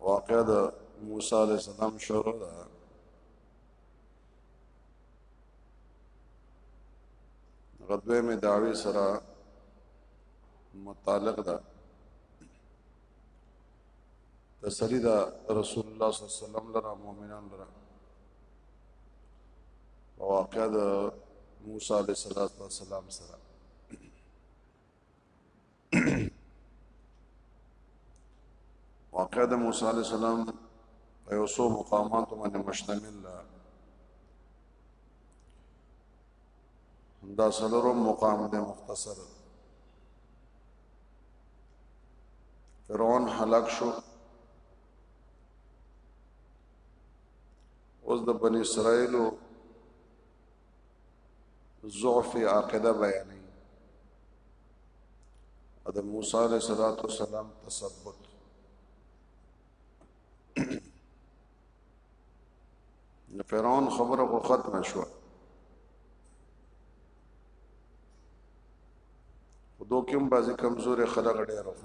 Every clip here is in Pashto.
واقعا د موسی علی السلام شروع ده غدوه می دعوی سره متعلق ده تسلی ده رسول الله صلی الله علیه وسلم لره مؤمنان لره واقعا د موسی علیه السلام سره واقع د موسی علی السلام په یو څو مقامات باندې مشتمل ده دا سلورم مقام دی مختصر فرعون هلاک شو اوس د بنی اسرائیلو ضعف عقیده بیانې او د موسی علیه الصلاۃ والسلام تثبت نو فرعون خبره خو ختمه شو خو دوه کوم بعضی کمزوري خلک ډېر وخت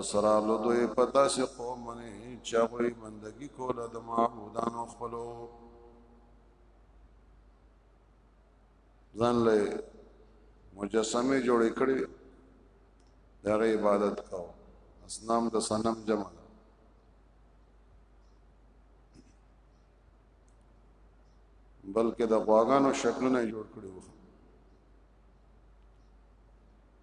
اسرالو دوی پتا سي قوم نه چا وي بندگی کوله د معبودانو خپلو ځان له مجسمه جوړې کړې دغه عبادت کو اسنام د صنم جمع بلکې د غواګانو شکلونه جوړ کړي وو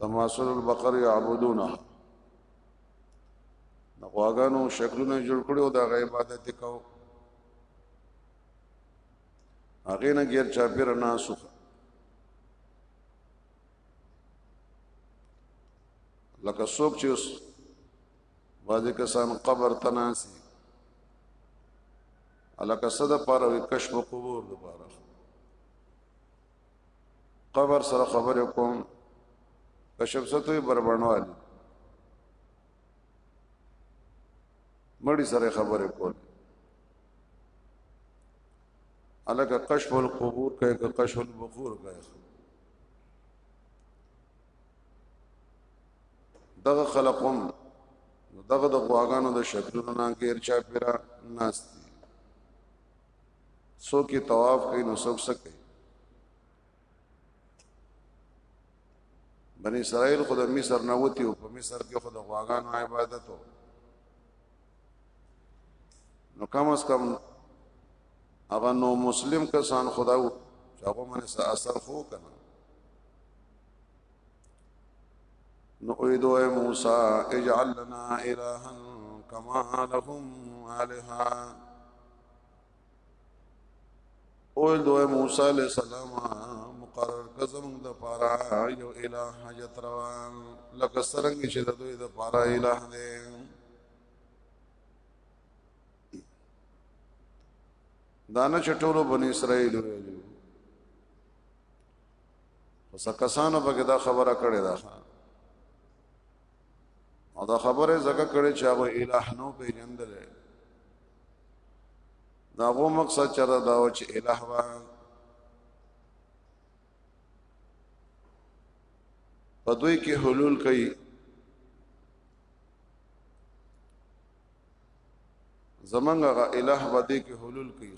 تماثل البقر يعبدونه نقواګانو شکلونه جوړ کړو دا غي عبادت کو هغه نه غیر چا پیر نه سو لکه څوک چې اوس بعضی کسان قبر تناسي الکه صد پاره کشف قبور لپاره قبر سره خبرې کوم کشف ستوي بربنوال مړی سره خبرې کول الکه کشف القبور کوي که کشف البخور کوي دغه خلقم دغه د غواګانو د شکلونو نه غیر چا پیرا ناست څوک یې طواف کوي نو څوک څه کوي بنی اسرائیل خود مصر نه وتی او په مصر کې خود غواګانو عبادت وو نو کم از کم هغه نو مسلم کسان خدا وو چې هغه باندې اثر خو کنه نو اویدو اے موسی اجعل لنا الہا کما لهم الہا او دوه موسی علیہ السلام مقرر کزم د پارا یو الہ حجت روان لکه سرنګ چې د دوی د پارا الہ دی دانه چټولو بنی اسرائیل ویلو وسکسانو په دا خبره کړې ده او دا خبره زګه کړي چې هغه الہ نو پیجندل دا غو مقصد چر دا و چې الہ وا په دوی کې حلول کوي زمنګ غا الہ و دې کې حلول کوي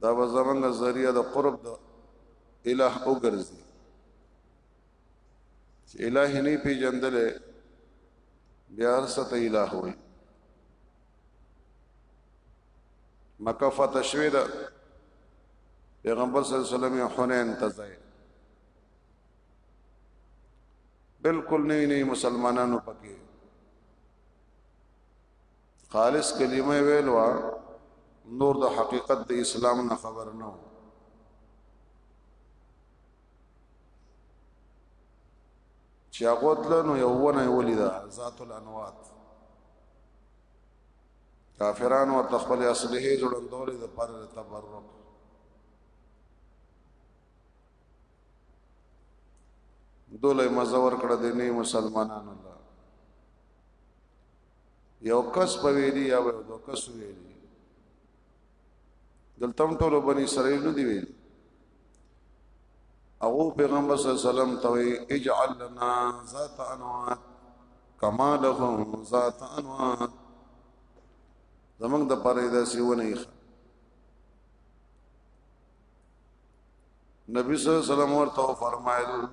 دا و زمنګ ذریعہ د قرب د الہ وګرځي چې الٰه نه پیژندل بیا ارسته الٰه وي مکه فتح شوه ده پیغمبر صلی الله علیه وسلم حنین تزای بالکل نوی نوی مسلمانانو پکې خالص کلمه ویلوا نور د حقیقت د اسلام نه خبر نه چې هغه تلنو یو ونه ولیدا ذات الانوات کافرانو ورته خپل اصله جوړندولې د پر تبرک دوله مزور کړه د نه مسلمانانو الله یو کس په ویلی یا یو کس ویلی دلته ټول بنی اسرائیل نه دی ویل او پیغمبر صلی الله علیه وسلم ته اجعل لنا ذات انوات کما لهم ذات انوات زمنګ د پاره دا سیونه یې نبی صلی الله علیه وسلم ورته فرمایل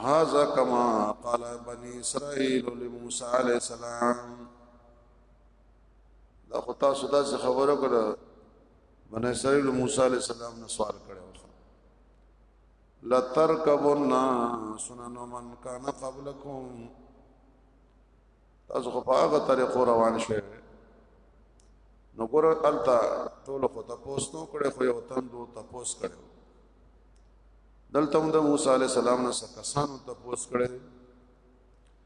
هاذا کما قال بنی اسرائیل لموسی علیہ السلام دا خو تاسو دا څه خبره کړه بنی اسرائیل موسی علی السلام نه سوال کړو لترکبن سنن من کان قبلکم تاسو خو په هغه طریقو روان شئ نو ګور التا ټول خو تاسو نو کړه خو یو تن دو تاسو کړه دلته د موسی علی السلام نه کسانو تاسو کړه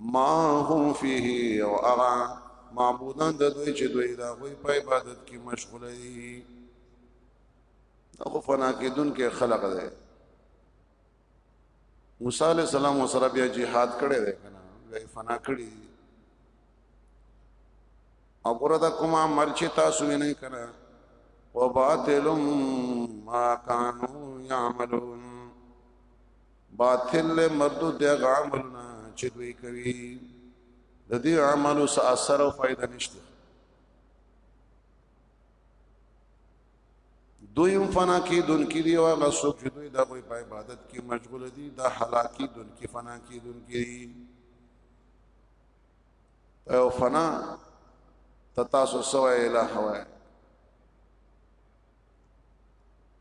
ما هم فيه او اغا معبودان د دوی چې دوی دا غوي په عبادت کې مشغوله دي هغه فنا کېدون کې خلق ده موسی عليه السلام سره بیا jihad کړي ده کنه وی فنا کړي او ګره دا کومه مرچ تاسو نه کنه وباطل ما كانوا يعملون باطل له مردود دی هغه عملونه چې دوی کوي د دې عملو څه اثر او فائدہ نشته دوی هم فنا کې دن کې دی او هغه څوک چې دوی د غوي په عبادت کې مشغول دي د هلاکی دن کې فنا کې دن کې او فنا تتاسو سوای الہ وای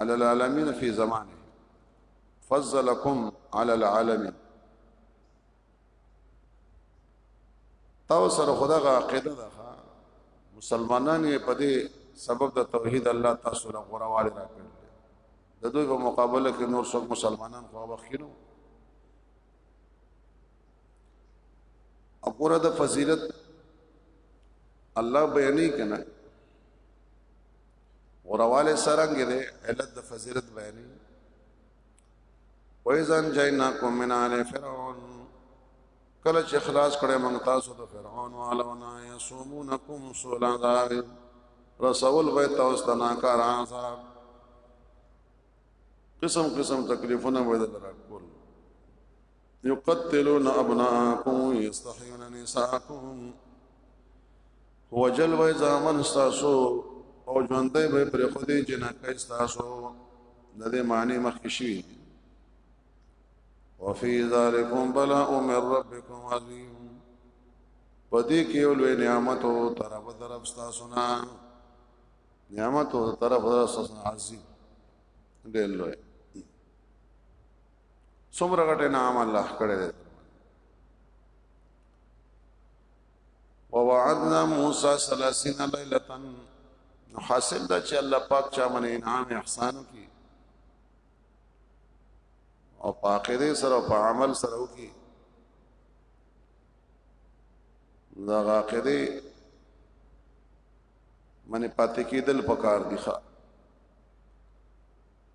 علی العالمین فی زمانه فضلکم علی العالمین تاسو سره خدای عقیده ده مسلمانان یې په دې سبب د توحید الله تاسو له غورواله راکړل د دوی په مقابله کې نور څوک مسلمانان خو وخینو اګوره د فضیلت الله بیانې کنا غرواله سرنګ دې علت د فضیلت بیانې وایزن جینا کوم من آل فرعون کله چې خلاص کړه موږ تاسو د فرعون والونا یسومونکم سولا دار رسول وای تاسو ته ناکار عذاب قسم قسم تکلیفونه وای دلته کول یقتلون ابناءکم یستحیون نساءکم هو جل و زامن تاسو او ژوندې به پر خودي جنکه تاسو د دې معنی مخ شي وفي ذالکم بلاء من ربکم عظیم پدې کې یو لوی نعمت او طرف طرف تاسو نه نعمت او طرف طرف تاسو عظیم ډېر لوی څومره غټه نعام الله کړی دی ووعدنا موسی 30 ليله حاصل دا چې الله پاک چا من انعام احسان کی او پاکره سره په عمل سره وکي دا غاقده منه پاتې کېدل پکار دي ښا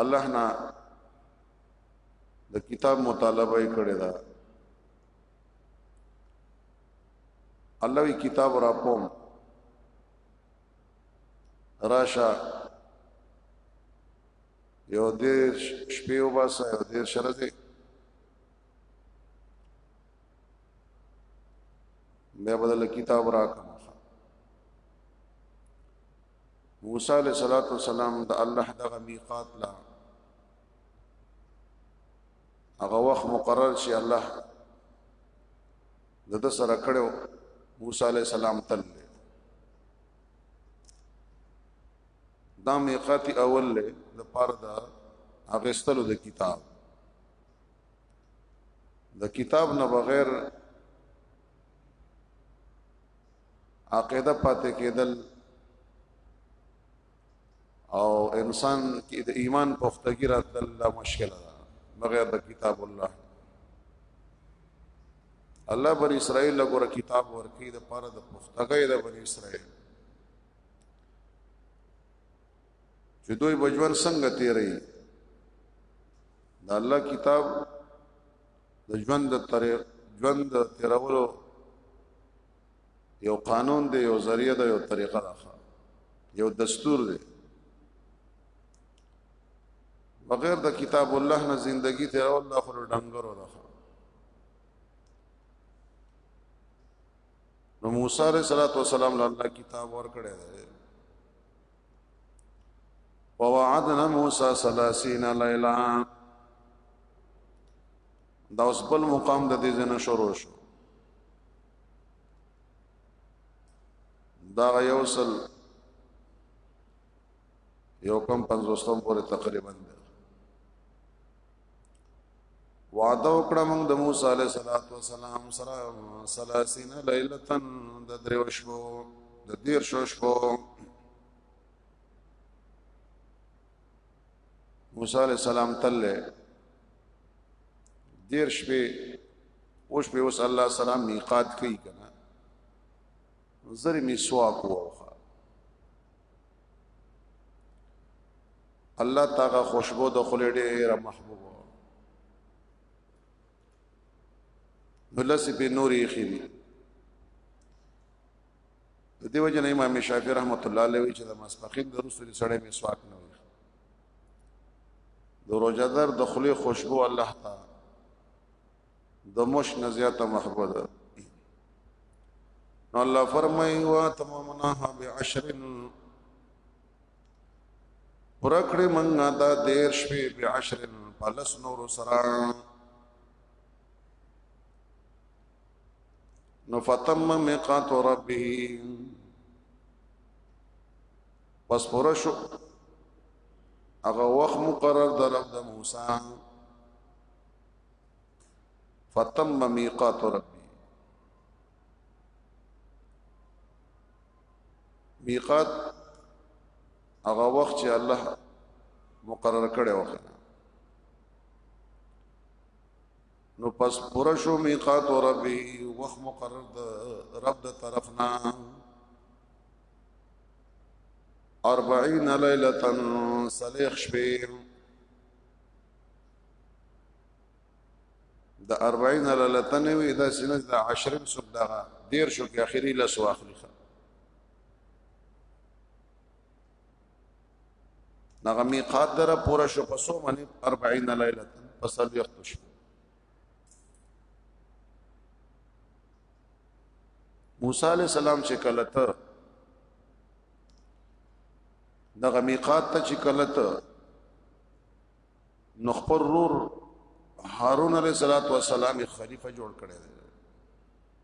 الله نه د کتاب مطالبه یې کړې ده الله وی کتاب را کوم راشه یو دې شپې وباسه یو دې شرځه بیا بدل کتاب راکم موسی علیہ الصلوۃ والسلام د الله دغه میقات لا هغه وخت مقرر شي الله د د سره کړو موسی علیہ السلام تل دا میقات اول له لپاره دا اغستلو د کتاب د کتاب نه بغیر عقیده پاتې کېدل او انسان کې د ایمان پختګی راتل لا مشکل ده بغیر د کتاب الله الله بر اسرائیل له ګره کتاب ورکی د پاره د پختګی د بر اسرائیل چې دوی بجور څنګه تیرې د الله کتاب د ژوند د طریق ژوند تیرولو یو قانون دی یو ذریعہ ده یو طریقه ده یو دستور دی بغیر د کتاب الله نه زندگی ته او الله خو ډنګرو ده نو موسی علیہ الصلوۃ والسلام له الله کتاب ورکړی دی ووعدنا موسی 30 ليله دا اوس بل مقام د دې زنه شروع شو دا یو سل یو کم پنځوستم پورې تقریبا ده وعده وکړه موږ د موسی علیه صلوات و سلام سره سلاسین لیلتن د دریو شپو د دیر شو شپو موسی علی السلام تل دیر شپه اوش په اوس الله سلام میقات کوي کنه زر می سوا کوه الله تعالی خوشبو د خلې ډېر محبوب بلس په نوري خېری د دیو جن امام شافعی رحمت الله علیه چې د مسبقین د رسول سره مسواک نه وي د روزدار د خلی خوشبو الله تا د مش نزیات محبوب ده نو الله فرمای وا تمامنا بعشر پرکړه منګه دا دیر شپې بعشر پلس نور سره نو فتم مقات ربه پس پورا شو هغه وخت مقرر د رب د موسی فتم میقات ربی میقات هغه وخت چې الله مقرر کړي وخت نو پس پوره شو میقات ربي وخت مقرر د رب د طرفنا 40 ليله صليخ شپې د 40 ليله تنوي د سنز د 10 سب دغه دیر شو کې اخري لس واخلي نغه میقات در پورا شو پسو منی 40 لیله پسل وخت شو موسی علی السلام چې کله ته دغه میقات ته چې کله ته نو خپل رور هارون علیه السلام خلیفہ جوړ کړی دی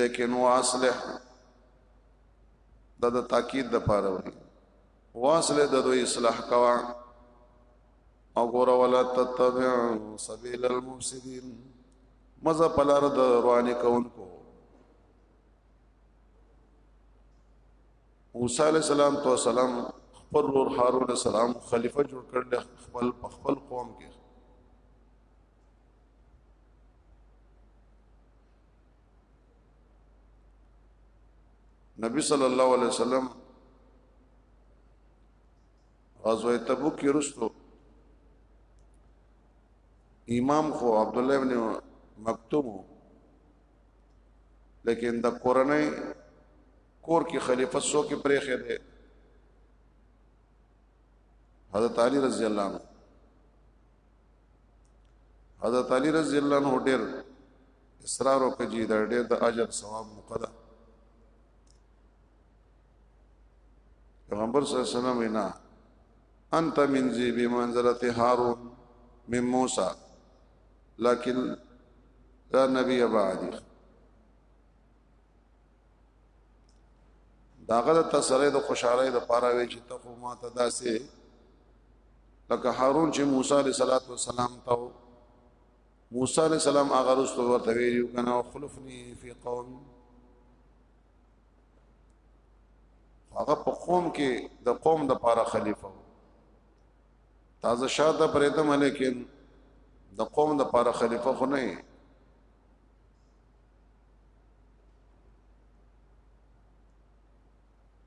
لیکن واصله دا د تاکید د پاره وي واصله د دوی اصلاح کوا او ګور ولا تتبع سبیل المفسدين مزه پلار د رواني کونکو موسی علیہ السلام تو سلام خپل رور هارون السلام خلیفہ جوړ کړل خپل خپل قوم کې نبی صلی الله علیه وسلم غزوه تبوک کې رسو امام خو عبد الله ابن مکتوم لیکن د کورنۍ کور کې خلیفہ سو کې پرې خېده حضرت علی رضی الله عنه حضرت علی رضی الله عنه ډېر اصرار وکړي دا ډېر د اجر ثواب مقدم پیغمبر صلی الله علیه وسلم وینا انت من ذی بمنزله هارون من موسی لكن لا نبی بعدی داغه د تسلی د خوشحالي د پاره وی چې ته خو ما ته داسې لکه هارون چې موسی عليه صلوات و سلام ته موسی عليه السلام هغه رسول ورته ویلو کنه خلفني في قوم هغه په قوم کې د قوم د پاره خلیفہ تازه شاته پرېدم لیکن د قوم د پاره خلیفہ خو نه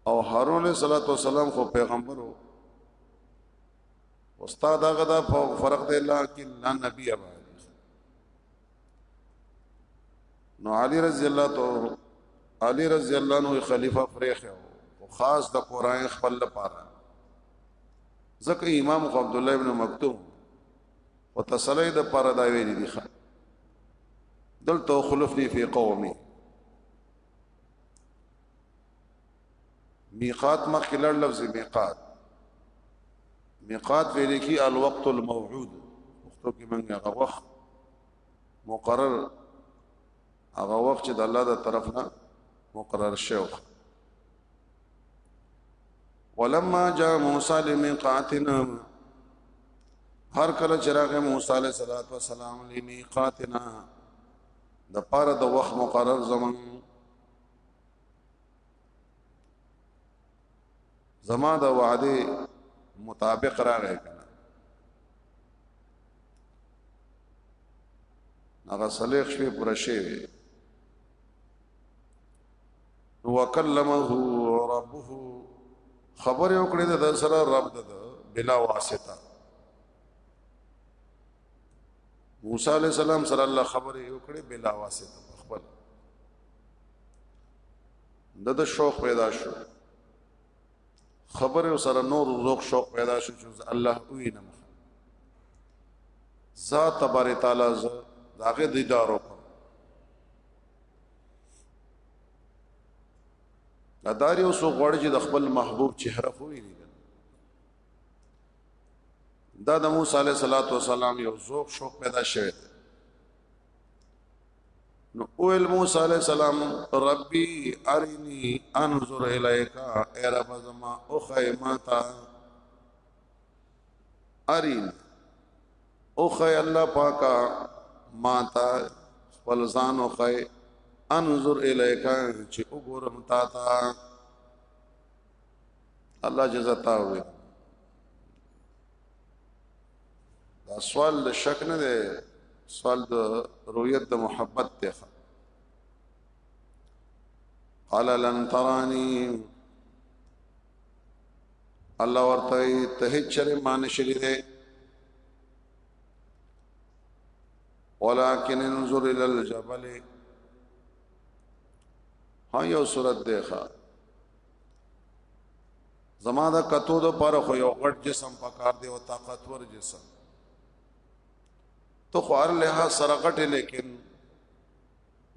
او هارون صلی الله علیه وسلم خو پیغمبرو استاد هغه دا فرق دی الله کې لا نبی ابا نو علی رضی الله تو علی رضی الله نو خلیفہ فریخ او خاص د قران خپل لپاره ځکه امام عبد الله ابن مکتوم او تسلی د پر دا ویل دي ښه دلته خلفني فی قومي میقات مخکې لړ لفظ میقات میقات ویل کی الوقت الموعود وختو کې موږ هغه وخت مقرر هغه وخت چې د الله د طرف نه مقرر شوی ولما جاء موسی لميقاتنا هر کله چې راغی موسی عليه صلوات و سلام لميقاتنا د پاره د وخت مقرر زمون زما د وعده مطابق راغی کنه هغه صلیخ شوی پر شی وی نو وکلمه ربه خبر یو کړی د سره رب د بلا واسطه موسی علی السلام سره الله خبر یو کړی بلا واسطه خبر د د شوق پیدا شو خبره سره نور ذوق شوق پیدا شو چې الله وینم ذات تبارک تعالی ز داغه دیدار وکړ دا داری اوس غوړی چې د خپل محبوب چهره خو ویني دا د موسی علیه السلام یو ذوق شوق پیدا شوه نو اویل موسی علیہ السلام ربی ارینی انظر الیکا اے رب زما او خیمتا ارین او خی الله پاکا ماتا فلزان او خی انظر الیکا چې وګورم تا تا الله جزتا وي دا سوال د شک نه دی سوال د رؤیت د محبت دی قال لن ترانی الله ورته ته چر مان شری دی ولكن انظر الى الجبل ها یو صورت دی ښا زما دا کتو د پر خو یو غټ جسم پکار دی او طاقتور جسم تو خو هر له سره غټ لیکن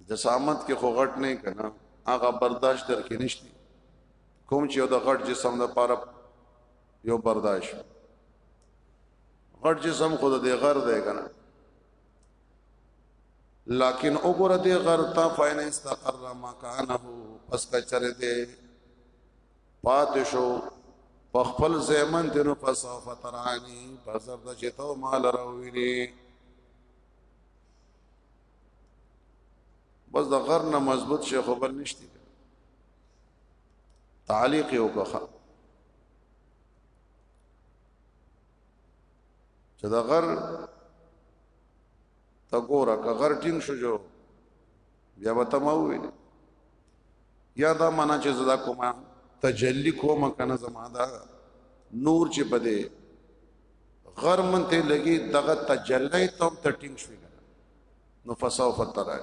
جسامت کې خو غټ نه کنا هغه برداشت در کې نشتی کوم چې د غټ جسم د پر یو برداشت غټ جسم خود د غر دی کنا لکن وګوره دې غر ته فین استقر مکانه پس کچره دې پاتشو په خپل زمن دینو پس او فترانی بازار د چتو مال راویني بس د غر نه مضبوط شیخ بل نشتی تعلیق یو کخه چې دا غر تا ګوره که غر ټینګ شو جو بیا به ته ما ووینې یا دا معنا چې زه دا کومه تجلی کوم که نه زما دا نور چې په دې غر من ته لګي دغه تجلی ته هم ته ټینګ شوې نو فسوف ترای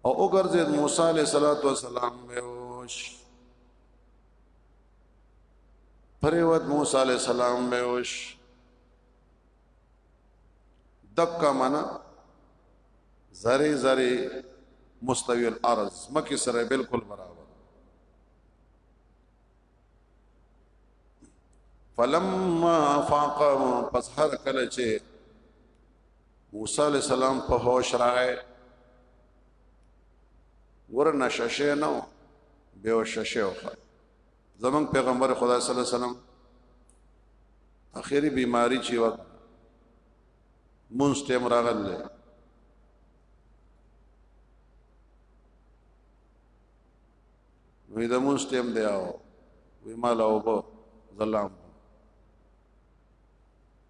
او وګرځید موسی علیہ الصلوۃ والسلام بیوش پریوت موسی علیہ السلام بیوش دکا منا زری زری مستوی الارض مکی سره بالکل برابر فلما فاق پس هر کله چې موسی علی السلام په هوش راغی ور نششه نو به وششه وخه زمون پیغمبر خدا صلی الله علیه وسلم اخیری بیماری چې وخت مونږ ټیم راغل له وې د مونږ ټیم دی او وې مال او په ظلم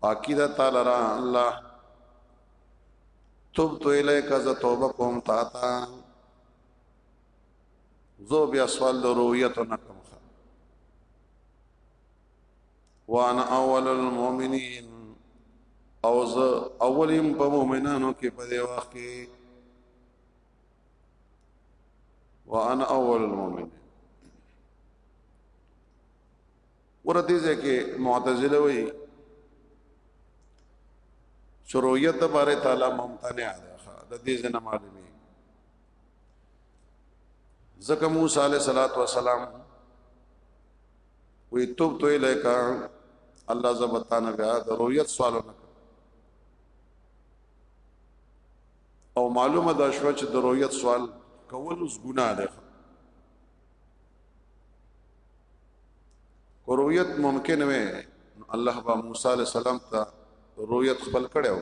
پاکی دا تعالی را الله توب تو الیک ز توبه کوم تا تا زو بیا سوال د رؤیت نکم خا وانا اول المؤمنین او ز اولیم په مؤمنانو کې په دی وخت کې وانا اول المؤمنین ورته ځکه معتزله وی شروعیت باره تعالی ممتنع ده د دې زنه معلومه زکه موسی علیہ الصلوۃ والسلام وی توب تو الیکا الله زبتانه بیا د رؤیت سوال نه او معلومه ده شو چې د رؤیت سوال کول اوس ګناه ده کو رؤیت ممکن وي الله با موسی علی السلام ته رؤیت خپل کړو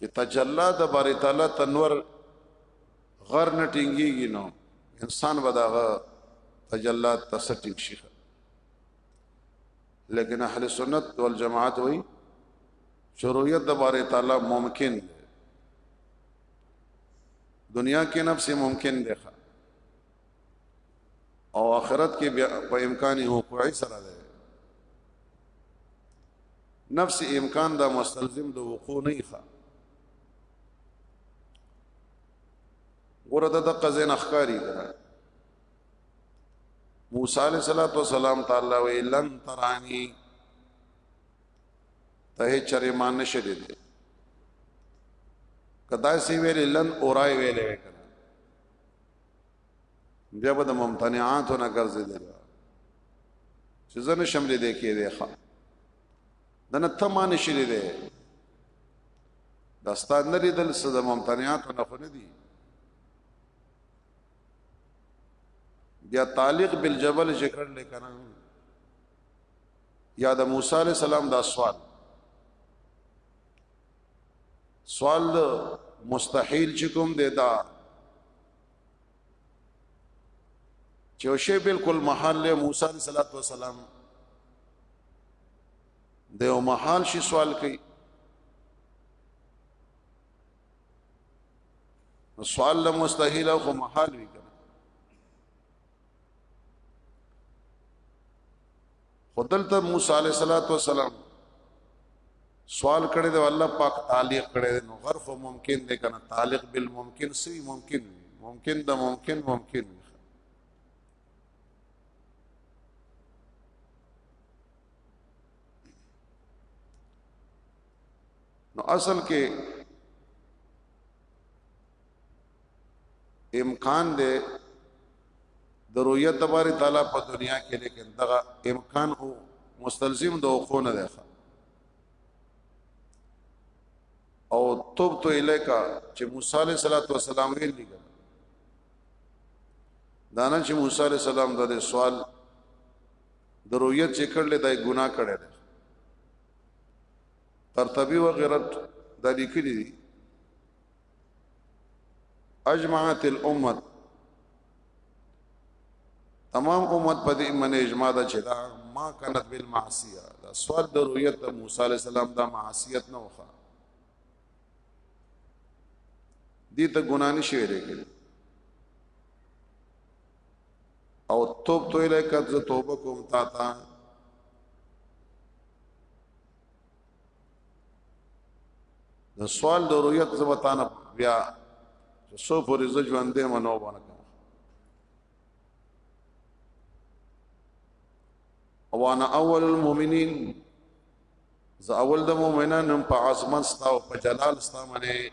چې تجلا د باری تعالی تنور غر نه ټینګيږي نو انسان بداغه تجلا تسټیک شي لیکن اهل سنت والجماعت وایي شروعیت د باری تعالی ممکن دنیا کې نفس ممکن دی او آخرت کې بیا په امکان وقوعي سره دی نفس امکان دا مستلزم د وقوع نه ښه ګوره د قزې نخکاری کړه موسی علیہ الصلوۃ والسلام تعالی وی لن ترانی ته چرې ما نشه دي کدا سی ویل لن اورای ویل وکړه بیا به د ممتنعات نه ګرځیدل چې زنه شملې دې کې دی ښا دنه ته ما نشه دي داستان نه لیدل څه د ممتنعات نه خو نه دي بیا تعلق بالجبل ذکر لیکنه یا د موسی علی السلام دا سوال سوال مستحیل چې کوم دی دا چې شی بالکل محل له موسی علیہ الصلوۃ والسلام د یو محل شي سوال کوي سوال له مستحیل او محل وی کړه خدلته موسی علیہ الصلوۃ والسلام سوال کړي دی الله پاک تعلق کړي نو غرف ممکن دی کنه تعلق بالممکن سی ممکن ممکن د ممکن ممکن نو اصل کې امکان دی د رؤیت تبارک تعالی په دنیا کې لیکن دغه امکان او مستلزم د خو نه دی او توب تو الیکا چې موسی علیہ الصلوۃ والسلام ویل دي دانا چې موسی علیہ السلام د سوال د رؤیت چې کړل دای ګناه کړل قرطبي وغیرہ د لیکلي دي اجمعت الامه تمام امت په دې من اجماع ده چې دا ما كانت بالمعصيه دا سوال د رؤیت د موسی عليه السلام دا معصیت نه وخه دي ته ګنا نشي ویل کېږي او توب تو الیک ز توبه کوم تا تا د سوال د رؤیت زبتانه بیا چې سو پورې ز ژوندې منو باندې او انا اول المؤمنین ز اول د مؤمنانو په عظمت ستا او په جلال ستا باندې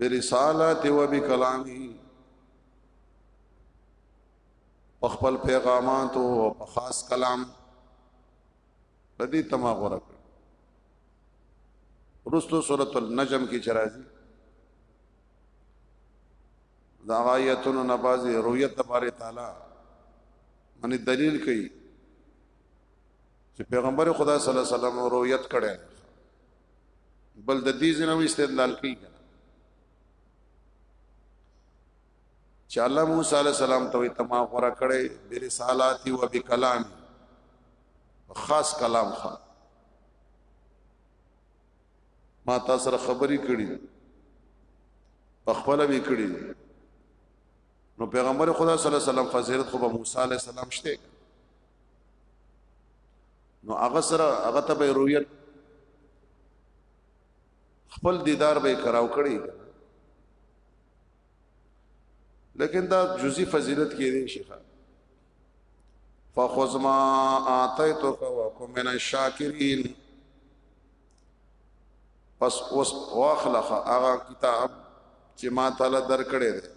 برسالات و بکلامی خپل پیغامات او خاص کلام د دې تما غره کړ رستو سورۃ النجم کې چرایي دا آیتونو نبازي رؤیت تبارک تعالی باندې دلیل کوي چې پیغمبر خدا صلی الله علیه وسلم رؤیت کړي بل د دې زنه استدلال کوي چې الله موسی عليه السلام ته تما غره کړي برسالاتي و بکلام خاص کلام خا ما تاسو سره خبري کړي په خپل وی کړي نو پیغمبر خدا صلی الله علیه وسلم فضیلت خو موسی علیه السلام شته نو هغه سره هغه ته به رؤیت خپل دیدار به کراو کړی لیکن دا جزئی فضیلت کې دی شیخه فخذ ما آتیتک وکم من الشاکرین پس اوس واخلخ هغه کتاب چې ما تعالی درکړې ده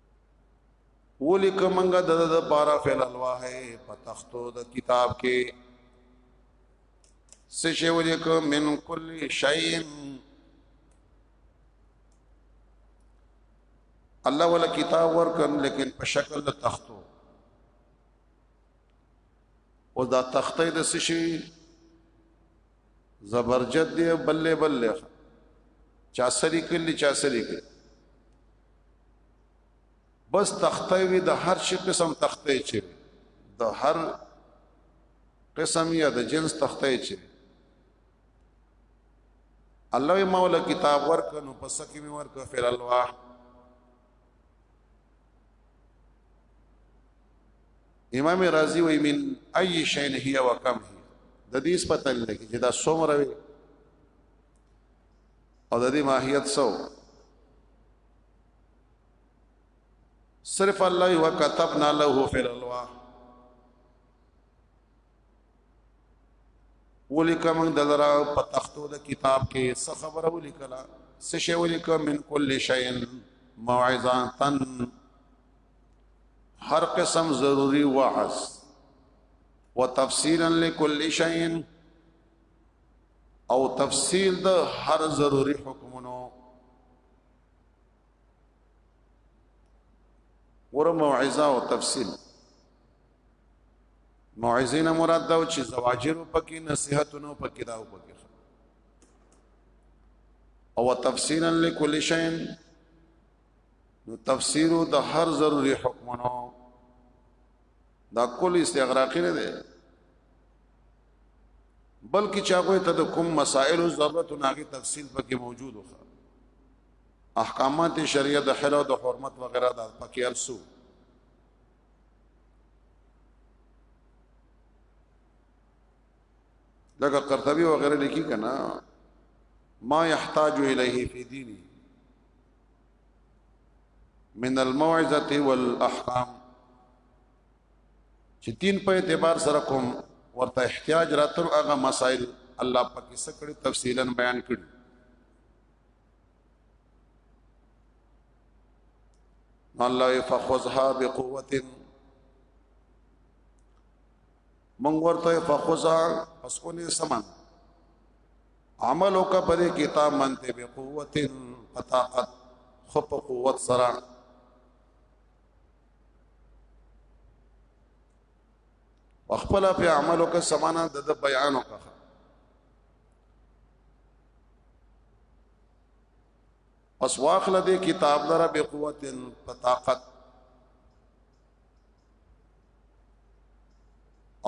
ولی کومنګ د د پارا فعل الواه په تختو د کتاب کې سشه ولی کو من کل شیء الله ولا کتاب ورکن لیکن په شکل د تختو او دا تختې د سشي زبرجد دی بلې بلې چا سری کلی چا سری کلی بس تخته وي د هر شي قسم تخته چې د هر قسم یا د جنس تخته چې الله مولا کتاب ورک نو پس کې می ورک فل الواح امام رازی وی من ای شین هي وکم هي د دې سپتل لګي چې دا سومره وي او د دې ماهیت سو صرف الله یو كتبنا له فی الالواح ولیکه موږ دلرا په تختو د کتاب کې څه خبره ولیکلا څه شی ولیکه من کل شیء موعظه تن هر قسم ضروری وعظ وتفسیرا لكل شیء او تفصیل د هر ضروری حکمونو ور موعظه او تفصیل موعظه نه مراد دا چې زواجر پکې نصيحتونو پکې دا پکې او تفصیلا لكل شيء نو تفسیر د هر ضروری حکمونو دا کل استغراقی نه ده بلکې چې هغه ته د کوم مسائل ضرورت نه غي تفصیل پکې موجود وخه احکامات شریعت د حل او د حرمت وغیرہ د پکې ارسو لکه قرطبي وغیرہ لیکي کنا ما يحتاج الیه فی دینی من الموعظه والاحکام چې دین په اعتبار سره کوم ورته احتیاج راتلو هغه مسائل الله پاک سکړي تفصیلا بیان کړي الله فخذها بقوه من ورته فخذها پس اونې سمان عمل وک په دې کتاب منته به قوت طاقت خپ قوت سره خپل په عملو کې سمانا د بیان وکړه پس واخل دې کتاب لره به قوت په طاقت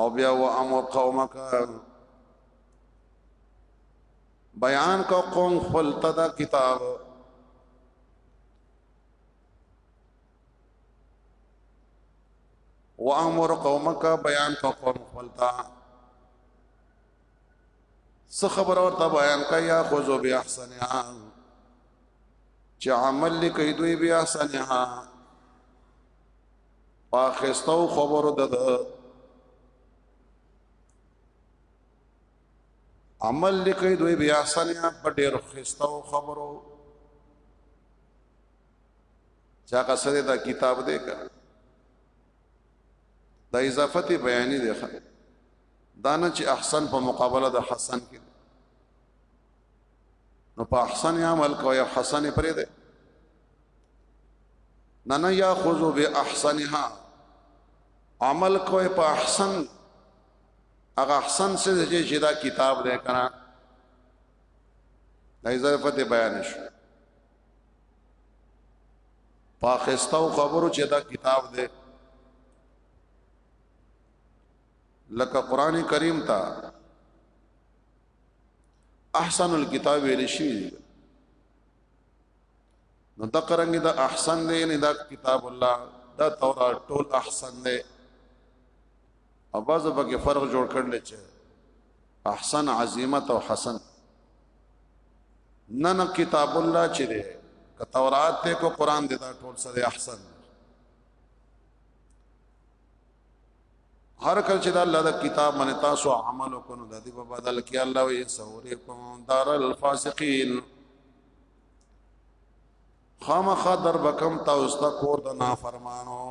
او بیا و امر قومک بیان کو قوم خپل تدا کتاب وامر قومک بیان کو قوم خپلتا څه خبر اورته بیان کا یا خذو بیا احسنها چې عمل لیکي دوی بیا احسنها واخستو خبر دد عمل لیکي دوی بیا احسنها په ډېر خستو خبرو چې هغه سره دا کتاب دی کا دا اضافت بیانی دی ښه دانه چې احسن په مقابله د حسن کې نو په احسن عمل کوي او حسن پرې ده نه نه یا خذو به احسنها عمل کوي په احسن هغه احسن سے چې شدا کتاب ده کنه دایزه فته بیان شو پاخستو خبرو چې دا کتاب دی لکه قران کریم ته احسن الكتاب ویل شي نو دا قرانګ دا احسن دی نه دا کتاب الله دا تورات ټول احسن دی اواز به کې فرق جوړ کړل چې احسن عظیمت او حسن نه نه کتاب الله چې ده که تورات ته کو قران دې دا ټول سره احسن هر کله چې دا الله دا کتاب باندې تاسو عمل وکړو د دې په بدل کې الله وي سورې کوم دار الفاسقین خامخ در بکم تاسو ته کور د نافرمانو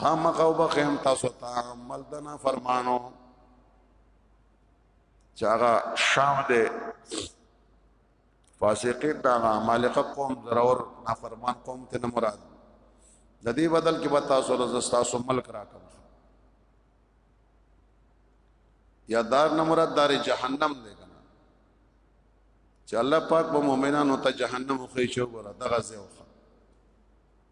خامخ او بخیم تاسو ته عمل دنا فرمانو چاغه شام دې فاسقین دا مالک قوم ضرور نافرمان قوم ته نه مراد د دې بدل کې به تاسو له تاسو ملک راکم یا دار نه مراد دار جهنم دی کنه چې الله پاک به مؤمنانو ته جهنم خو یې شو ګره دغه ځای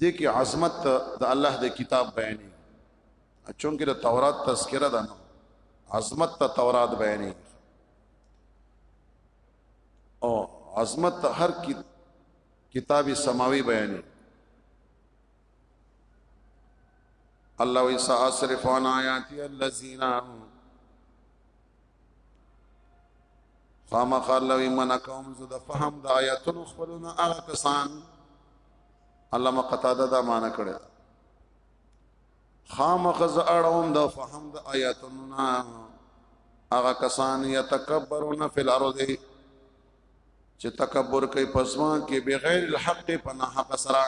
دې کې عظمت د الله د کتاب بیانې چونکه د تورات تذکرہ ده نو عظمت ته تورات بیانې او عظمت ته هر کی کتاب سماوي بیانې الله وی ساصرف عن آیاتی الذین خامخ الله ایمان کوم زه د فهم د آیاتونو خپلونه هغه کسان علامه قتاده دا معنا کړی خامخ ز اړوم د فهم د آیاتونو نه هغه کسان یتکبرون فی الارض چې تکبر کوي پسمان کې بغیر الحق پناه حق سره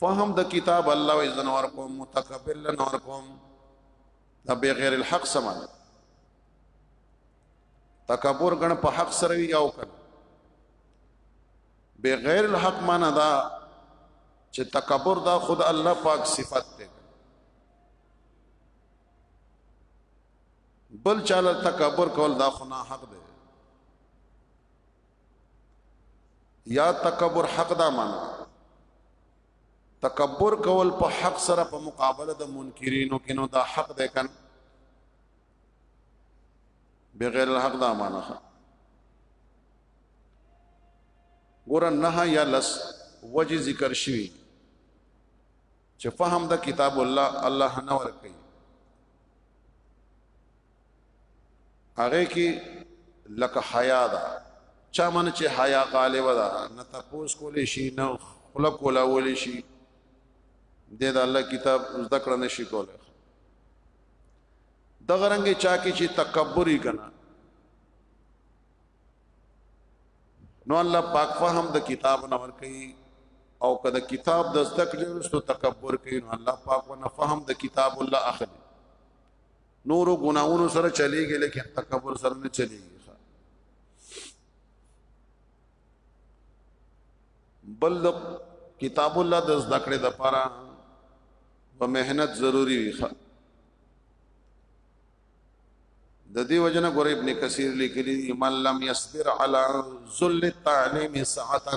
فهم د کتاب الله اذن ورکوم متکبر لن ورکوم دا بغیر الحق سمال تکبر غن په حق سره وی او کړ بغیر الحق معنا دا چې تکبر دا خود الله پاک صفت ده بل چاله تکبر کول دا خنا حق ده یا تکبر حق دا معنا تکبر کول په حق سره په مقابله د منکرینو کینو دا حق ده کن بغیر الحق دا معنا ګور نه یا لس وجه ذکر شوی چې فهم د کتاب الله الله نه ورکي هغه کې لکه حیا ده چا من چې حیا غالب ده نه تاسو کولې شي نه خلق ولا ولې شي د الله کتاب ذکر نشي کولای د غرنګ چا کې چې تکبري کنا نو الله پاک فهم د کتاب نه ور کوي او کله کتاب د ذکر ورستو تکبر کوي نو الله پاک ونه فهم د کتاب الله اخلي نورو ګناونو سره چلیږي لیکن تکبر سره نه چلیږي بل د کتاب الله د زده کړې د پاره په مهنت ضروری وي د دې وجنه ګور ابن کثیر لیکلی من لم یصبر علی ذل التعلیم ساعتا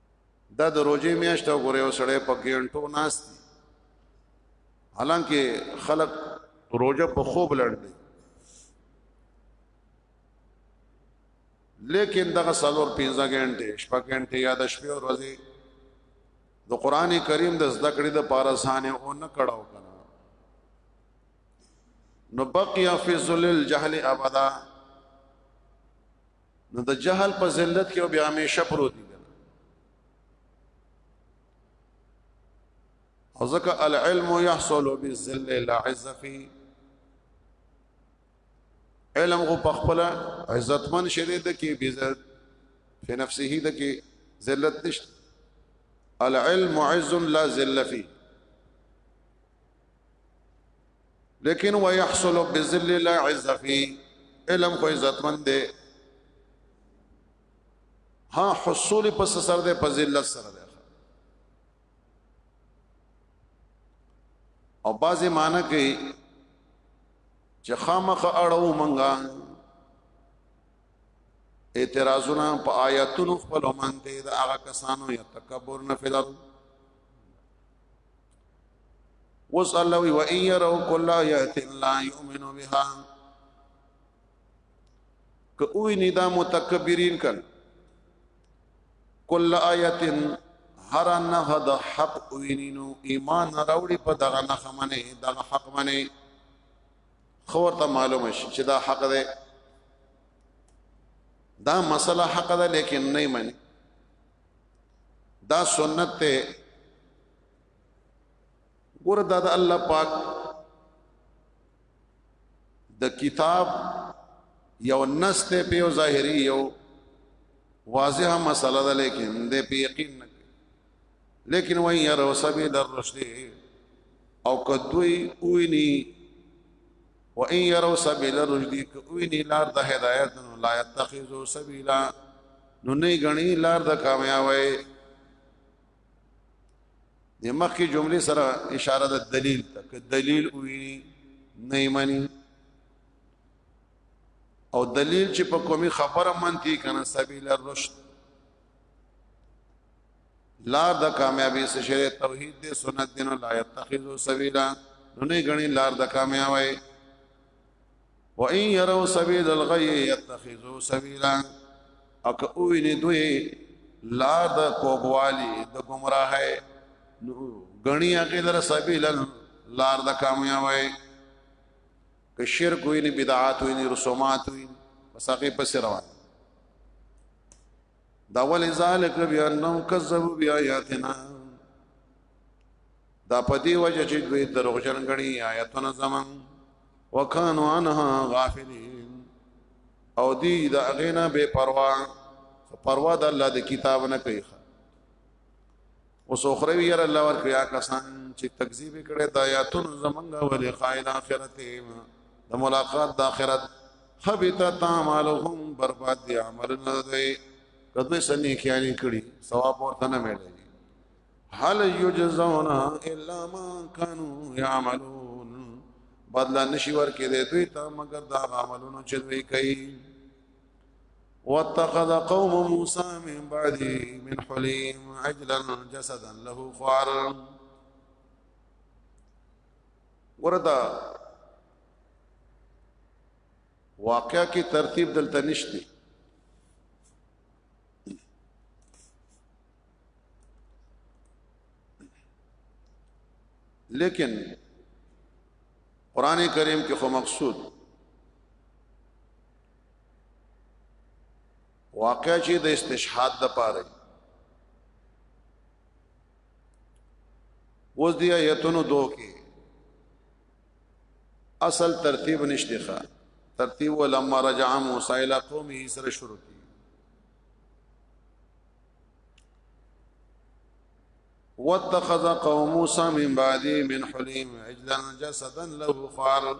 دا د روزي میاشت او ګورې وسړې په ګینټو ناس دي حالانکه خلق روزه په خوب لړلې لیکن دغه سالور 15 غنټه شپږ غنټه یا د شپې ورځې د قران کریم د زده کړې د پارسانه او نه کړهو کنه نو بقیا فی ذل الجهل ابدا نو د جهل په ذلت کې بیا همیشه پروت دی او ځکه العلم يحصل بالذل لا عز فيه علم غو پخپل عزتمن شری د کې بذات په نفسه د کې ذلت نشته العلم عز لا ذل فيه لیکن ويحصل بذل لا عز فی علم خو عزت مند دی ها حصول پس سر ده په ذلت سره ده او بازي معنی کوي چې خامخ اړو منګا اعتراضونه په آیاتونو خپل باندې دا هغه کسانو یتکبر نه فلر وس الله وی وان يروا كل آيات لا يؤمنوا بها که اوی ندا متکبرین کل کل آیت هر نه د حق وینینو ایمان راوړي په دغه نه خمنه دغه حق منه خور ته معلوم شي چې دا حق ده دا مسله حق ده لیکن نه مني دا سنت ته ګور دا د الله پاک د کتاب یو نسته په یو ظاهری یو واضح مسله ده لیکن د په یقین لیکن وای یرو سبیل الرشد او کدوی اوینی و ان يروا سبيل الرشد کوینی لار د هدایت نو لا يتخذوا سبيلا نو نه غنی لار د کامیابی د مخکې جملې سره اشاره د دلیل تک دلیل وی نه مانی او دلیل چې په کومي خبره منتی کنه سبیل الرشد لار د کامیابی څه شری توحید دې سنت دین لا یتخذو سبیلا نو نه غنی لار د کامیابی و ان يروا سبيل الغي يتخذو سبيلا او که ویني دوی لار د کوګوالی د گمراهه نو غنی هغه در سبیل لار د کامیابی که شرک ویني بدعات ویني رسومات ویني پس هغه پس روان دا ولی ذالک بیانهم کذبوا بیااتنا دا پدی وجه چې دوی دروغجن غني آیاتونه زمون وکانو عنها غافلین او دی دا غینا بے پروا پروا د الله د کتاب نه کوي اوس اخروی ير الله ورکړي یا کسان چې تکذیب کړي د آیاتونو زمنګ ولې قائل اخرت د ملاقات د اخرت حبط تعمالهم برباد دي عمل نه دی کله سنې خیالي کړي ثواب ورته نه ملي هل یجزون الا ما كانوا يعملون بدل نشي ورکې دوی ته مگر دا عملونه چې دوی کوي واتخذ قوم موسى من بعده من حليم عجلا جسدا له خوار وردا واقعا کی ترتیب دلته نشته لیکن قران کریم کې خو مقصود واقع چې د استشهاد د پاره اوس دی آیتونو دو کې اصل ترتیب نشته ښه ترتیب ولما رجع موسی الى قومه سره شروع کی واتخذ قوم موسى من بعده من حليم عجلا جسدا له خوار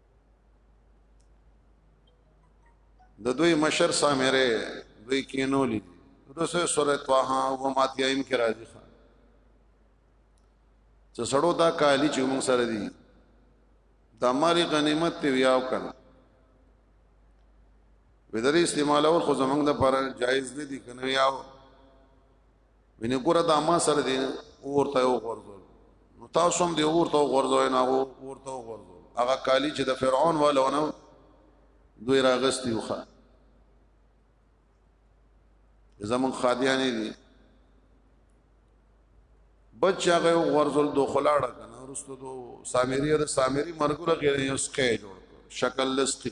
د دوی مشر سامره دوی کینولی رسول سره طه او ماتیایم کې راځي چې سړو دا کالی چې موږ سره دي د مالی غنیمت ته ویاو کړه ودرې استعمال او خو زمنګ د پر جایز نه دي کنه یاو وینې ګوره دا ما سره دی ورته یو غورځول نو تاسو هم دی ورته غورځوي نه ورته غورځول هغه کالی چې د فرعون والونه دوی راغستی وخه زمون خادیانی دي بچ هغه غورځول دو خلاړه کنه ورستو دو سامری او سامری مرګره کې یو سکه جوړ شکل لستی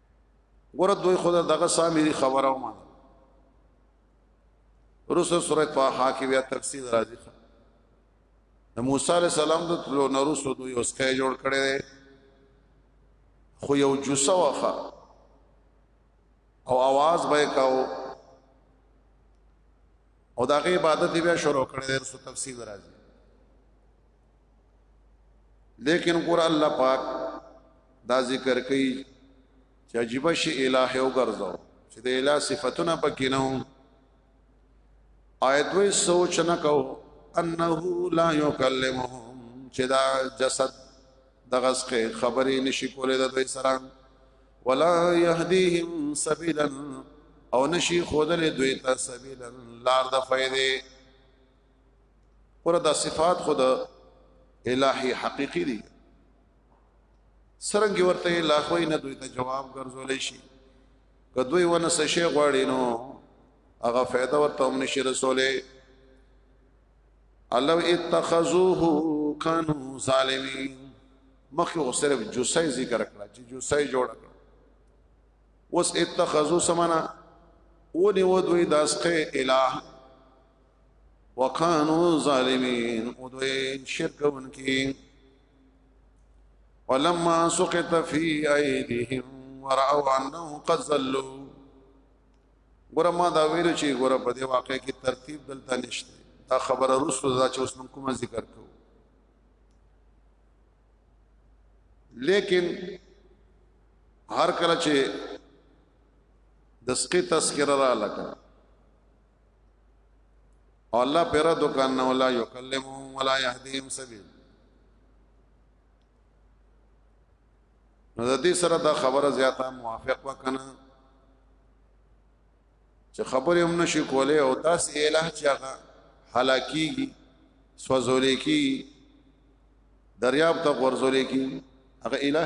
ګوره دوی خدا دغه سامری خبره ومه رسو سوره طه کې بیا تفصیل راځي د موسی علی السلام د تلو نرسو دوی اوس کې جوړ کړي خو یو جوسه وخه او आवाज به کاو او دغه عبادت بیا شروع کړي رسو تفصیل راځي لیکن ګور الله پاک دا ذکر کوي چې عجیب شی الہ او ګرځاو چې د الہ صفاتونه پکې نه آیت وی سوچ نه کو انه لا یکلمهم چې دا جسد دغه څخه خبرې نشي کولې د دوی سره ولا يهديهم سبيلا او نشي خودلې دوی ته سبيلا لار د فائدې وردا صفات خود الہی حقیقی دي سرنګ ورته لا خو نه دوی ته جواب ګرځول شي که دوی ونه څه شي غواړي نو هغه فائدہ ورته هم نشي رسوله الو اتخذوه كانوا ظالمين مخه او صرف جوسای ذکر کړه چې جوسای جوړ کړه وس اتخذو سمانا اونی و دوی داسخه الہ وکانو ظالمین او دوی شرک ونکی ولما سقط فی ایدیهم ورعوا انهم قد ظلوا ګوره ما دا ویلو چې ګوره په دې واقع کې ترتیب دلته نشته دا خبره رسو دا چې اوس موږ کومه ذکر کوو لیکن هر کله چې د سقي تذکره را لکه او الله پیرا دکان نه ولا یکلمهم ولا یهدیهم سبیل نو د دې سره دا خبره زیاته موافق وکنه چې خبرې هم نشي کولای او داسې الہ چې هغه هلاکیږي سوځولې کی دریاب ته ورزولې کی هغه الہ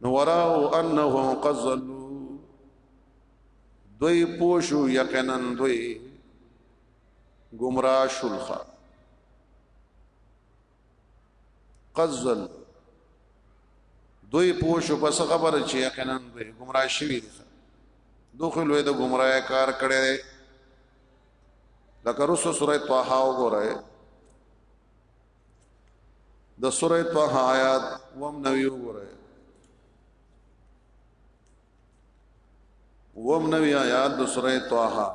نو وراو انهم قد ضلوا دوی پوشو یقینا دوی گمراه شلخه قد ضلوا دوی پوشو پس خبر چې یقینا دوی گمراه شوی دي دوخه لوی د گمراه کار کړي لکه رسو سوره طه وګوره د سوره طه آیات وم نوی وګوره وم نوی آیات د سوره طه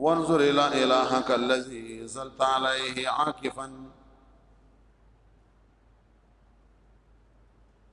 وانظر الى الهك الذي زلت عليه عاكفا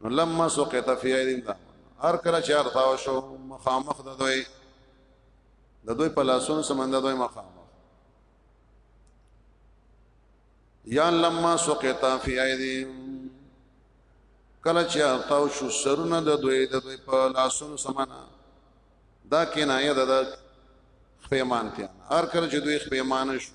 نو لما سقط فی ایدین دا هر کله چې ارتاو شو مخامخ د دوی د دوی په لاسونو سمند دوی مخامخ یا لما سقط فی ایدین کله چې ارتاو شو سرونه د دوی د دوی په لاسونو سمانا دا کنایه د خپېمان ته هر کله چې دوی خپېمان شو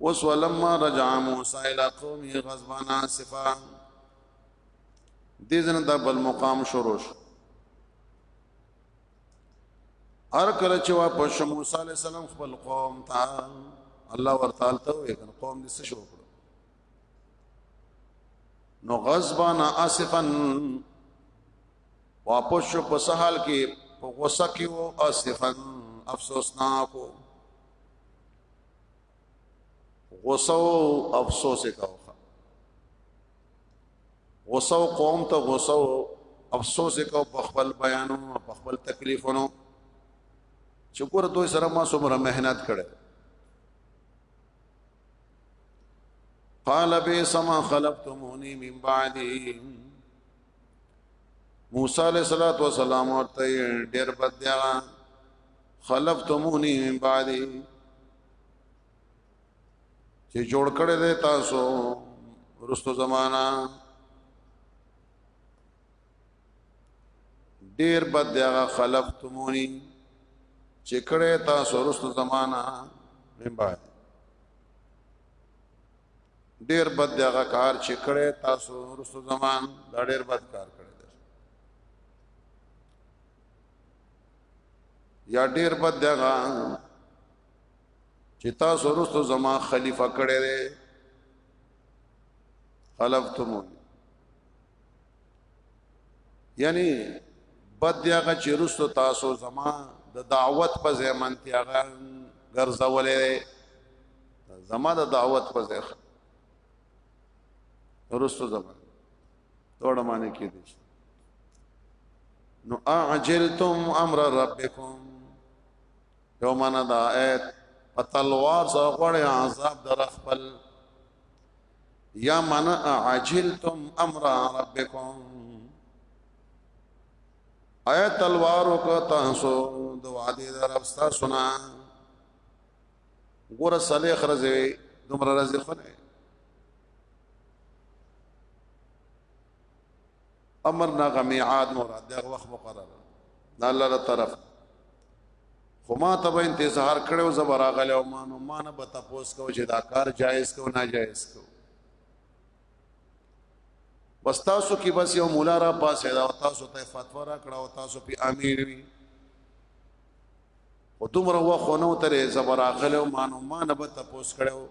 اوس ولما رجع موسی الى قومه غضبان اسفا دې ځنه د بل مقام شروع شو هر کله چې واپس موسی عليه السلام خپل قوم ته الله ورتعال ته وې قوم دې څه شو کړو نو غضبان اسفا واپس شو په سحال کې په غوسه کې وو اسفا افسوسناکو غوسه او افسوس کاوه غوسه او قوم ته غوسه او افسوس کو په خپل بیانونو په خپل تکلیفونو چې ګور دوی سره ما څومره مهنت کړي قال بي سما خلقتموني من بعدي موسی عليه الصلاه والسلام ورته ډېر بدیا خلفتمونی من بعدی چې جوړ کړی دی تاسو رستو زمانہ ډیر بد دی هغه خلفتمونی چې کړی تاسو رستو زمانہ من بعد ډیر بد دی هغه کار چې کړی تاسو رستو زمان دا ډیر بد کار یا ډیر بد دغه چې تاسو ورستو زما خلیفہ کړی دی خلفتم یعنی بد دغه چې ورستو تاسو زما د دعوت په ځمن تیغه ګرځولې زما د دعوت په ځخ ورستو زما دوړه معنی کې دي نو اعجلتم امر ربکم یو معنا دا ایت پتلوار سره غړې عذاب در خپل یا معنا اعجلتم امر ربکم ایت تلوار وکتا سو دوا دې در افستا سنا ګوره صالح خرزه دومره راځي خو نه امر نا غمیعات مراد دغه وخت مقرر دا الله تعالی طرف خو ما ته به انتظار کړو زبر اغله او ما نو ما نه به تاسو کو چې دا کار جایز کو ناجایز کو بس تاسو کې بس یو مولا را پاسه دا تاسو ته فتوا را کړه او تاسو په امیر وی خو دومره وخت نو ترې زبر اخلو مانو مان به تپوس کړو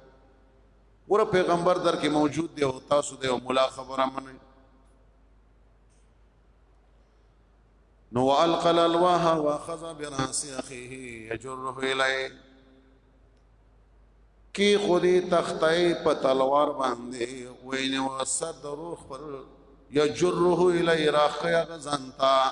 ور پیغمبر در کې موجود دی او تاسو د مولا خبره منئ نو القى الالواح واخذ براس اخيه يجره اليه کی خودی تختای په تلوار باندې وینه وسد روح پر یجره الی راخیا غزنتا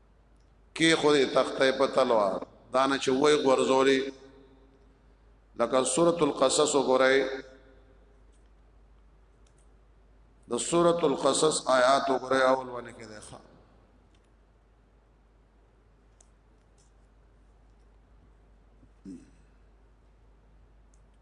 کې خو دې تخته په تلوار دانه چې وای غورځولې لکه سورۃ القصص وګورئ د سورۃ القصص آیات وګورئ اول باندې کې ده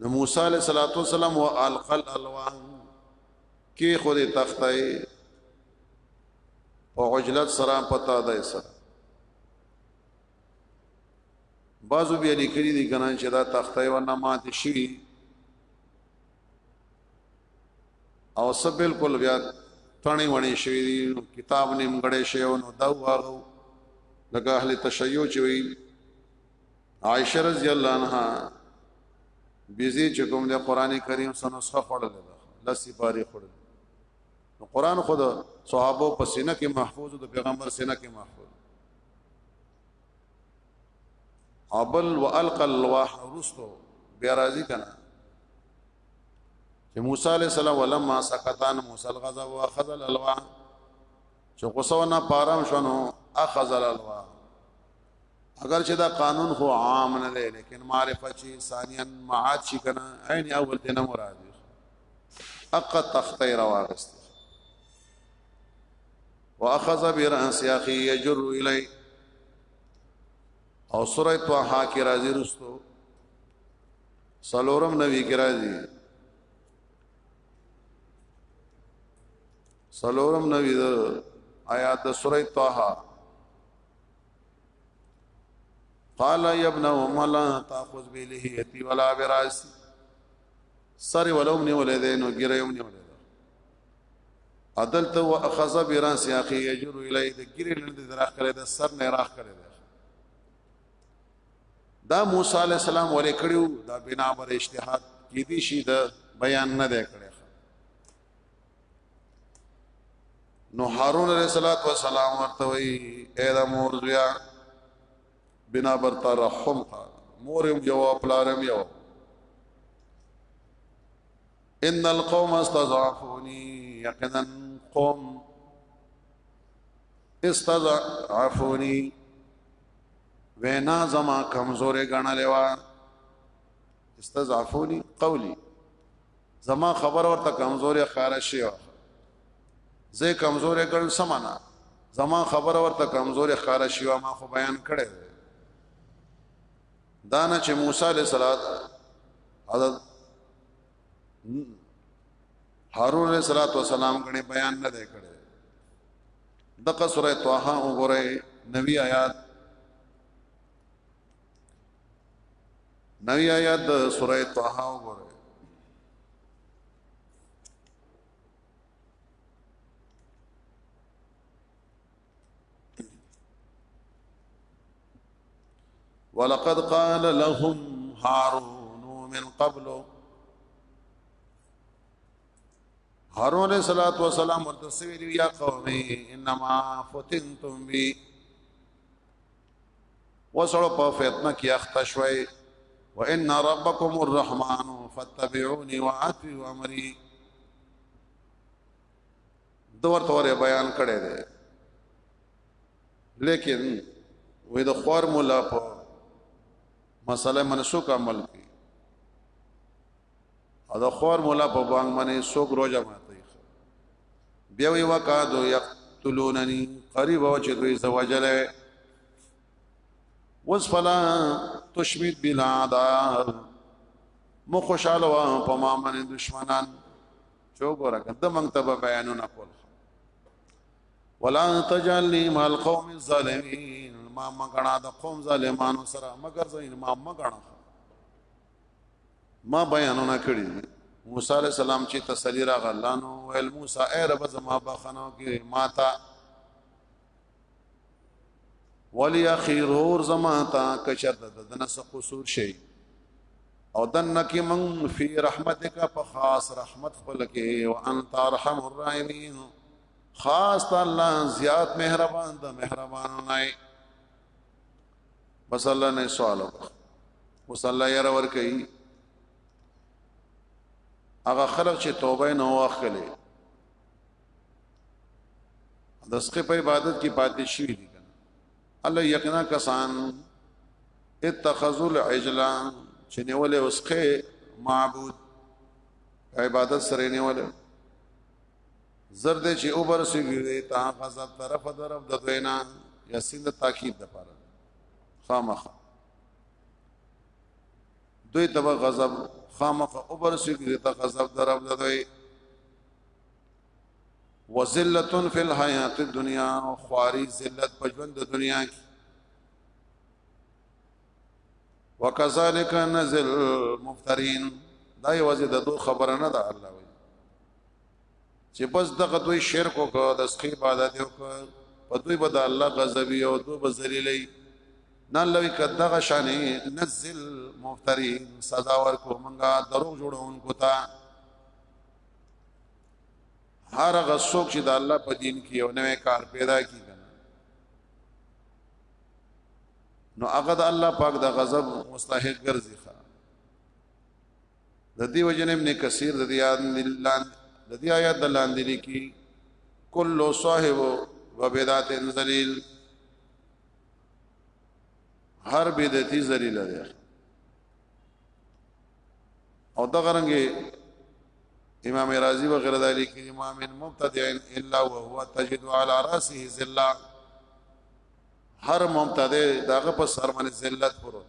نو موسی علیہ الصلوۃ والسلام والقل الوا کې خو دې تختای او عجلت سره پتا ده سره بازو بیا لیکلی دي کنه چې دا تختای و نه مات شي او سب بالکل بیا تڼي وڼي شي کتاب نیمګړې شي او نو دا واغو لکه اهل تشیع چې وي عائشه رضی الله عنها بيزي چې کوم د قران کریم سره نسخه خړل ده لسی باری خړل نو قران خود صحابه په سینه کې محفوظ او د پیغمبر سینه کې محفوظ ابل والقى الواح رستو بیا راضی کنا چې موسی علی السلام ولما سقطان موسی الغضب واخذ الالواح چې غصه نه پارم شنو اخذ الالواح اگر چې دا قانون خو عام نه دی لیکن معرفه چې ثانیا معاد شي کنه عین اول دې نه مراد دی اق تخته راوغست واخذ براس اخي يجر الي او سوره طه کې راځي رستو سلورم نبی کې راځي سلورم نبی د آیات د سوره طه قال يا ابن ام لا تاخذ بلهيتي ولا براسي سر ولوم نه ولید نو ګره یوم نه ولید عدل تو اخذ براس اخي يجر اليه د ګره لند دراخ کړي د سر نه راخ کړي دا موسی علی السلام ولې کړیو دا بنا بر اجتهاد کې دي شي د بیان نه دی کړی نو هارون علیہ الصلوۃ والسلام ورته وی اے د مور زویا بنا بر ترحم تا مور یو جواب لارم یو ان القوم استضعفوني یقینا قوم استضعفوني وینا زما کمزورې غنلې وا استضعفوني قولي زما خبر ورته کمزوري ښکارا شي زه کمزوري ګل سمانا زما خبر ورته کمزوري ښکارا شي ما خو بیان کړي دانا چې موسی عليه السلام حضرت هارون عليه السلام غني بیان نه دی کړی دغه سوره طه وګوره نوی آیات نوی آیات د سوره طه وګوره ولقد قال لهم هارون من قبل هارون علیہ الصلوۃ والسلام ورته ویل یا قومي انما فتنتم بی وسړو په فتنه کې اخته شوي وان ربکم الرحمن فاتبعوني واطيعوا امري دور تور بیان کړي دي لیکن وې د خور مولا په مسله منسوک عمل کې او د خور مولا په بانګ باندې څوک روزه ماتي بیا وی وکادو یقتلوننی قریب او چې دوی زوجله وس فلا تشمت بلادا مو خوشاله وا په ما باندې دشمنان چوک ورکړه د مونږ ته بیانونه کول ولا تجعلني مع القوم الظالمين ما مګنا د قوم ظالمانو سره مگر زین ما مګنا ما بیانونه کړی موسی علی السلام چې تسلی را غلانو ویل موسی اے رب زما بخنو کې ماتا ولی اخیر اور زما تا کچر د دنس قصور شي او دنه کې من فی رحمتک په خاص رحمت خپل کې او انت ارحم الراحمین خاص الله زیات مهربان د مهربان نه بس الله نه سوال اوس الله یې راور کوي هغه خلک چې توبه نه واخلې د سقې په عبادت کې پاتې شي دي الله یقینا کسان اتخذوا العجلا چې نیولې اوسخه معبود عبادت سره نیولې زرد چې اوبر سي وي تا غزا طرف طرف د دوینا یا سند تاکید د پاره خامخ دوی تب غضب خامخ اوبر سي وي تا غضب طرف د دوی وذلت فی الحیات الدنیا خواری ذلت په ژوند د دنیا کې وکذالک نزل مفترین دا یوازې د دوه خبره نه ده الله چې بس دغه دوی شرک وکړه د سخی عبادت وکړه په دوی به د الله غضب او دوی به ذلیلې نه لوي کداغه شانې نزل مفتری سزا ورکو مونږه دروغ جوړونکو ته هر هغه څوک چې د الله په دین کې یو نوې کار پیدا کی نو هغه د الله پاک د غضب مستحق ګرځي د دې وجنه ابن کثیر د دې آیات لاندې د دې آیات لاندې لیکي کل صاحب وبدعت ذلیل هر بدعتي ذلیل دی او دا غرنګ امام رازی وغیرہ دا لیکي امام مبتدع الا وهو تجد على راسه ذلہ هر مبتدی داغه په سر باندې ذلت پروت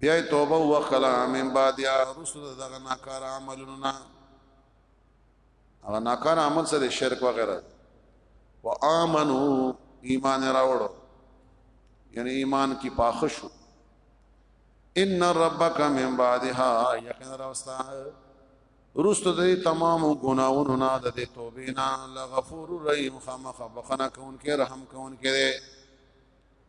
بیا توبه وکړه من بعد یا رسل دغه ناکار عملونه هغه ناکار عمل سره شرک وغیرہ و امنو ایمان راوړو یعنی ایمان کی پاخشو ان ربک من بعدها یقین راوستا رست دې تمام ګناونو نه د دې توبې نه لغفور رحیم خامخ بخنه کون کې رحم کون کې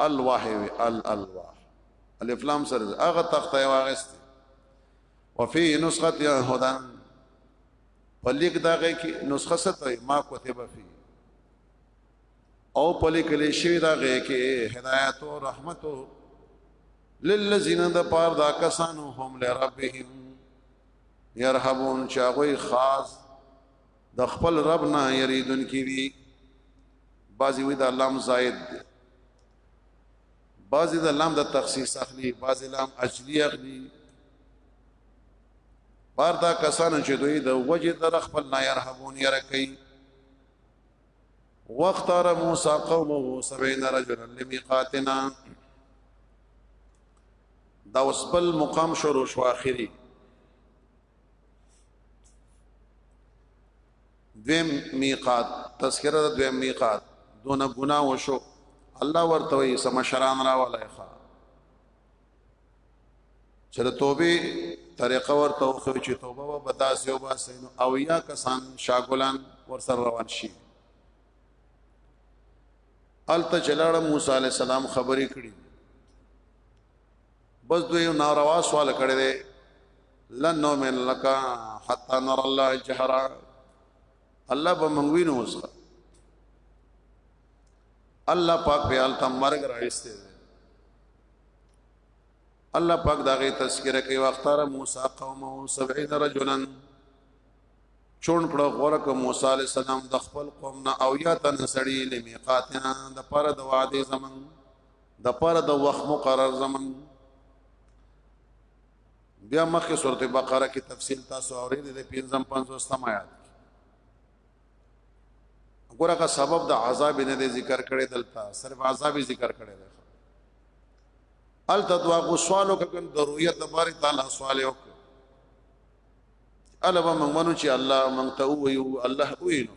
الواح وی ال الواح الف لام سره هغه تخته واغست وفي نسخه هدا پلیک داغه کی نسخه ست ما كتب فی او پلیک لشی داغه کی هدایت او رحمت للذین د پار دا کسانو هم لربهم يرهبون چاغوی خاص د خپل رب نه یریدون کی وی بعضی وی د لام زائد دی بعضی د لام د تخصیص اخلي بعضی لام اجلی اخلي بار دا کسانو چې دوی د وجه در خپل نه يرحمون ير کوي وقت را موسی قومه 70 رجلا لميقاتنا دا وسبل مقام شروع شو اخري دویم میقات تذکرہ د دویم میقات دونه ګنا وشو الله ورته وي سمشران را ولای ښا چې د توبې طریقه ورته خو چې توبه و بدا سه او باسه نو او یا کسان شاګلان ور سره روان شي الته چلاړه موسی علی السلام خبرې کړې بس دوی ناروا سوال کړی دی لن نؤمن لك حتى نرى الله جهرا الله به مونږ وینو اوس الله پاک په حالت مرګ راځته دی الله پاک داغه تذکرہ کوي واختار موسی قومه 70 رجلا چون کړه غوړه ک موسی علی السلام د خپل قوم نه او یا تن سړی لمیقاتنا د پر د وعده زمنګ د پاره د وخت مقرر زمن بیا مخکې سورته بقره کې تفصیل تاسو اورید د 55 50 آیات ګوره کا سبب د عذاب نه دی ذکر کړي دلته صرف عذاب ذکر کړي دی ال تدوا کو سوالو کګن ضرورت د باري تعالی سوال یو الوه من منو چې الله من ته ویو الله وینو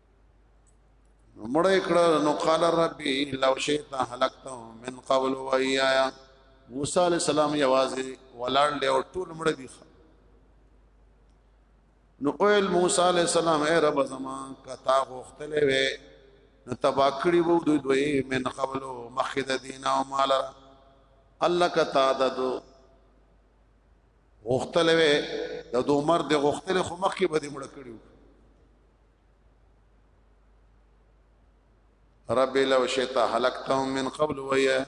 مړې کړه نو قال ربي لو شئت هلكته من قبل ويايا موسی عليه السلام یوازې ولاړ دی او ټول مړ دي نو اویل موسی عليه السلام اے رب زمان کتا غختلې وې نو تباکړي وو دوی دوی من قبل مخد دین او مال الله کتا ددو غختلې وې د دومر د غختلې خو مخ کې به دې مړ کړیو رب لو شئت هلكتهم من قبل ويا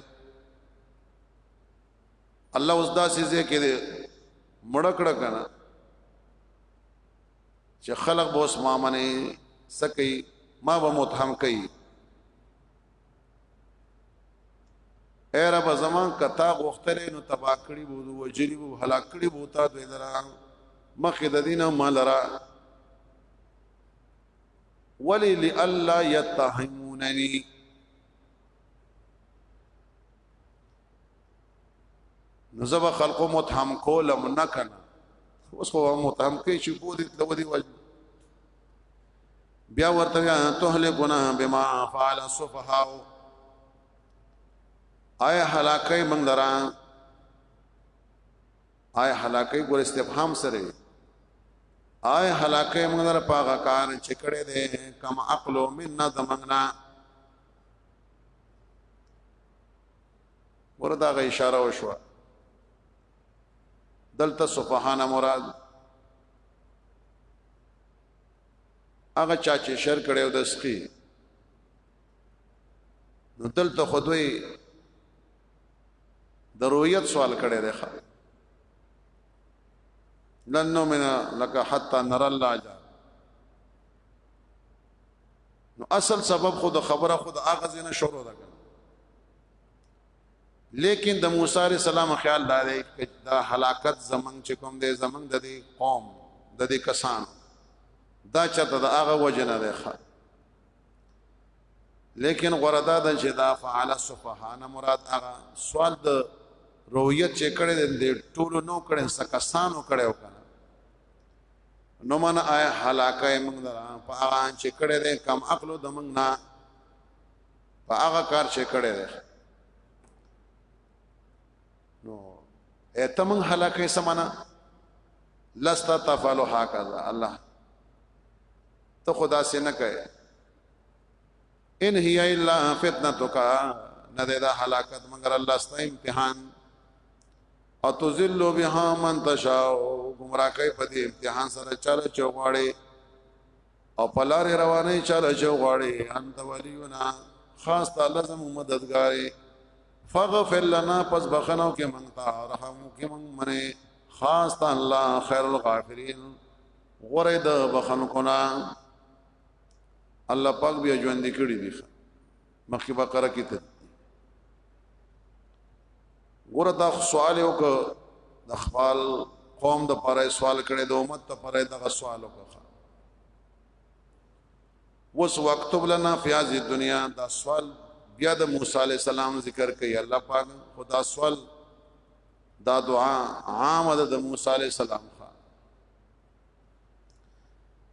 الله اوس دا سيزه کې دې مړکړه کنه چې خلق به اوس ما منې سکی ما به متهم کوي اے رب زمان کتا غختلې نو تبا کړی بو وجلی بو هلاک کړی بو تا دوی درا مخه د دینه مال را ولی لالا یتهموننی نو زب خلقو متهم کولم نکن اوس خو متهم کې چې بو دې لو دې وجه بیا ورته یا تهلکنا بما فعل السفهاء آیا هلاکه من دران آی هلاکه ګور استفهام سره آی هلاکه موږ در پاغه کار چې کړه دې کم عقل مننا زمنګنا وردا غ اشاره وشو دلته سبحانه مراد هغه چا چې شر کړو د سخی نو دلته خدوی د رؤیت سوال کړي دی لن نؤمن لك حتى نرى الله نو اصل سبب خود خبره خود اغاز نه شروع ده لیکن د موسی علی السلام خیال دا دی چې دا هلاکت زمنګ چې کوم دی زمنګ د دې قوم د دې کسان دا چرته د هغه وجنه ده لیکن غردا د چې دا فعل سفهانه مراد هغه سوال د رویت چې کړي د ټولو نو کړي سکسانو کړي وکړه نو من آیا حلاکه موږ درا په هغه چې کړي دې کم عقل د موږ نه په هغه کار چې کړي دې نو اته موږ حلاکه سمانا لستا تفعلوا هكذا الله ته خدا سي نه کوي ان هي الا فتنتک نه دا هلاکت مگر الله ست امتحان او تذل بها من تشاء گمراه کوي په دې امتحان سره چاله چوغاړي او پلار روانه چاله چوغاړي انت ولينا خاص تعالی زم مددګاري فغفر لنا پس بخنو کې مونږ ته رحم کې مونږ منه خاص الله خير الغافرين غره د بخن کنا الله پاک بیا ژوند کړی دی مخکې بقره کې ته غره دا سوال یو ک د خپل قوم د پاره سوال کړي د امت ته پاره دا سوال وکړه وس وقت لنا فی هذه الدنيا دا سوال بیا د موسی علی السلام ذکر کوي الله پاک خدا سوال دا دعا عام د موسی علی السلام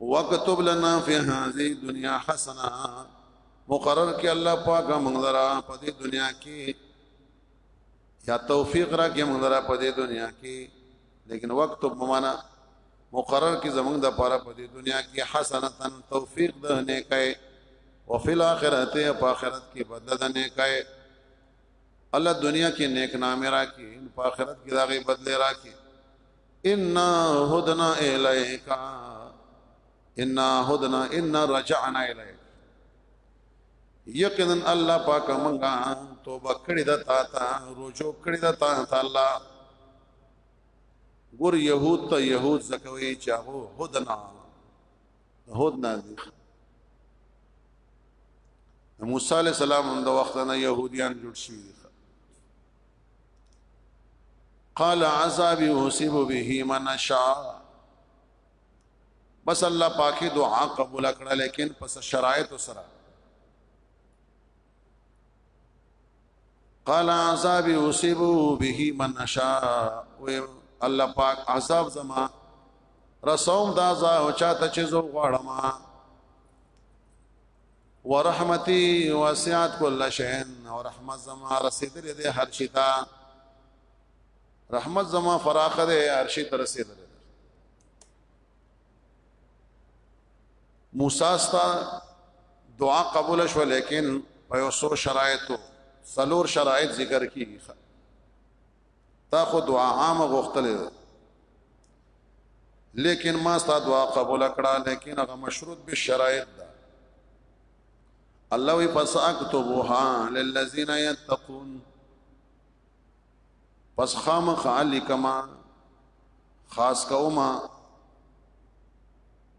وکتب لنا فی هذه دنیا حسنه مقرر کې الله پاک موږ درا په دې دنیا کې یا توفیق را کې موږ درا په دې دنیا کې لیکن وخت په معنا مقرر کې زمونږ د پاره په دې دنیا کې حسنتن توفیق د نیکه او فی الاخرت په آخرت کې بدل د نیکه الله دنیا کې نیک نام را کې په آخرت کې داغه بدل را کې انا هدنا الیک انا هدنا انا رجعنا الیک یقینا الله پاک مونږه توبه کړی د تا ته رجوع کړی د تا ته الله ګور يهود ته يهود زکوي چې هو هدنا هدنا دي موسی عليه السلام د وخت نه يهوديان جوړ شي قال عذابي اصيب به من شاء بس الله پاکي دعا قبول کړه لیکن پس شرایط سره قال عذاب يصيب به من اشاء الله پاک عذاب زما رسوم دا زا او چاته چې زو غواړم ورحمتي وسعت كل شيء او رحمت زما رسیدلې ده هر شي ته رحمت زما فراخ ده هر شي ته رسیدلې موسی ستا دعا قبول شو لیکن په یو څو شرایطو سلور شرایط ذکر کیږي تا خو دعا عامه غوښتلې ده لیکن ما ستا دعا قبول کړه لیکن هغه مشروط به شرایط ده الله وی پس اكتبوها للذین یتقون پس خامخ علی کما خاص کوما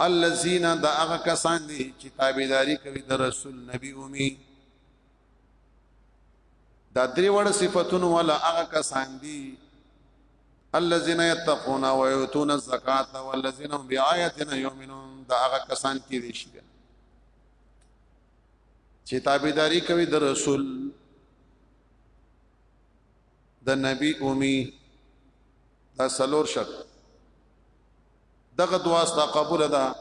الذين دا هغه کسان دي چې تابعداري کوي د رسول نبی امي دا درې وړ صفاتونه ولا هغه کسان دي الذين يتقون ويؤتون الزكاه والذين هم بآياتنا يؤمنون دا هغه کسان کې دي شي چې تابعداري کوي د رسول د نبی اومی دا سلور شرط دغه دعا ستا قبول ده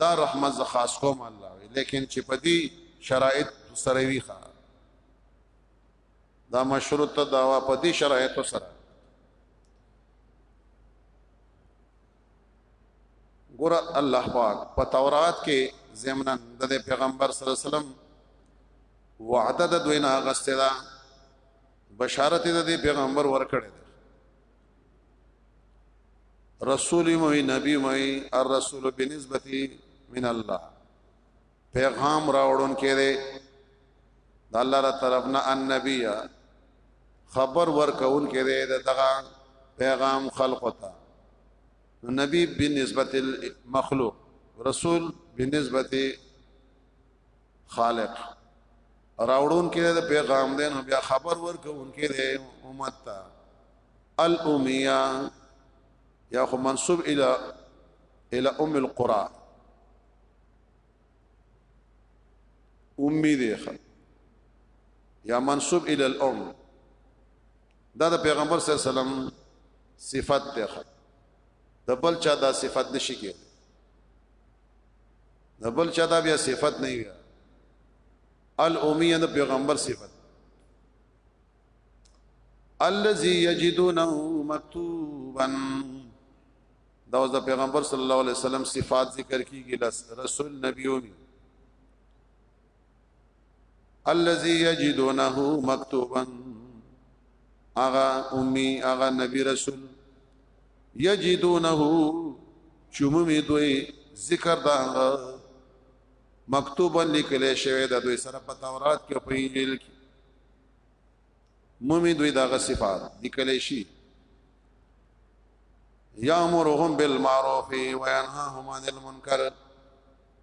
دا رحمت ز خاص کوم الله وی لیکن چې په دې شرایط سره وی ښه دا مشروط دعوا په دې شرایط سره ګور الله پاک په تورات کې زمنن د پیغمبر صلی الله علیه وسلم وعده د دوی نه غسته ده بشارت د دې پیغمبر ورکړی دی رسول موي نبی موي الرسول بنسبت من الله پیغام راوړون کې دی د الله را طرف نه ان نبی خبر ورکون کې دی دغه پیغام خلق ته نبی بنسبت المخلوق رسول بنسبت خالق راوړون کې د پیغام دین بیا خبر ورکون کې دی امت ته الامیه یا خو منسوب الی الی ام القرى امي دی یا منسوب الی الام دا د پیغمبر صلی الله علیه وسلم صفت ده د بل چا دا صفت نشي کې د بل چا دا بیا صفت نه وي الامیه د پیغمبر صفت الذي يجدونه مكتوبا دا اوس د پیغمبر صلی الله علیه وسلم صفات ذکر کیږي لس رسول نبیومی الذي يجدونه مكتوبا اغا امي اغا نبي رسول يجدونه چومي دوی ذکر دا مکتوبا لیکل شوی دا دوی سره په تورات کې په انجیل کې مومي دوی دغه صفات لیکل شي یامرهم بالمعروف وینهاهم عن المنکر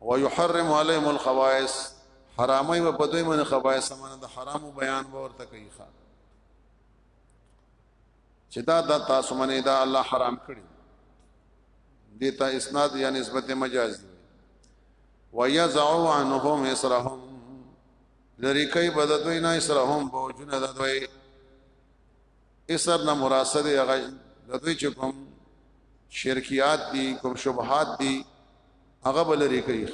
ويحرم عليهم الخبائث حرامي په دوی باندې خبائث معنی د حرامو بیان به ورته کوي ښا چې دا د تاسو باندې دا الله حرام کړی دیتا اسناد یا نسبت مجاز دی ويزعو عنهم اسرهم لری کوي بد دوی نه اسرهم بوجنه د دوی اسر نه مراسد هغه د دوی چې کوم شرکیات دي کوم شبهات دي هغه بلری کوي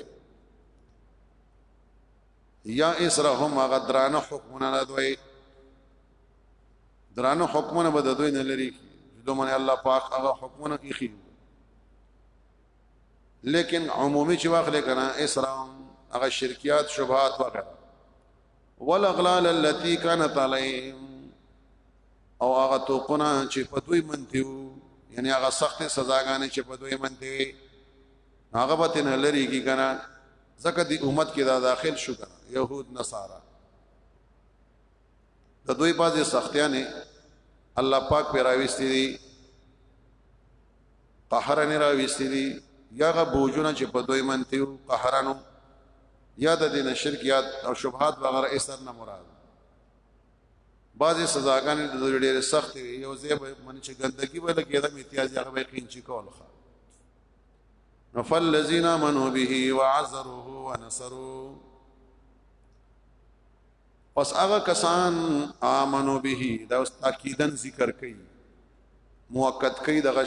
یا اسرهم هغه درانه حکمونه نه دوی درانه حکمونه به دوی نه لري دومره الله پاک هغه حکمونه کوي لیکن عمومي چې واخلې کنه اسرام هغه شرکیات شبهات وغیرہ والاغلال التي كانت عليهم او هغه توپونه چې په دوی منتیو یعنی هغه سخت سزاګانې چې په دوی منتیوي هغه به تنه لري کی کنه زکه دی امت کې دا داخل شو کنه يهود نصارا د دوی بازي سختیانه الله پاک پر راويستي دي قهرن راويستي دي یا غ بوجونه چې په دوی منتیو قهرنو یا د دین شرکیات او شبهات وغیرہ ایسر نه مراد بعضی سزاګانې د دوی ډېرې سختې وي یو ځای به من چې ګندګي به لګي دا امتیاز هغه به قینچی کول ښه نو فالذین آمنوا به وعذروه ونصروه پس هغه کسان آمنو به دا تاکیدن ذکر کوي موقت کوي دغه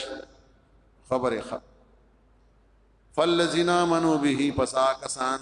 خبره ښه فالذین آمنوا به پس هغه کسان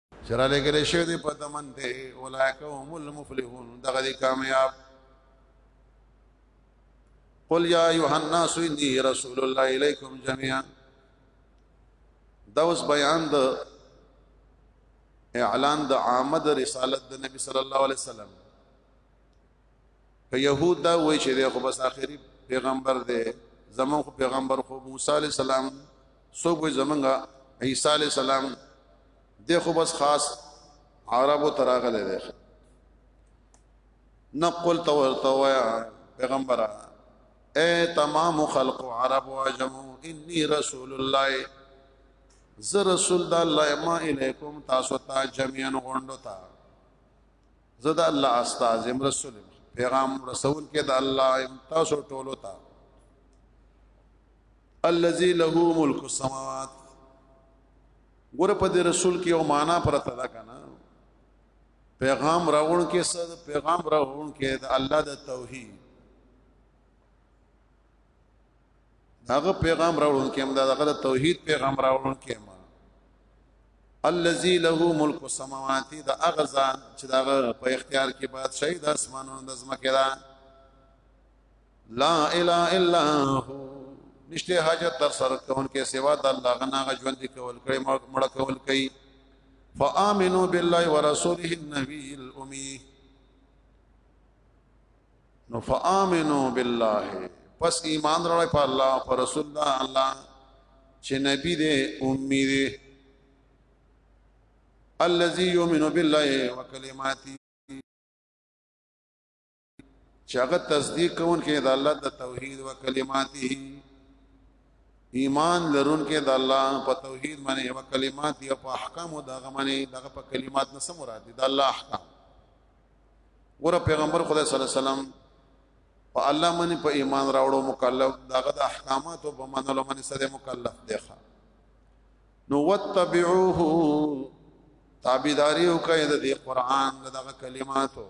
چې را لګل شوی دی په دمن دی اولایک هم المفلحون دغه دی کامیاب قل یا ایها الناس انی رسول الله الیکم جميعا دا اوس بیان د اعلان د عامد رسالت د نبی صلی الله علیه وسلم که يهود دا وای چې د خو بس اخري پیغمبر دی زمون خو پیغمبر خو موسی علی السلام سو کوئی زمنګا عیسی علی السلام د خو بس خاص عربو تراغله دی نقل تو ورته وایا پیغمبره اے تمام خلق عرب و عجم انی رسول الله ز رسول د الله ما الیکم تاسو ته جميعا غوندو تا زدا الله استاد ام رسول پیغام رسول کې د الله تاسو ټولو ته الذي له ملک السماوات ګور په دې رسول کې او معنا پرته ده کنه پیغام راوون کې صد پیغام راوون کې د الله د توحید هغه پیغام راوون کې هم دا هغه د توحید پیغام راوون کې ما الذي له ملک السماوات دا اغزا چې دا په اختیار کې بادشاہي د اسمانونو د زمکه ده لا اله الا هو نشته حاجت تر سر کون کې سوا د الله غنا غ ژوند کول کړي مړ کول کوي فآمنوا بالله ورسوله النبي الامي نو فآمنوا بالله پس ایمان راوړی په الله او پر رسول الله الله چې نبی دې امي دې الذي يؤمن بالله وكلماته چې هغه تصدیق کوون کې د الله د توحید او کلماته ایمان لرون کې د الله په توحید باندې او کلمات او په احکام او دغه باندې دغه په کلمات نه سم مراد دي د الله احکام ور پیغمبر خدای صلی الله علیه وسلم په الله باندې په ایمان راوړو مکلف دغه د احکامات او په منلو باندې سره مکلف دی ښا نو وتبعوه تابعداري وکړئ د قرآن دغه کلماتو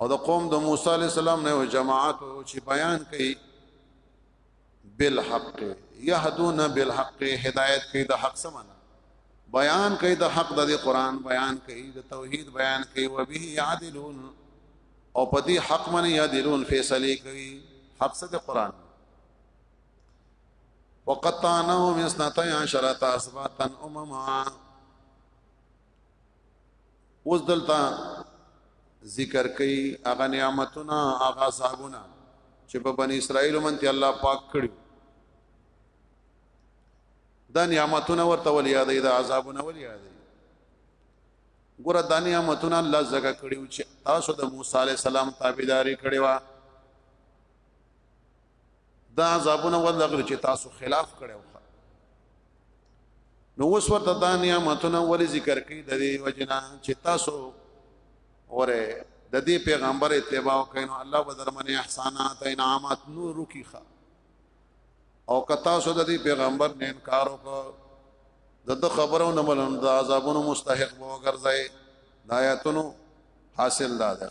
او د قوم د موسی علی السلام نه یو جماعت چې بیان کوي بالحق يهدون بالحق هدایت کوي د حق سمانه بیان کوي د حق د قرآن بیان کوي د توحید بیان کوي و به يعدلون او په دې حق باندې يعدلون فیصله کوي حق څه د قرآن وقطعناهم اثنتي عشرة اسباطا امما اوس دلته ذکر کوي هغه نعمتونه هغه صاحبونه چې په بنی اسرائیل منته الله پاک کړی دا نعمتونه ورته ول یادې دا عذابونه ول یادې ګور دا نعمتونه الله زګه کړیو چې تاسو د موسی علی السلام تابعداري کړې و دا عذابونه ولغلی چې تاسو خلاف کړو نو اوس ورته دا نعمتونه ولې ذکر کړي د دې وجنا چې تاسو وره د دې پیغمبر اتباع کین الله به درمنه احسانات انعامات نور کیخه او کتا سو د دې پیغمبر نه انکار وکړ د د خبرو نه ملن د عذابونو مستحق وو ګرځي د آیاتونو حاصل دا ده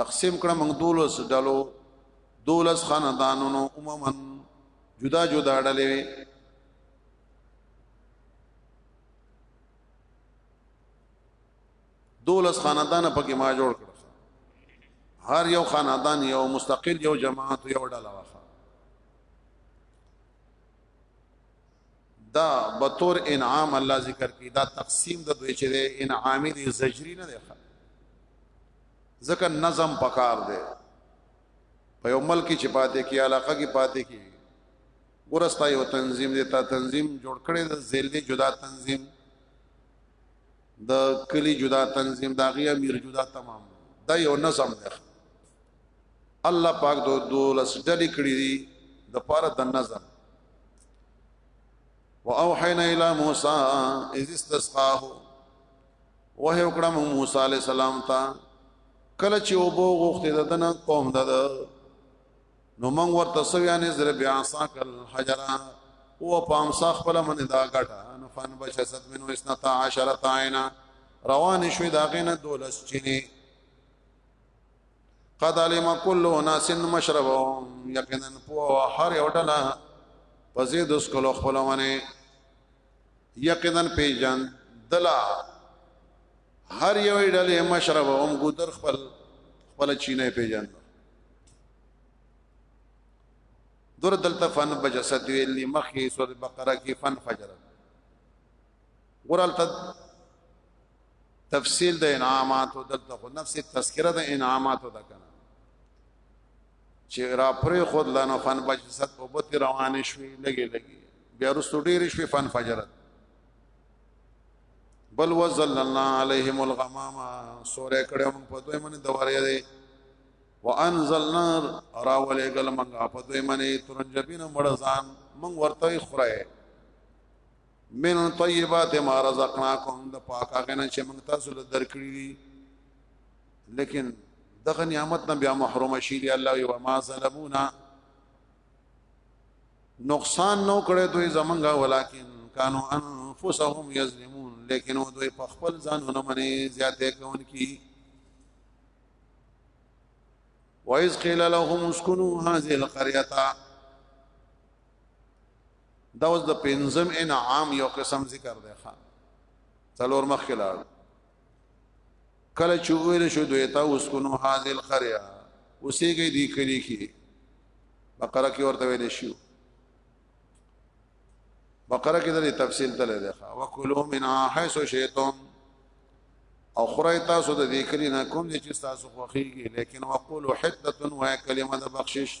تقسیم کړه موږ دولس ډلو دولس خاندانونو اممن جدا جدا ډلې دولس خاندان پکې ما جوړ کړ هر یو خاندان یو مستقل یو جماعت یو ډله واخا دا بطور انعام الله ذکر کی دا تقسیم د دوی چې دی انعامی دی زجری نه دی ځکه نظم پکار دی په یو ملک چې پاتې کی علاقه کې پاتې کی ورستا یو تنظیم دی تا تنظیم جوړ کړي د ضلع جدا تنظیم د کلی جدا تنظیم دا غي امیر جدا تمام دا یو نظم دی الله پاک دو دولس ډلې کړې دي د پاره د نظم واوحینا الی موسی اذ استسقاه وه وکړه موسی علی السلام ته کله چې وبو غوښته ددن قوم دد نو موږ ورته سویانه زر بیا ساکل حجرا او پام ساخ خپل من دا غټه نو فن بشست منو اسنتا عشرت عینا روان شوی داغه نه دولس چینه قد علم كل ناس مشربهم یقینا په هر یو ډله په زید اس کولو خپل منی یقینا پیجن دلا هر یو ډله مشربهم ګذر خپل خپل چینه پیجن در دلته فن بجسد ویل مخی سور بقره کې فن فجر ورالته تفصیل د انعامات او دلته خو نفس تذکرہ د انعامات د کنه چې را پرې خود لانو فن بجسد په بت روان شوي لګي لګي بیا رسو ډیر شوي فن فجرت بل وزلنا عليهم الغمام سورې کړه موږ په دوی باندې دواره دي وانزلنا راولې ګل موږ په دوی باندې ترنجبین مړزان موږ ورته خړای من طیبات ما رزقناکم د پاک هغه نه چې موږ تاسو له درکړي دي لیکن دغه نعمت نه بیا محروم شي دی الله یو ما ظلمونا نقصان نو کړي دوی زمونږه ولیکن کانو انفسهم یظلمون لیکن دوی په خپل ځانونه باندې زیاته کوونکی وَإِذْ قِيلَ لَهُمْ اسْكُنُوا هَذِهِ الْقَرْيَةَ دا اوس د پنځم انعام یو قسم ذکر دی ښا څلور مخ کې لاړ کله چې ویل شو دوی ته اوس کو نو حاصل خریا اوسېږي دی کلی کې بقره کې ورته ویل شو بقره کې د تفصیل تل دی ښا وکلو من حيث شئتم او خره تاسو د دې کلی نه کوم چې تاسو خوخيږي لیکن وقولو حته و کلمه د بخشش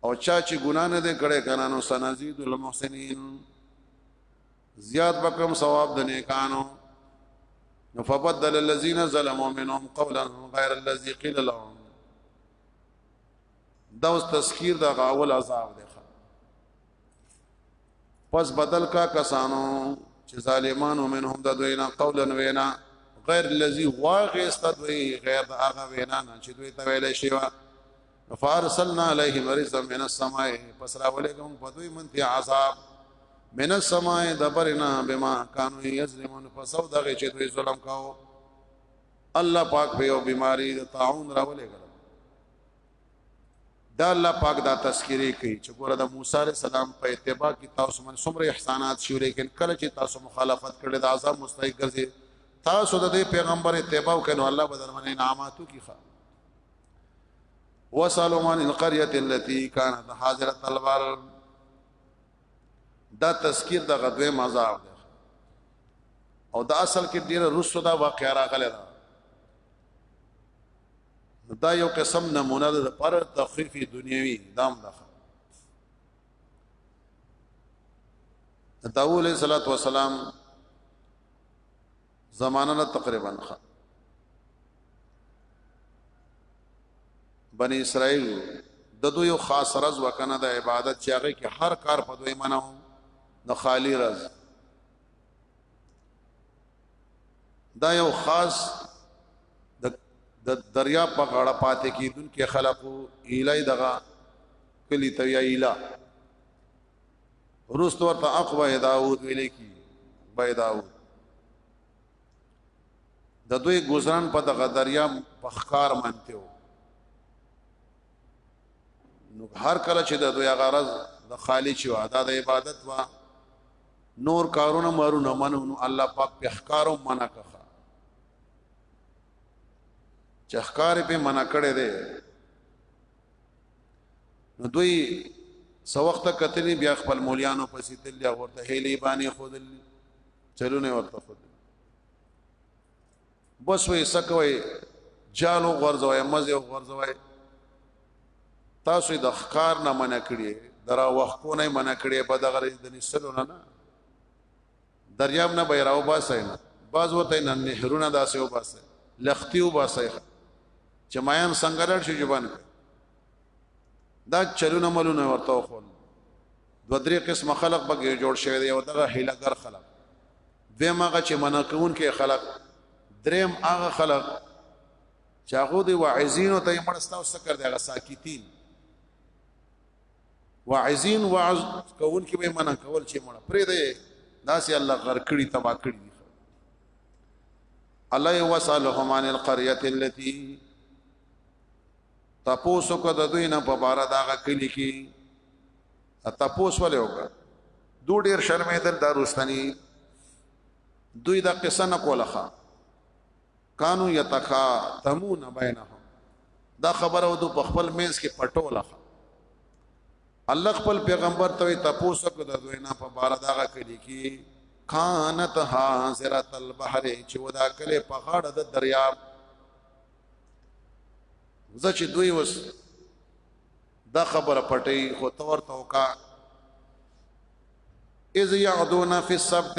او چا چې ګنا نه دې کړې کنه نو سنزيد المحسنين زیاد بکم ثواب د نیکانو نو فبدل الذين ظلموا منهم قولا غير الذي قيل لهم دا اوس تذکیر دا غاول عذاب دی پس بدل کا کسانو چې ظالمانو منهم د دوی نه قولا وینا غیر الذي واغست دوی غیر هغه وینا نه چې دوی ته ویل شي فارسلنا علیهم رزقا من السماء پس راولګم په دوی منتی عذاب من السماء دبرنا بما كانوا يظلمون فسو دغه چې دوی ظلم کاو الله پاک په یو بیماری د تعاون راولګل دا الله پاک دا تذکری کوي چې ګوره د موسی عليه السلام په اتباع کې تاسو من څومره احسانات شو لیکن کله چې تاسو مخالفت کړې د عذاب مستحق ګرځي تاسو د پیغمبر اتباع کړو الله بدر من انعاماتو کې ښه وسالو من القريه التي كانت حاضره البر دا تذکیر د غدوی مزار دی او دا اصل کې ډیر رسو دا واقعا راغلی دا دا یو قسم نمونه ده پر تخفیف دنیوي دام ده داوود علیہ الصلوۃ والسلام زمانه نه تقریبا خ بنی اسرائیل د دوی یو خاص رز وکنه د عبادت چې هغه کې هر کار په دوی منو د خالی رز دا یو خاص د دریا په غاړه پاتې کیدونکو خلقو ایلای دغه کلی تویا ایلا روس تور ته اقوا داوود ویل کی بای داوود د دوی گزارن په دغه دریا په ښکار مانته وو نو هر کله چې د دوی غرض د خالی چې واده د عبادت وا نور کارونه مارونه منو نو الله پاک په ښکارو منع کړه چې ښکار په منع کړي دي نو دوی سو وخت کتلی بیا خپل مولیانو پسې تللی ورته هیلی باندې خودل چلونه ورته خودل بس وې سکوي جالو غرزوي مزه غرزوي تاسو د خکار نه منع کړی درا وخت کو نه منع کړی په دغه د نسلونه نه دریاب نه به راو باسه نه باز وته نه نهرونه داسې و باسه لختی و باسه چې مایان څنګه لړ شي جبان دا چلونه ملونه ورته خو دو درې قسم خلق به جوړ شوی دی او دغه هیلګر خلق دیم هغه چې منع کوون کې خلق دریم هغه خلق چې هغه دی واعظین او ته مړستا او سکر دی هغه ساکتین واعظین وعظ کول کې به منع کول چې مړه پرې دی داسې الله غر کړی تبا کړی الله وسالهم عن القريه التي تاسو کو د دوی نه په بار داغه کلی کې تاسو ولې وکړه دو ډیر شرمېدل داروستانی دوی دا قصه نه کوله کانو یتخاتمون بینهم دا خبره ودو په خپل مینس کې پټوله الله خپل پیغمبر ته تاسو کو د دوینا په بار داغه کړي کې کانت حاضرت البحر چې ودا کله په غاړه د دریاب زه چې دوی وس دا خبره پټي خو تور توکا اذ يعدون في السبت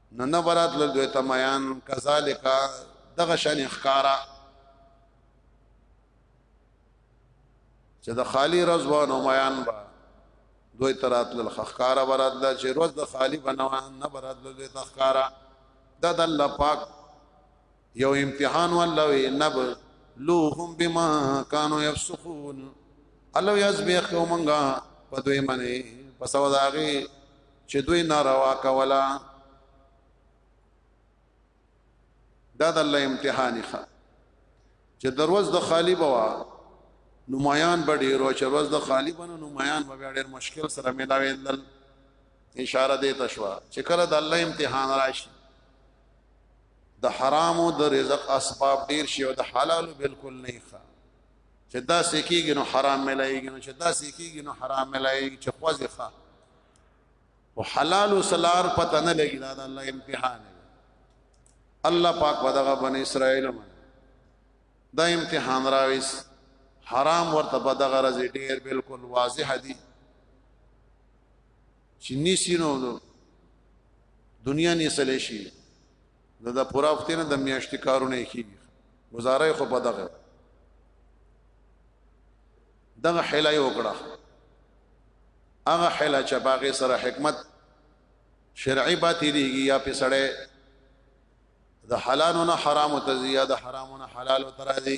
نو نه برات له دوی تمیان کذالک دغه شان اخکارا چې د خالی رضوان او میان با دوی ترات له خخکارا برات له چې روز د خالی بنوان نه برات له دوی تخکارا د الله پاک یو امتحان والله وی نب لوهم بما كانوا يفسقون الله یزبیخ ومنګه په دوی منی په سوداغي چې دوی ناروا کولا دا د الله امتحان ښه چې دروازه د خالی بوا نمایان به ډیر او چې ورځ د خالی بنو نمایان به ډیر مشکل سره ملاوي دل اشاره دی تشوا چې کله د الله امتحان راشي د حرامو د رزق اسباب ډیر شي او د حلال بالکل نه ښه چې دا سکیږي نو حرام ملایږي نو چې دا سکیږي نو حرام ملایږي چې خوځي ښه او حلال او سلار پته نه لګي دا د الله امتحان دی الله پاک ودغه بن اسرائیل من دا امتحان راويس حرام ورته بدغه رزي ډیر بالکل واضح دي چې نیسی نو نو دنیا نه سلی شي نو دا پورا وخت نه د میاشتې کارونه کیږي گزاره خو په دغه دغه حلای وکړه هغه حلا چې باغې سره حکمت شرعي باتی دیږي یا په سړې د حلالونو حرامو ته زیاده حرامونو حلالو ترازی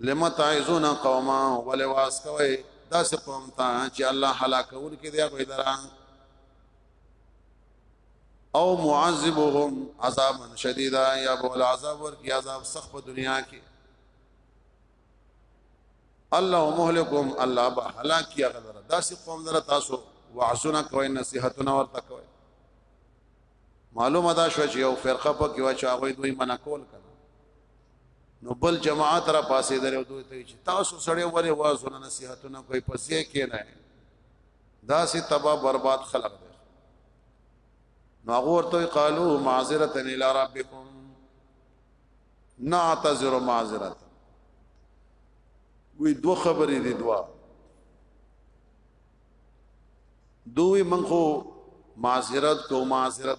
لم تعذون قوما ولې واس کوي داسې قوم ته چې الله هلاکون کې دی هغه درا او معذبهم عذابا شدیدا یا بول عذاب ورکی عذاب سخت په دنیا کې الله مهلكم الله به هلاکی هغه درا داسې قوم درا تاسو وعظونه کوي نصيحتونه ورته کوي معلومه دا شو چې یو فرقه په کې و چې هغه دوی منع کول کړه نو بل جماعت را پاسې درو دوی ته چې تاسو سړی ولې وازونه نصيحتونه کوي پسې کې نه دا سي تبا برباد خلق دی نو هغه ورته قالو معذره الى ربكم نعتذر معذره وی دو خبرې دي دوا دوی من خو معذرت کو معذرت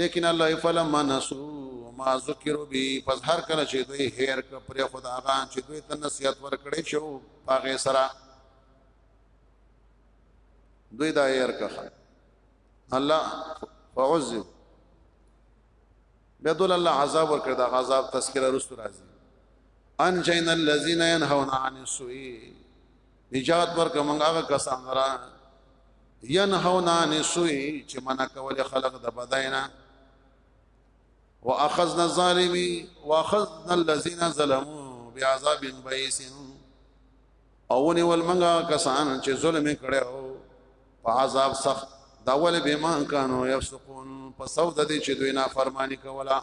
لیکن الله فلما نسوا ما ذکروا به پس هر کله چې دوی هیر ک پر خدا غان چې دوی ته نصیحت ورکړې شو هغه سره دوی دا هیر کخه الله فعذب بدل الله عذاب ورکړ دا عذاب تذکرہ رسول راځي ان جین الذین ينهون عن السوء نجات ورک موږ هغه کسان را ينهونا نسوي چې منع کول خلق د بداینا واخذنا الظالمين واخذنا الذين ظلموا بعذاب بئس او ني ولمنګه کسان چې ظلم کړي او په عذاب سخت دا ول به مان کانو يفسقون په سود دي چې دوی نه فرمانی کولا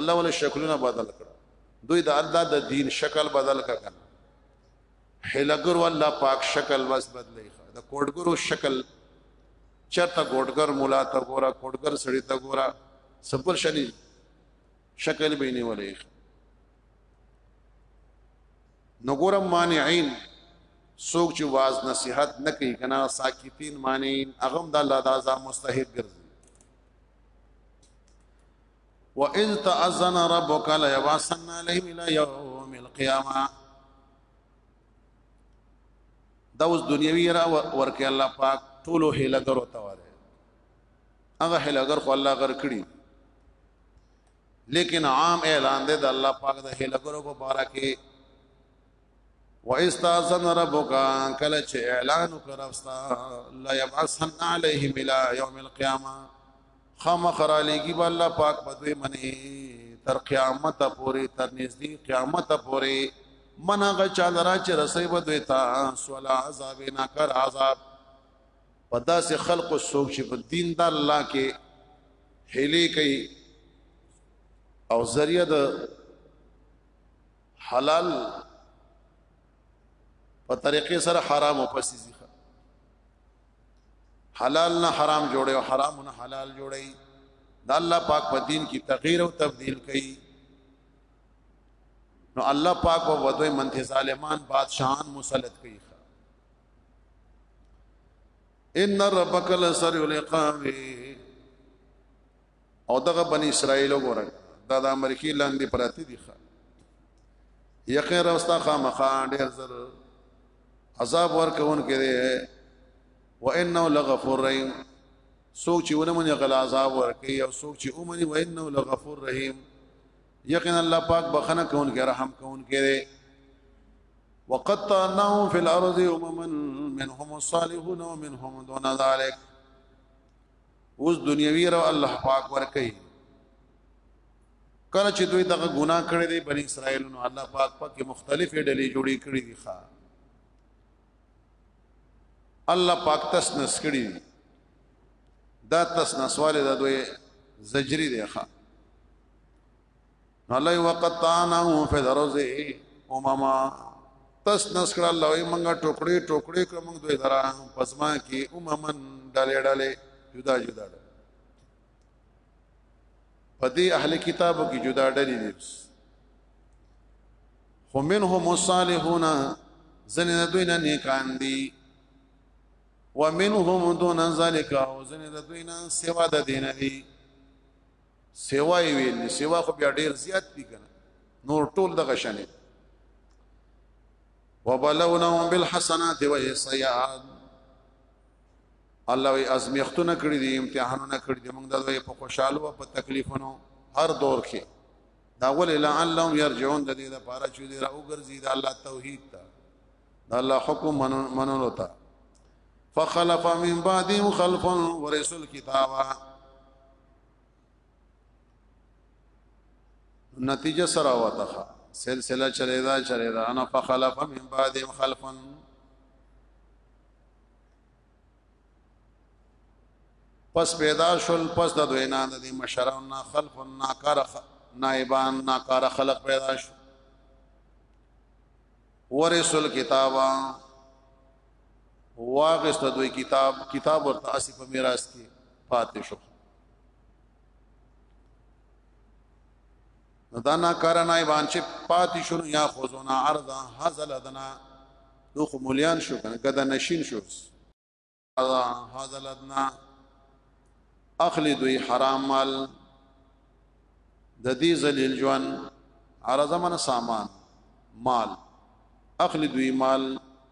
الله ول شکلونه بدل کړ دوی د الله د دین شکل بدل کړ حلګر والله پاک شکل وس بدلې د کوډګرو شکل چرته کوډګر مولا ته ګورا کوډګر سړی ته ګورا سپر شنی شکل به نه ولې نګورم مانعين سوک چې واز نصيحت نه کوي کنا ساکتين مانعين اغم د الله د عذاب مستحق ګرځي واذ تاذن ربك ليبعثن عليهم الى يوم القيامه دا اوس دنیوي را ورکه الله پاک ټولو هله درو تواله هغه هله ګر خو الله غر کړی لیکن عام اعلان دی د الله پاک د هله ګرو په بارا کې و استاذن ربک کله چې اعلان وکړستا لا يبعثن عليهم الى يوم القيامه خامخر علیږي به الله پاک په دوی منی تر قیامت پورې تر نږدې قیامت پورې منغه چاندرا چې رسې به دوی تا سوال عذاب نه کر عذاب پدا سے خلق او سوق چې په دین د الله کې هلي کوي او ذریعہ د حلال په طریقې سره حرام او پسې ځي حلال نه حرام جوړي او حرام نه حلال جوړي د الله پاک په دین کې تغییر او تبديل کوي نو الله پاک او ودوی منته ظالمان بادشاہان مسلط کوي ان ربک لسر العقاب او دغه بنی اسرائیل وګوره دا د امریکای لاندې پراته دي ښه یقین راوستا خامخا ډیر زر عذاب ورکون کړي و انه لغفور رحیم سوک چې ونمنې غل عذاب ورکي او سوک چې اومني و انه لغفور رحیم یقین الله پاک بخنه کون کې رحم کون کړي وقطعناهم في الارض امما منهم الصالحون ومنهم دون ذلك اوس دنیوي رو الله پاک ور کوي کله چې دوی دغه ګناه کړی دی بنی اسرائیل نو الله پاک پاک مختلفې ډلې جوړې کړې دي ښا الله پاک تس نس کړی دا تس نسواله د دوی زجری دی ښا الله وقطعناه فی الارض امما تس نس کړه الله یې مونږه ټوکړي ټوکړي کړه مونږ دوی درا پسما کې اممن ډلې ډلې جدا جدا پدې اهل کتابو کې جدا ډلې دي خو منهم الصالحون زنه د دوی نه نیکان دي ومنهم دون ذلك او زنه د دوی نه سوا د دین دي سیوا یې ویل دي سیوا خو بیا ډیر زیات دي کنه نور ټول دغه شنه وبلونهم بالحسنات والسيئات الله وی ازمیختونه کړی دي امتحانونه کړی دي موږ دغه په خوشاله او په تکلیفونو هر دور کې دا ول لعلهم يرجعون د دې لپاره چې دې راو ګرځي د الله توحید ته د الله حکم منلو ته فخلف من بعدهم خلف ورثوا الكتاب نتیجه سره وته سلسله چلی دا چلی دا انا فخلف من بعدهم خلفن پس پیدا شل پس د دوینا د مشران نا خلف ناکار نائبان ناکار خلق پیدا شو ورسل کتابا واغست دوی کتاب کتاب ورته اسی په میراث کې پاتې شو دانا کارنا ایوان چې پاتې شو یا خذونا ارضا حاصل دنا دو خو مليان شو کنه کدا نشین شو ارضا حاصل دنا اخلی دوی حرام مال د دې ذلیل جوان عرض من سامان مال اخلی دوی مال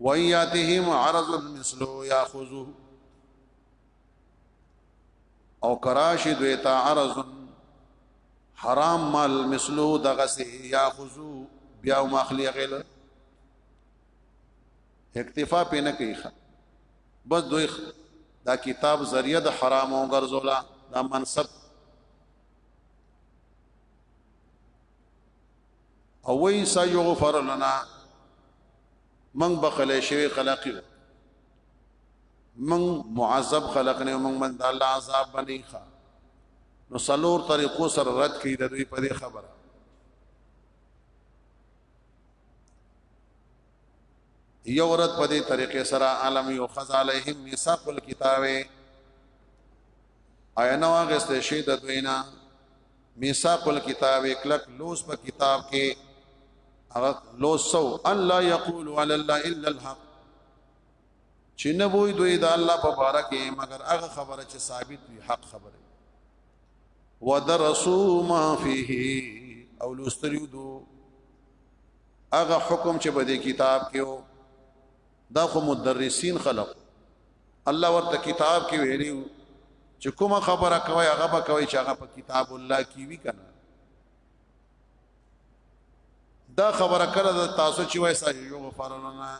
وياتهم عرض مثلو ياخذو او کراشی دوی تا عرض حرام مال مثلو دغسی ياخذو بیا مخلی غل اکتفا پې نه کوي بس دوی دا کتاب ذریعہ د حرام او ګرځولا دا منصب او وی سيغفر لنا من بخله شوی خلقی من معذب خلق نه من من الله عذاب بنی خا نو سلور طریقو سر رد کی د دوی په دې خبره یو رد په دې طریقې سره عالم یو خزالهم میثاق الكتاب اینا واغسته شی د دوینا میثاق الكتاب کلک لوس په کتاب کې هغه لوسو ان لا یقول علی الله الا الحق چې نه وای دوی د الله په باره کې مگر هغه خبره چې ثابت وي حق خبره ودرسوا ما فيه او لوستریو دو هغه حکم چې په دې کتاب کې دا خو مدرسین خلق الله ورته کتاب کې ویلی چې کومه خبره کوي هغه به کوي چې هغه په کتاب الله کې وی کنه دا خبره کړه د تاسو چې وای ساجي یو غفر لنا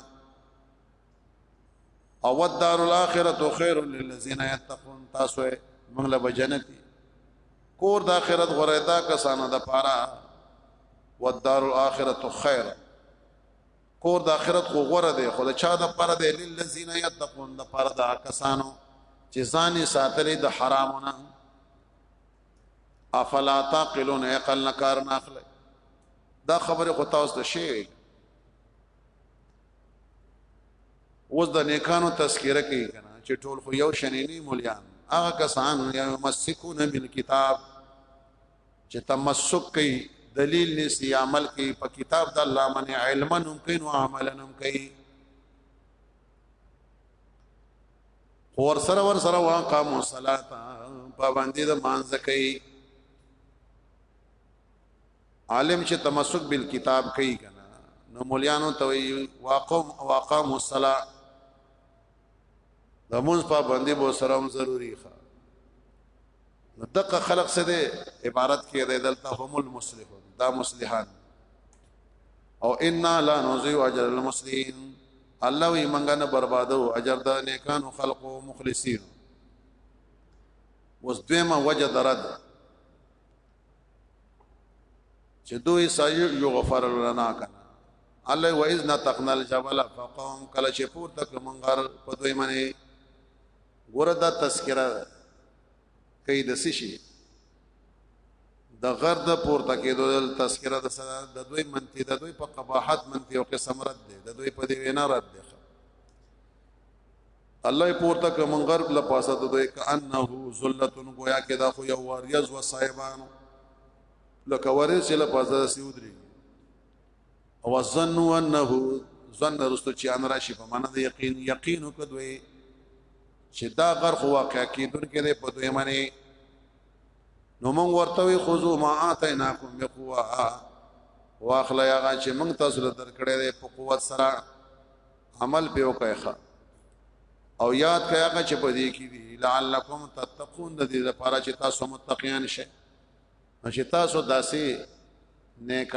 او الدار الاخره خير للذين يتقون تاسو موږ له بجنت کور د اخرت غره دا کسانه د پاره والدار الاخره خير کور د آخرت خو غوره دی خو د چا د پر دی للذین یتقون د پر د کسانو چې ځان ساتلې د حرامونه افلا تعقلون عقل نه کار نه اخلي دا خبره خو تاسو ته شي اوس د نیکانو تذکرہ کوي کنه چې ټول خو یو شنینی مولیان هغه کسان یو مسکون من کتاب چې تمسک کوي دلیل نسی عمل کوي په کتاب د الله باندې علما هم کوي او عملا هم کوي ور سره ور سره واقع مصلات پابندي د مانځ کوي عالم چې تمسک بالکتاب کوي کنه نو مولیانو ته واقع واقع مصلا د مونږ پابندي به سره هم ضروری ښه نو دغه خلق څه دی عبارت کې دی دلته هم المصلحون دا مصلحان او ان لا نضيع اجر المسلمين الله وي منګه نه بربادو اجر د نیکانو خلق او مخلصین وس دیمه وجه درد چې دوی سایو یو غفر لنا کنه الله و اذ نتقنا الجبل فقهم کله چې پورته کوم غر په دوی باندې ګوره دا تذکره ده کوي د سشي د غر د پورته کېدو د تذکره د سره د دوی منتی د دوی په قباحت منتی او قسم رد دی د دوی په دی وینا رد دی الله پورته کوم غرب له پاسه د دوی کانه ذلتن گویا کې دا خو یو واریز و صاحبانو لکه ورې چې له پاسه سیودري او ظن انه ظن رستو چې ان راشي په معنا د یقین یقین کدوې چې دا غرق واقع کیدون کې ده په دوی باندې نو موږ ورته وي خذو ما اتیناکم بقوا واخلا یا چې موږ تاسو له درکړې ده په قوت سره عمل به وکړي او یاد کړئ هغه چې په دې کې دي لعلکم تتقون د دې لپاره چې تاسو متقین شئ نو چې تاسو داسې نیک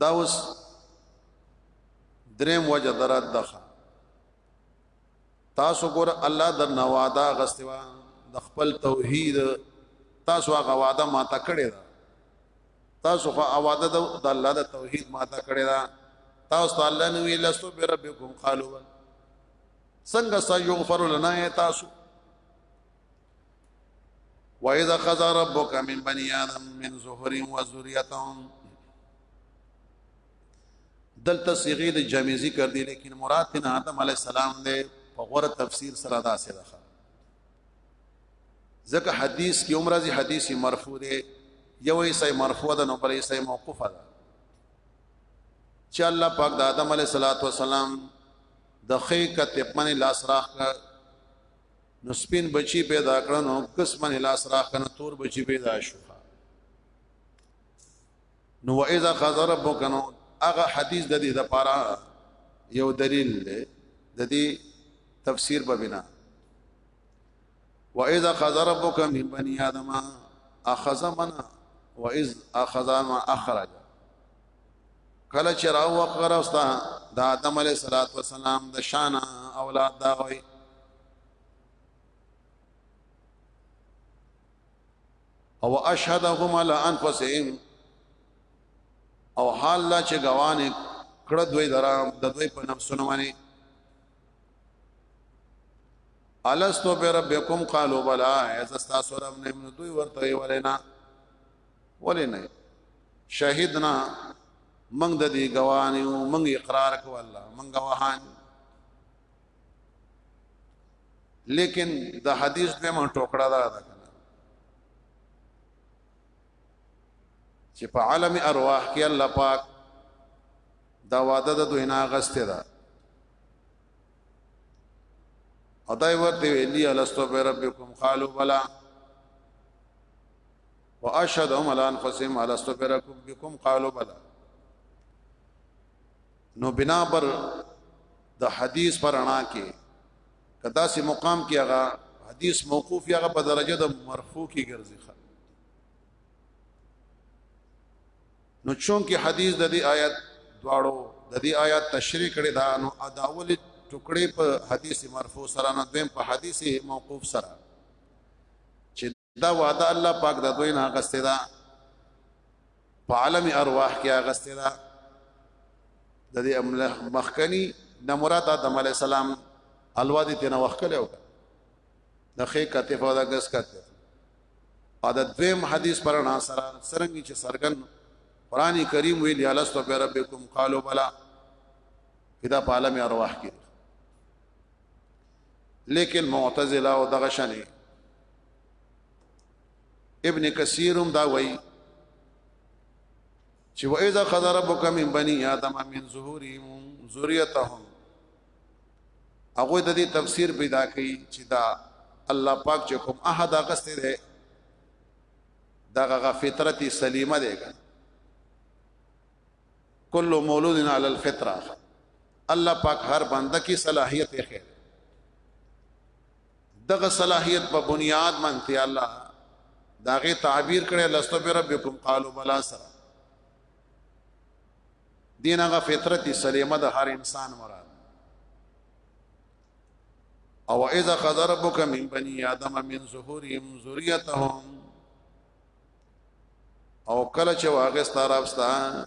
دا اوس دریم وجه درات دخه تاسو ګور الله د نوادا غستوا د خپل توحید تاسو هغه وعده ما تا کړی دا تاسو خو اواده د الله د توحید ما تا کړی دا تاسو ته الله نو ویل سو به ربکم قالوا څنګه سيغفر لنا تاسو وَإِذَا خَذَ رَبُّكَ مِنْ بَنِي آدَمَ مِنْ ظُهُورِهِمْ وَذُرِّيَّتَهُمْ دلته صيغه د جمع ذکر دي لیکن مراد تن آدم علی السلام دی په غوړه تفسیر سره دا سره ده ځکه حدیث کې عمره دي حدیث مرفوع دی یو یې سي مرفوع ده نو بل یې سي موقوف ده چې الله پاک د آدم علی صلوات و سلام د خې کته پنه لاس راخ نو سپین بچی پیدا کړ نو قسمن لاس راخنه تور بچی پیدا شو نو واذا خذ ربک نو هغه حدیث د دې د پاره یو دلیل دی د دې تفسیر په بنا واذا خذ ربک من بنی آدم اخذ من واذ اخذ ما اخرج کله چې راو وقرستا د آدم علی صلوات و سلام د شان اولاد دا وي او اشهدهم علی انفسهم او حال لا چې غوانه کړه دوی درا د دوی په نفسونو باندې الستو بربکم قالوا بلا از استاسو رب نه دوی ورته ولینا ولې نه شهیدنا موږ د دې ګواهان یو موږ اقرار کو الله موږ ګواهان لیکن د حدیث به مون ټوکړه دا ده چې په عالم ارواح کې الله پاک دا وعده د دوی نه غسته ده او دای ورته ویلی الستو به ربکم قالو بلا واشهدهم على انفسهم على استبركم بكم قالوا بلا نو بنا پر د حدیث پر انا کې کدا سي مقام کې هغه حدیث موقوف یا هغه په درجه د مرفوع کې ګرځي نو چون کې حدیث د دې آیت دواړو د دې آیات تشریح کړي دا نو اداول ټوکړې په حدیث مرفوع سره نه دویم په حدیث موقوف سره دا وعده الله پاک د دوی نه غسته ده په عالم ارواح کې غسته ده د دې مخکنی د مراد آدم علی السلام الوادي تنه وکړو د خې کته په دا غس کته او د دویم حدیث پر نه سره سرنګي چې سرګن قرآنی کریم ویلی الستو بی ربکم قالو بلا کدا په عالم ارواح کې لیکن معتزله او دغه شنه ابن کثیر هم دا وایي چې و اذا خذ ربک من بنی آدم من ظهورهم ذریتهم هغه د دې تفسیر پیدا کړي چې دا الله پاک چې کوم احد غسته ده دا غ فطرت سلیمه ده کل مولود علی الفطره الله پاک هر بنده کی صلاحیت خیر دغه صلاحیت په بنیاد باندې الله داغه تعبیر کړي لستو به ربکم قالو بلا سره دین هغه فطرت سلیمه د هر انسان مراد او اذا خذ ربك من بني ادم من ظهورهم ذريتهم او کله چې واغستا رابستا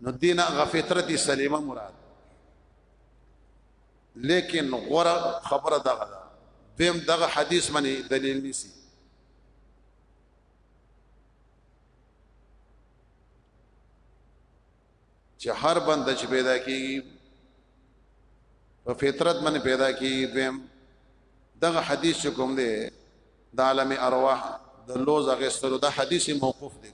نو دینا غفطرت سلیمه مراد لیکن غره خبره دغه ده دیم دغه حدیث باندې دلیل نسی چې هر بند چې پیدا کیږي په فطرت باندې پیدا کیږي دیم دغه حدیث کوم دی د عالم ارواح د لوز غستلو د حدیث موقوف دی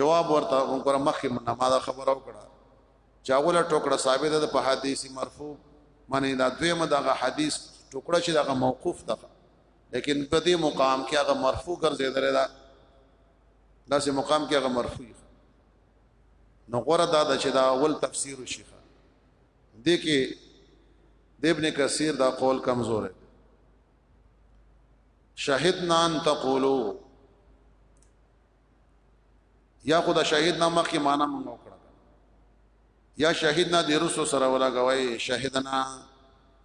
جواب ورته وګوره مخکې نه ما دا خبره وکړه چې اوله ټوکړه ثابت ده په حدیث مرفوع معنی دا دویمه دغه حدیث ټوکړه چې دغه موقوف ده لیکن په دې مقام کې هغه مرفوع ګرځیدل ده داسې مقام کې هغه مرفوع نو غره دا د چې دا اول تفسیر شي دې کې د ابن کثیر دا قول کمزور دی شهدنا ان تقولو یا خدا شهدنا مخکې معنا مونږ وکړه یا شهدنا د رسو سره ولا غوي شهدنا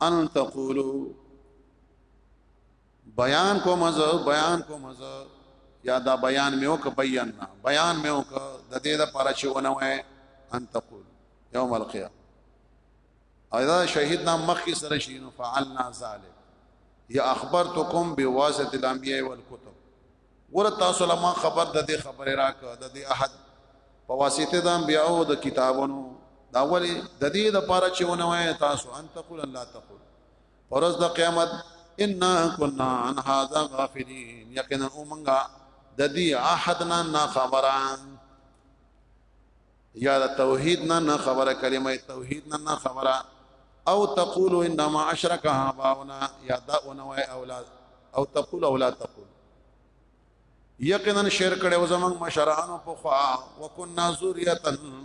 ان تقولو بیان کوم از بیان کوم از یا دا بیان مې وک بیان نه بیان مې وک د دې لپاره چې ونه وای ان تقول یوم القیامه او دا شهیدنا مخی سره شینو فعلنا ذلک یا اخبرتکم بواسطه الانبیاء والکتب ور تاسو لما خبر د دې خبره راک د دې احد په واسطه د انبیاء او د کتابونو دا ولی د دې د پاره چې ونه وای تاسو ان تقول الله تقول پرز د قیامت ان كنا عن هذا غافلين یقینا اومنګه د دې احدنا نا خبران یا د توحید نه نه خبره کلمه توحید نه نه خبره او تقول انما اشرک اباؤنا یا دا اونو اولاد او تقول اولاد تقول یقینا شرک کړو زمنګ مشرانو په خوا وکنا ذریه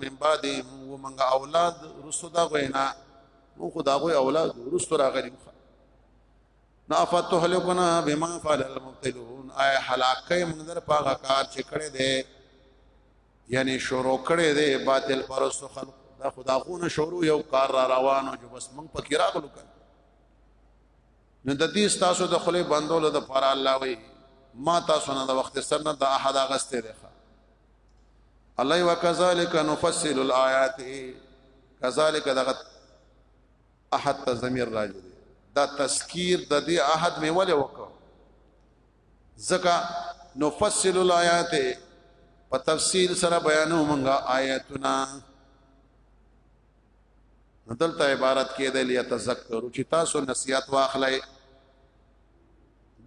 من بعد ومنګ اولاد رسدا غینا مو خدا غو اولاد رسد راغلی نا فتحلقنا بما فعل المبتلون اي هلاکه منظر پاغه کار چې کړه دې یعنی شروع کړي دي باطل پرست خلق دا خدا خونه شروع یو کار را روانو جو بس موږ پکې راغلو کړ نو د دې تاسو د خله بندولو د پر الله وي ما تاسو نه د وخت سر نه د احد اغسته ده الله وکذالک نفصل الایات کذالک دغه احد ته ضمیر راځي دا تذکیر د دې احد می ولې وکړ ځکه نفصل الایات په تفصیل سره بیانو مونږه آیاتنا دلته عبارت کې دی لیتذکروا چې تاسو نصیحت واخلئ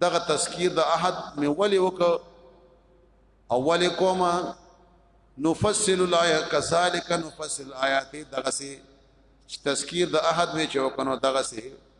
دغه تذکیر د احد می ولی وک اول کوما نفصل الایات کذالک نفصل الایات دغه سي تذکیر د احد می چې وکنو دغه سي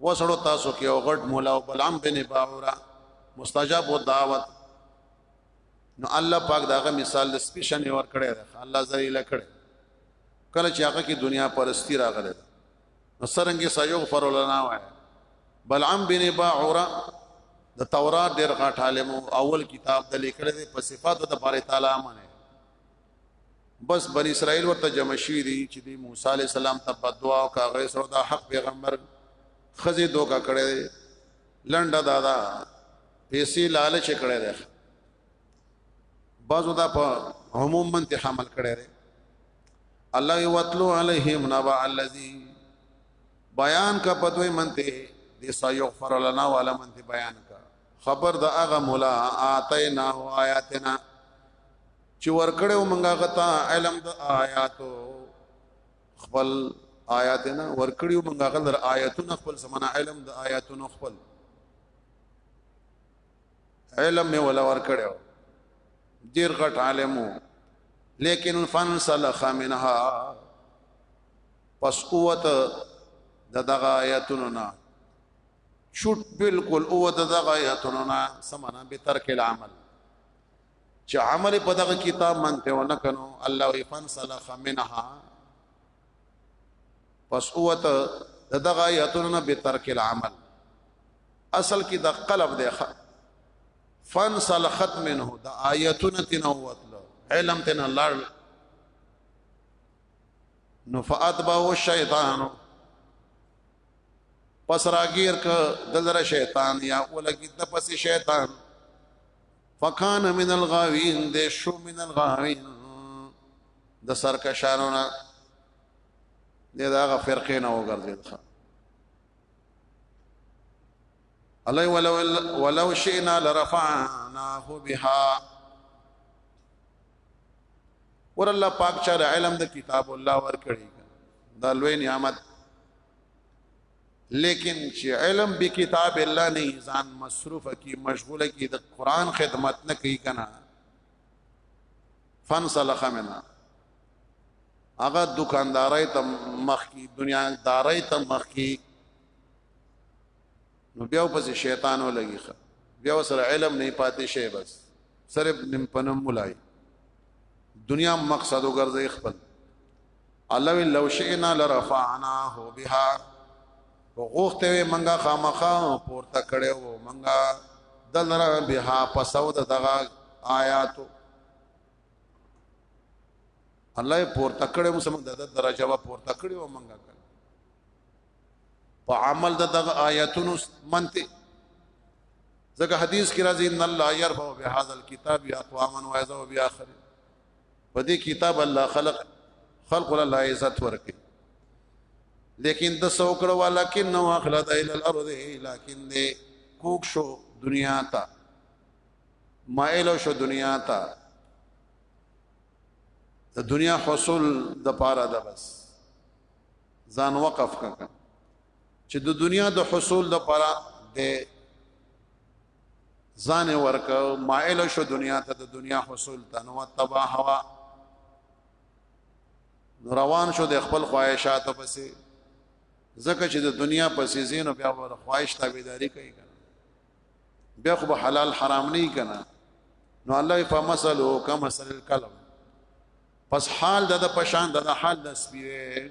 وسړو تاسو کې او غټ مولا او بلعم بن باورا مستجاب و دعوت نو الله پاک داغه مثال د سپیشن ور کړی دی الله ذلیل کړی کله چې هغه کې دنیا پرستی راغله نو سرنګي سيغفر لنا وای بلعم بن باورا د تورات ډېر غټ عالم اول کتاب د لیکل دي په صفاتو د باري تعالی منه بس بنی اسرائیل ورته جمع شوی دي چې دی موسی علی السلام ته بدوا او کاغه سره دا حق پیغمبر خزه دوکا کړي لنډه دادا پیسې لالچ کړي ده بعضو دا په عموم منته حمل کړي ده الله یوتلو علیهم نبا الذی بیان کا پدوی منته دی سیغفر لنا ولا منته بیان کا خبر دا هغه مولا اتینا آیاتنا چې ورکړو مونږه غتا علم د آیاتو خپل آیاتنا ورکړو مونږه غلر آیاتونه خپل سمنا علم د آیاتونو خپل علم می ولا ورکړو ډیر غټ عالمو لیکن فنسلخ منها پس قوت د دغه آیاتونو نه شوت بالکل او د دغه آیاتونو نه سمنا به ترک العمل چې عمل په دغه کتاب منته و نه کنو الله وی فنسلخ منها پس اوت دغه آیاتونه به ترک العمل اصل کې د قلب دی فنسلخت منه د آیاتونه تنوت علم تن لړ نو فاتبعه الشیطان پس راگیر که دلر شیطان یا اولگی دپس شیطان فکان من الغاوین د شو من الغاوین د سرکشانو نه د داغه فرقې نه وګرځید الله ولو ولو شئنا لرفعناه بها ور الله پاک چا علم د کتاب الله ور کړی دا لوی نعمت لیکن چې علم به کتاب الله نه ځان مصروف کی مشغوله کی د قران خدمت نه کوي کنه فن صلخ منا هغه دکاندارای ته مخ کی دنیا دارای ته مخ کی نو بیا پس شیطان ولګي بیا سره علم نه پاتې شي بس صرف نم پنم ملای دنیا مقصد وګرځي خپل الله وی لو شئنا لرفعناه بها غوخته وی منګه خامخا پورته کړي وو منګه دلر بها پسو دغه آیات الله پورته کړي مو سم د درجه وا پورته کړي وو منګه په عمل دغه آیاتونو منته ځکه حدیث کې راځي ان الله يرفع بهذا الكتاب اقواما ويذو باخر په دې کتاب الله خلق خلق الله عزت ورکي لیکن د سوکړه والا کې نو اخلت ال الارض لیکن دې کوک شو دنیا تا مائل شو دنیا تا د دنیا حصول د پاره ده بس ځان وقف کړه چې د دنیا د حصول د پاره د ځان ورک مائل شو دنیا ته د دنیا حصول ته نو تبا هوا نو روان شو د خپل خواهشاتو پسې زکه چې د دنیا پسې زینو بیا ور خواهش تابعداري کوي کنه بیا خو حلال حرام نه کنه نو الله په مسلو کما مسل الکلم پس حال د پشان د حال د سپیره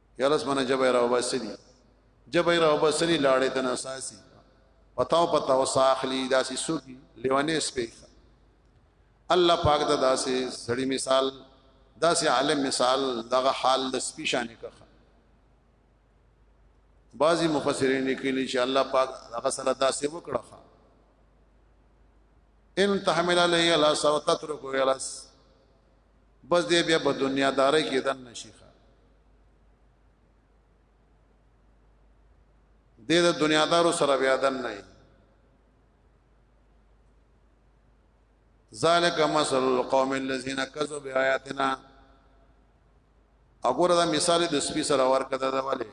یارس منه جبه راو بسلی جبه راو بسلی لاړې تن اساسي پتاو پتاو ساخلی داسې سوګي لیوانه سپې الله پاک دا داسې سړی مثال داسې عالم مثال دغه حال د سپی شانې کخه بعضی مفسرین لیکلی چې الله پاک هغه سره داسې وکړه ان تحمل علی الا سو تترک یلس بس دې بیا په دنیا داري کې دن نشي دې د دنیا دارو سره بیا دن نه ذالک مثل القوم الذين كذبوا بآياتنا وګوره دا مثال د سپي سره ورکړه دا والے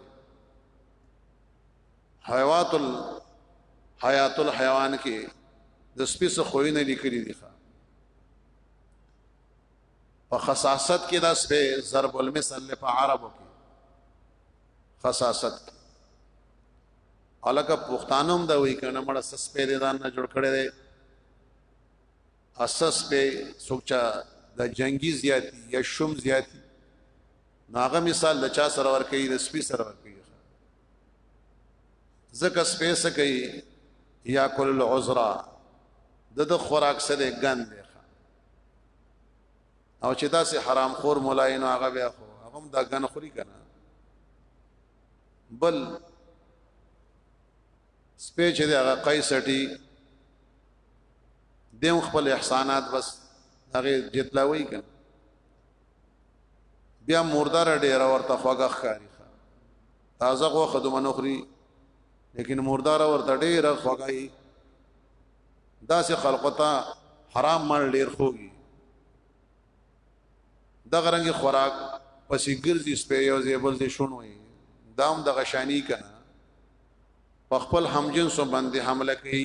حیوات ال حیات الحیوان کې د سپي څخه خوینه لیکلي دي په خصاصت کې دا سپه ضرب المثل په عربو کې خصاصت الکه پښتانوم دا وی کنه مړه سپه دې دان نه جوړ کړي دي اساس په سوچا د جنگي زیاتی یا شوم زیاتی ناغه مثال د چا سره ور کوي د سپي سره ور کوي زکه سپیس کوي یا کل العذرا د د خوراک سره ګند او چې دا سه حرام خور مولایینو هغه بیا خو هغه دا ګن خوري کنه بل سپې چې دا قیسټي دیم خپل احسانات بس هغه جتلاوي کنه بیا مردار ډیر ورته خوګه ښکاری تازه غو خدوم نه خوري لیکن مردار ورته ډیر خوګای داسې خلقتا حرام مال ډیر خوږي دغه رنګ خوراک پسې ګرځي سپې یو زیبل دي شونوي دام د غشانی کنه په خپل همجنسو باندې حمله کوي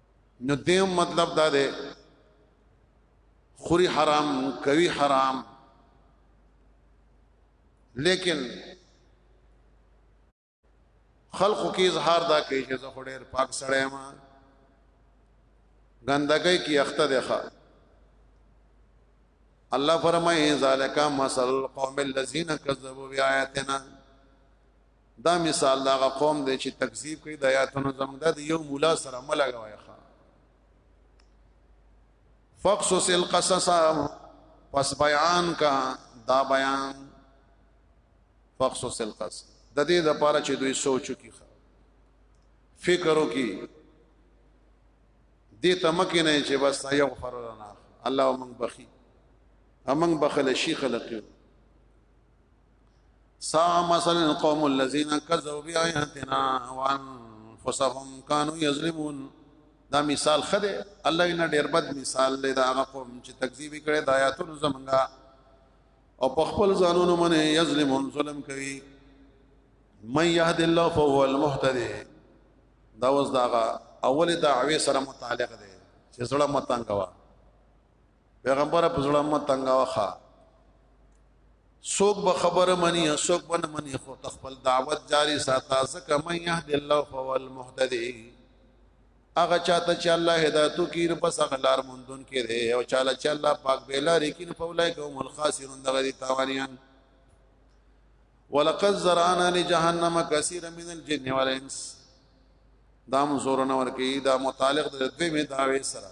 نو دیم مطلب دا دی خوري حرام کوي حرام لیکن خلقو کې اظهار دا کوي چې زه خډیر پاک سړی ما ګندګۍ کې اخته ده ښا الله فرمایي ذالک مثل القوم الذين كذبوا بآياتنا دا مثال دا غ قوم دی چې تکذیب کوي د آیاتونو زموږ د یو مولا سره ملګوي ښا فقصص القصص پس بیان کا دا بیان فقصص القصص د دې لپاره چې دوی سوچو کی فکرو کی دې تمکه نه چې بس یو فرلنا الله موږ بخي موږ بخل شي خلقو سا مثل القوم الذين كذبوا بآياتنا وانفسهم كانوا يظلمون دا مثال خده الله ان ډیر بد مثال دی دا هغه قوم چې تکذیب کړي د آیاتونو زمونږه او په خپل ځانونو باندې یظلمون ظلم کوي من يهد الله فهو المهتدي دا اوس دا اول دعوی سره متعلق دی چې سره متنګوا پیغمبر په زړه مت تنگاوخه سوک به خبره منی سوک به نه منی خو تخپل دعوت جاری ساته زکه من يهد الله فهو المهتدي هغه چاته چې الله هدایتو کیر پس هغه لار مونږون کې دی او چاله چې الله پاک به لار کین په ولای کوم الخاسرون دغه دي تاوانیان ولقد زرعنا لجهنم كثيرا من الجن والانس دام زور نور کې دا متعلق د دوی می داوی سره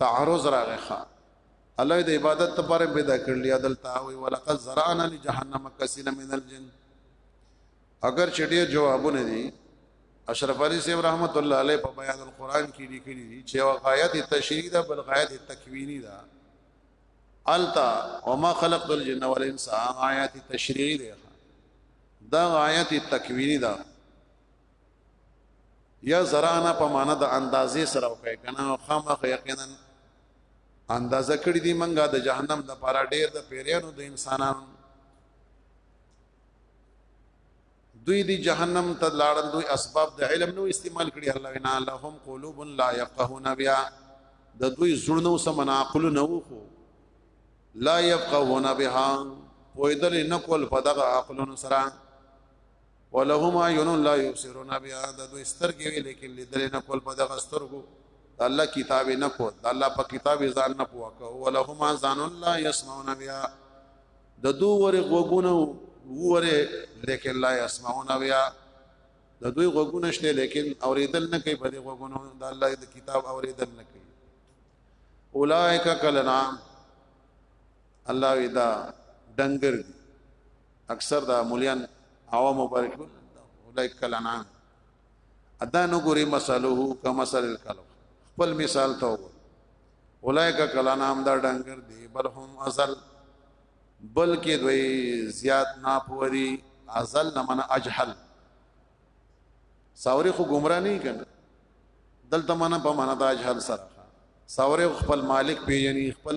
تعرض راغی ښا الله د عبادت لپاره پیدا کړل یا دلته وی ولقد زرعنا لجهنم کثیر من الجن اگر چټي جوابونه دي اشرف علي سیب رحمت الله علیه په بیان القرآن کې لیکلي دي چې غایت تشریح ده بل غایت تکوینی ده التا وما خلقت الجن والانس آیات تشریح ده دا غایت تکوینی ده یا زرانا په معنا د اندازې سره وکړي کنه خامخ یقینا اندازه کړی دی منګه د جهنم د پاره ډیر د پیریانو د انسانانو دوی دی جهنم ته لاړل دوی اسباب د علم نو استعمال کړی الله وینا لهم قلوب لا يفقهون بها د دوی زړونو سم عقل نه وو لا يفقهون بها پویدل نه کول په دغه عقلونو سره ولهم عيون لا يبصرون بها د دوی سترګې وي لیکن لیدل نه کول په دغه سترګو د الله کتاب نه کو د الله په کتاب ځان نه پوهه کو ولهم ځان لا يسمعون بها د دوی ور غوګونه وره لیکن لا يسمعون بها د دوی غوګونه شته لیکن اوریدل نه کوي په دې غوګونو د الله د کتاب اوریدل نه کوي اولائک کلنام الله وی دا ډنګر دي اکثر دا مليان عوام مبارک اولئک کلنان ادا نو ګوري مسلوه کمسل الکلب خپل مثال ته وګور اولئک کلنام دا ډنګر دي بل هم ازل بلکې دوی زیات ناپوري ازل نه من اجهل ساوري خو گمراه نه کنا دلته معنا په معنا دا جهل سره ساوري خپل مالک پیژني خپل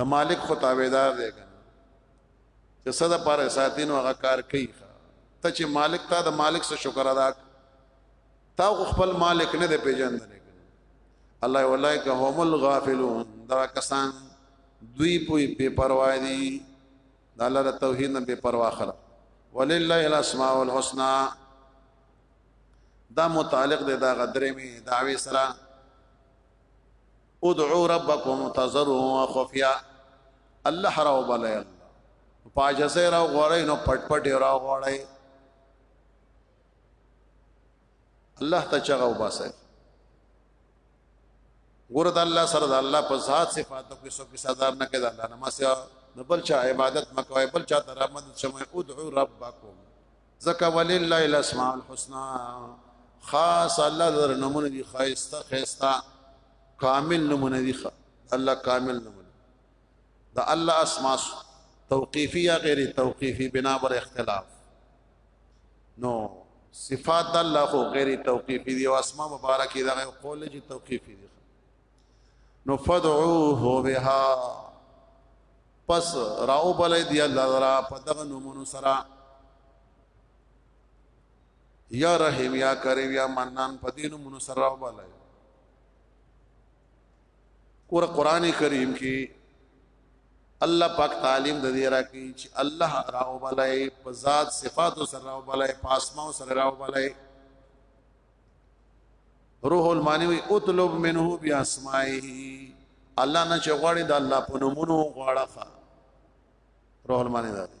د مالک خو تابعدار دی کنا چې صد پر ساتینو هغه کار کوي ته چې مالک تا د مالک سره شکر ادا تا خپل مالک نه دی پیژندل الله اولایک هم الغافلون دا کسان دوی پوی بے پروا دي د الله د توحید نه بے پروا خلق ولله الاسماء الحسنا دا متعلق دی دا غدرې می دعوی سره ادعو ربکم تزرو خفیا الله راو بلای پاجزه راو غړی نو پټ پټ راو غړی الله ته چغه وباسه ګور د الله سره د الله په ذات صفاتو کې څوک صدر نه کړي الله نما سره نو بل چا عبادت مکوای بل چا ته رحمت شمه ادعو ربکم زکا ولله الاسماء الحسنا خاص الله در نمونه دي خاصه خاصه کامل نمونه دي الله کامل نمونه دا الله اسماء توقیفی یا غیر توقیفی بنا بر اختلاف نو صفات د الله خو غیر توقیفی دی او اسماء مبارکی دا غیر قول چې توقیفی دی نو فدعوه بها پس راو بل دی الله را په دغه نمونه سره یا رحیم یا کریم یا منان په دینو منو سره راو بل ګور قران کریم کې الله پاک تعلیم د دې راکې چې الله راو بلای په ذات صفات سره راو بلای په اسماء سره راو بلای روح المانی وی اطلب منه بیاسمائه الله نه چغړې د الله په نومونو غواړه روح المانی دا دی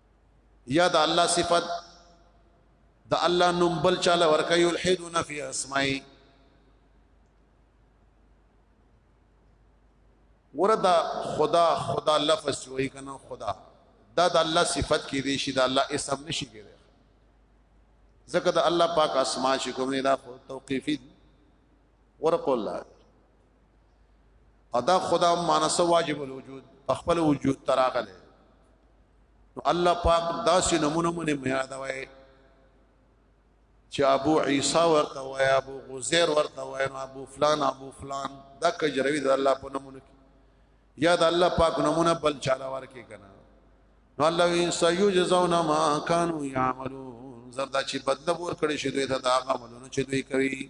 یا د الله صفت د الله نوم بل چاله ورکه یلحدون فی اسمائی وردا خدا خدا لفظ وی کنه خدا دا د الله صفت کې دی شي د الله اسم نشي کېږي ځکه د الله پاک اسماء چې کوم نه دا توقیفي ورقول الله ادا خدا مانس واجب الوجود خپل وجود تراغله نو الله پاک داسې نمونه مونږ نه یاد وای چې ابو عیسی ورته وای ابو غزیر ورته وای نو ابو فلان ابو فلان دا کجروی د الله په نمونه کې یا د الله پاک نمونه بل چاله ورکه کنه نو الله وی سيجزون ما كانوا يعملون زردا چې بدل ور کړی شي دوی ته دا عملونه چې دوی کوي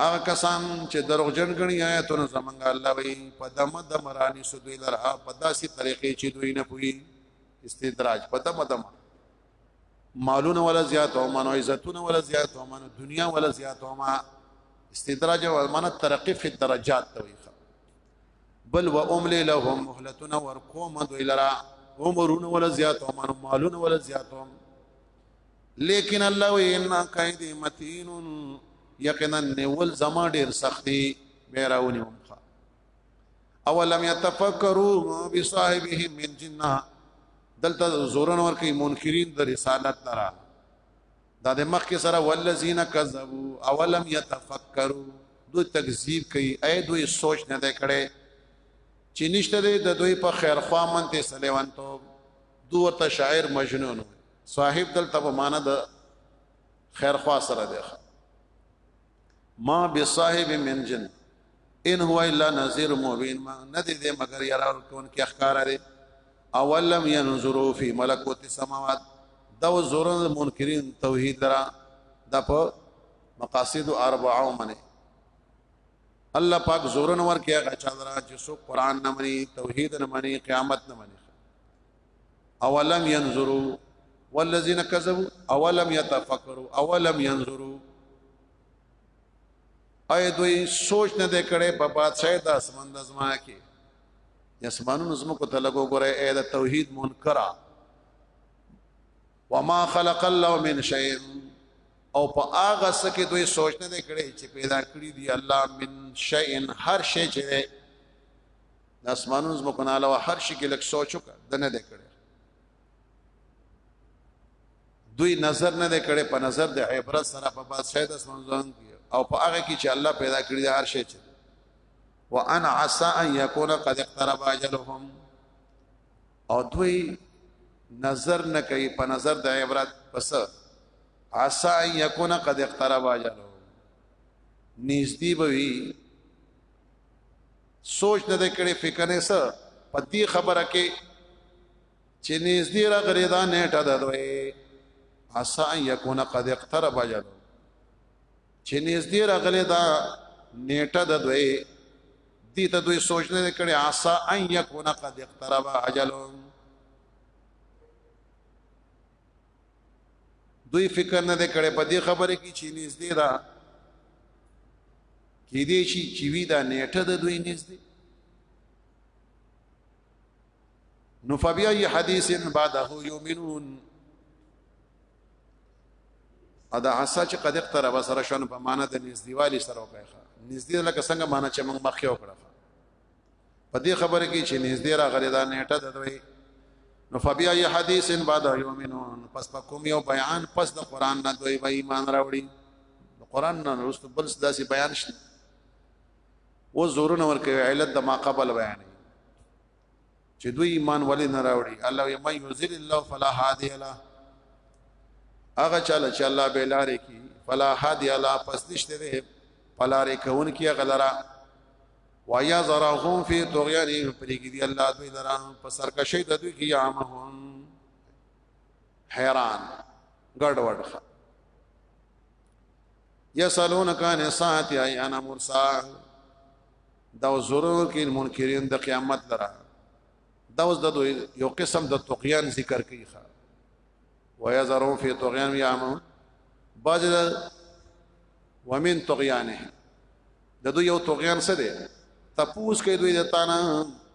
هغه کسان چې دروغجن غني آیاتونه زمونږ الله وي په دمه د مرانی سو دوی لره په داسې طریقې چې دوی نه پوي استدراج په دمه دم مالونه ولا زیات او منو عزتونه ولا زیات او منو دنیا ولا زیات او ما استدراج او منو ترقی فی الدرجات دوی بل و املی لهم مهلتنا ورقوم دوی لره عمرونه ولا زیات او منو مالونه ولا زیات او لیکن الله و ان کید متین یقینا نیول زما ډیر سختی بیراونی ومخه اولم یتفکروا بصاحبهم من جنہ دلته زورن ور کوي منکرین د رسالت لرا دا د مخ کې سره والذین کذبوا اولم یتفکروا دوی تکذیب کوي اې دوی سوچ نه دی کړي چې نشته د دوی په خیر خوا منته سلیوانتو دوه شاعر مجنون صاحب دلته په معنا د خیر خوا سره دی ما بصاحب من جن ان هو الا نذير مبين ما ندی دې مگر یرا کون کې اخکار دی اولم ينظروا في ملكوت السماوات دا زورن منکرین توحید را د په مقاصد اربعه منه الله پاک زورن ور کې هغه چا درا چې سو قران نه مني توحید نه مني قیامت نه مني اولم ينظروا والذین کذبوا اولم يتفکروا اولم ينظروا اي دوی سوچ نه دې کړي په بادشاہ د اسمان د زما کې اسمانونو زمو کو تلګو ګره اي د توحید منکرا وما خلق الله من شيء او په هغه سکه دوی سوچ نه کړي چې پیدا کړی دی الله من شيء هر شی چې د اسمانونو زمکو نه علاوه هر شي کې لک سوچ وکړه د نه کړي دوی نظر نه کړي په نظر د عبرت سره په بادشاہ د اسمانونو کې او په هغه کې چې الله پیدا کړی د هر شي چې وانا عسى ان يكون قد اقترب اجلهم او دوی نظر نه کوي په نظر د عبرت پس عسى ان يكون قد اقترب اجلهم نږدې به وي سوچ نه کړي فکر نه سر په دې خبره کې چې نږدې را غري دا نیټه ده دوی اسا یکون قد اقترب اجل چې نږدې را غري دا نیټه ده دوی دې ته دوی سوچ نه کړي اسا ان یکون قد اقترب اجلهم دوی فکر نه کړي په دې خبره کې چې نږدې ده کې دې شي چې وی دا نیټه د دوی نږدې نو فبیا ی حدیث بعده یؤمنون ادا حسا چې قد اقترب سره شون په معنا د نږدېوالي سره وکړه نږدې لکه څنګه معنا چې موږ مخکې وکړه په دې خبره کې چې نږدې راغلی دا نیټه د دوی نو فبیا ای حدیث بعد یومنون پس په کوم یو بیان پس د قران نه دوی به ایمان راوړي د قران نه رسو بل داسې بیان شته و زورونه ورکوي علت د ما قبل بیان چې دوی ایمان ولې نه راوړي الله یې مې یذل الله فلا هادی له هغه چاله چې الله به لارې کی فلا هادی له پس نشته ده فلا رې کون کی غلرا وایا زراهم فی طغیانهم پرېګی دی الله دوی درا په سرکشی د دوی کی عامهم حیران ګډ وډ یسالون کان ساعت ایانا مرسا دا ضرور کې منکرین د قیامت لره دا اوس د دوی یو قسم د طغیان ذکر کوي ښا ویا زرو فی طغیان یامو باز ومن طغیانه د دوی یو توغیان څه دی تپوس کوي دوی د تانه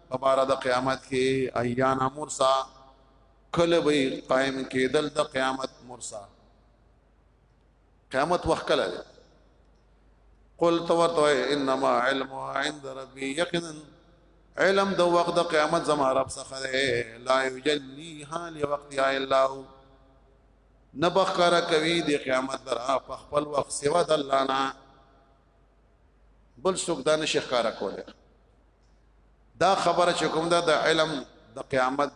په بار د قیامت کې ایان مرسا کله به قائم کېدل د قیامت مرسا قیامت وخت کله دی قل تو تو انما علم عند ربي یقینا علم د وخت د قیامت زما رب څخه دی لا یجلیها لوقتها الا هو نبخره کوي د قیامت درا په خپل وخت سوا د الله نه بل څوک دا نشي ښکارا کوله دا خبره چې کوم دا د علم د قیامت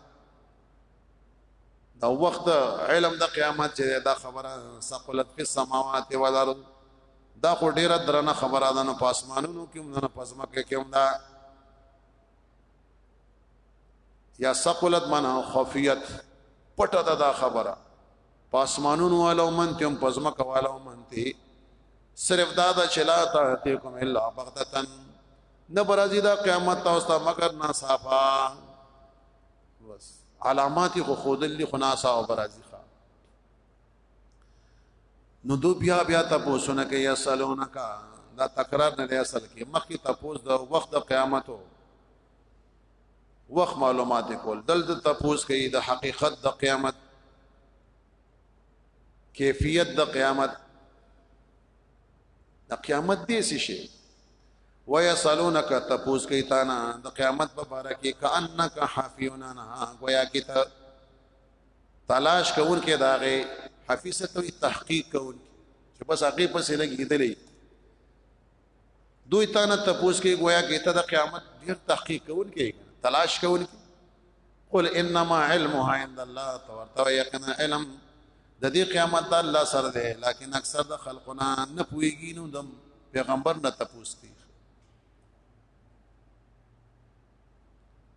دا وخت علم د قیامت چې دا خبره سقلت په سماوات او الارض دا خو ډیره درنه خبره ده نو پاسمانونو کې موږ نه پزما کې کې موږ یا سقلت معنا خفیت پټه ده دا خبره په اسمانونو والا او منته هم په ځمکه والا او منته صرف دا دا چلا تا ته کوم الا بغتتن نه برازي دا قیامت تاسو ته مگر ناصافا بس علامات خو خودلی خناسا او برازي خا نو دو بیا بیا تاسو نه کوي سلونکا دا تکرار نه اصل کې مخکې تاسو د وخت د قیامتو وخت معلومات کول دلته تپوس کوي د حقیقت د قیامت کیفیت د قیامت د قیامت دې څه شي ويسالونک تپوس کوي تا نه د قیامت په اړه کې کانک حافیون انها گویا کې ته تلاش کوون کې داغه حفیظه ته تحقیق کوون چې بس هغه پسې لګیدلې دوی تا نه تپوس کې گویا کې ته د قیامت ډیر تحقیق کول کې تلاش کول کې قل انما علمها عند الله تورته یقینا علم د دې قیامت الله سره ده لکن اکثر د خلقنا نه پويږي نو د پیغمبر نه تپوس کوي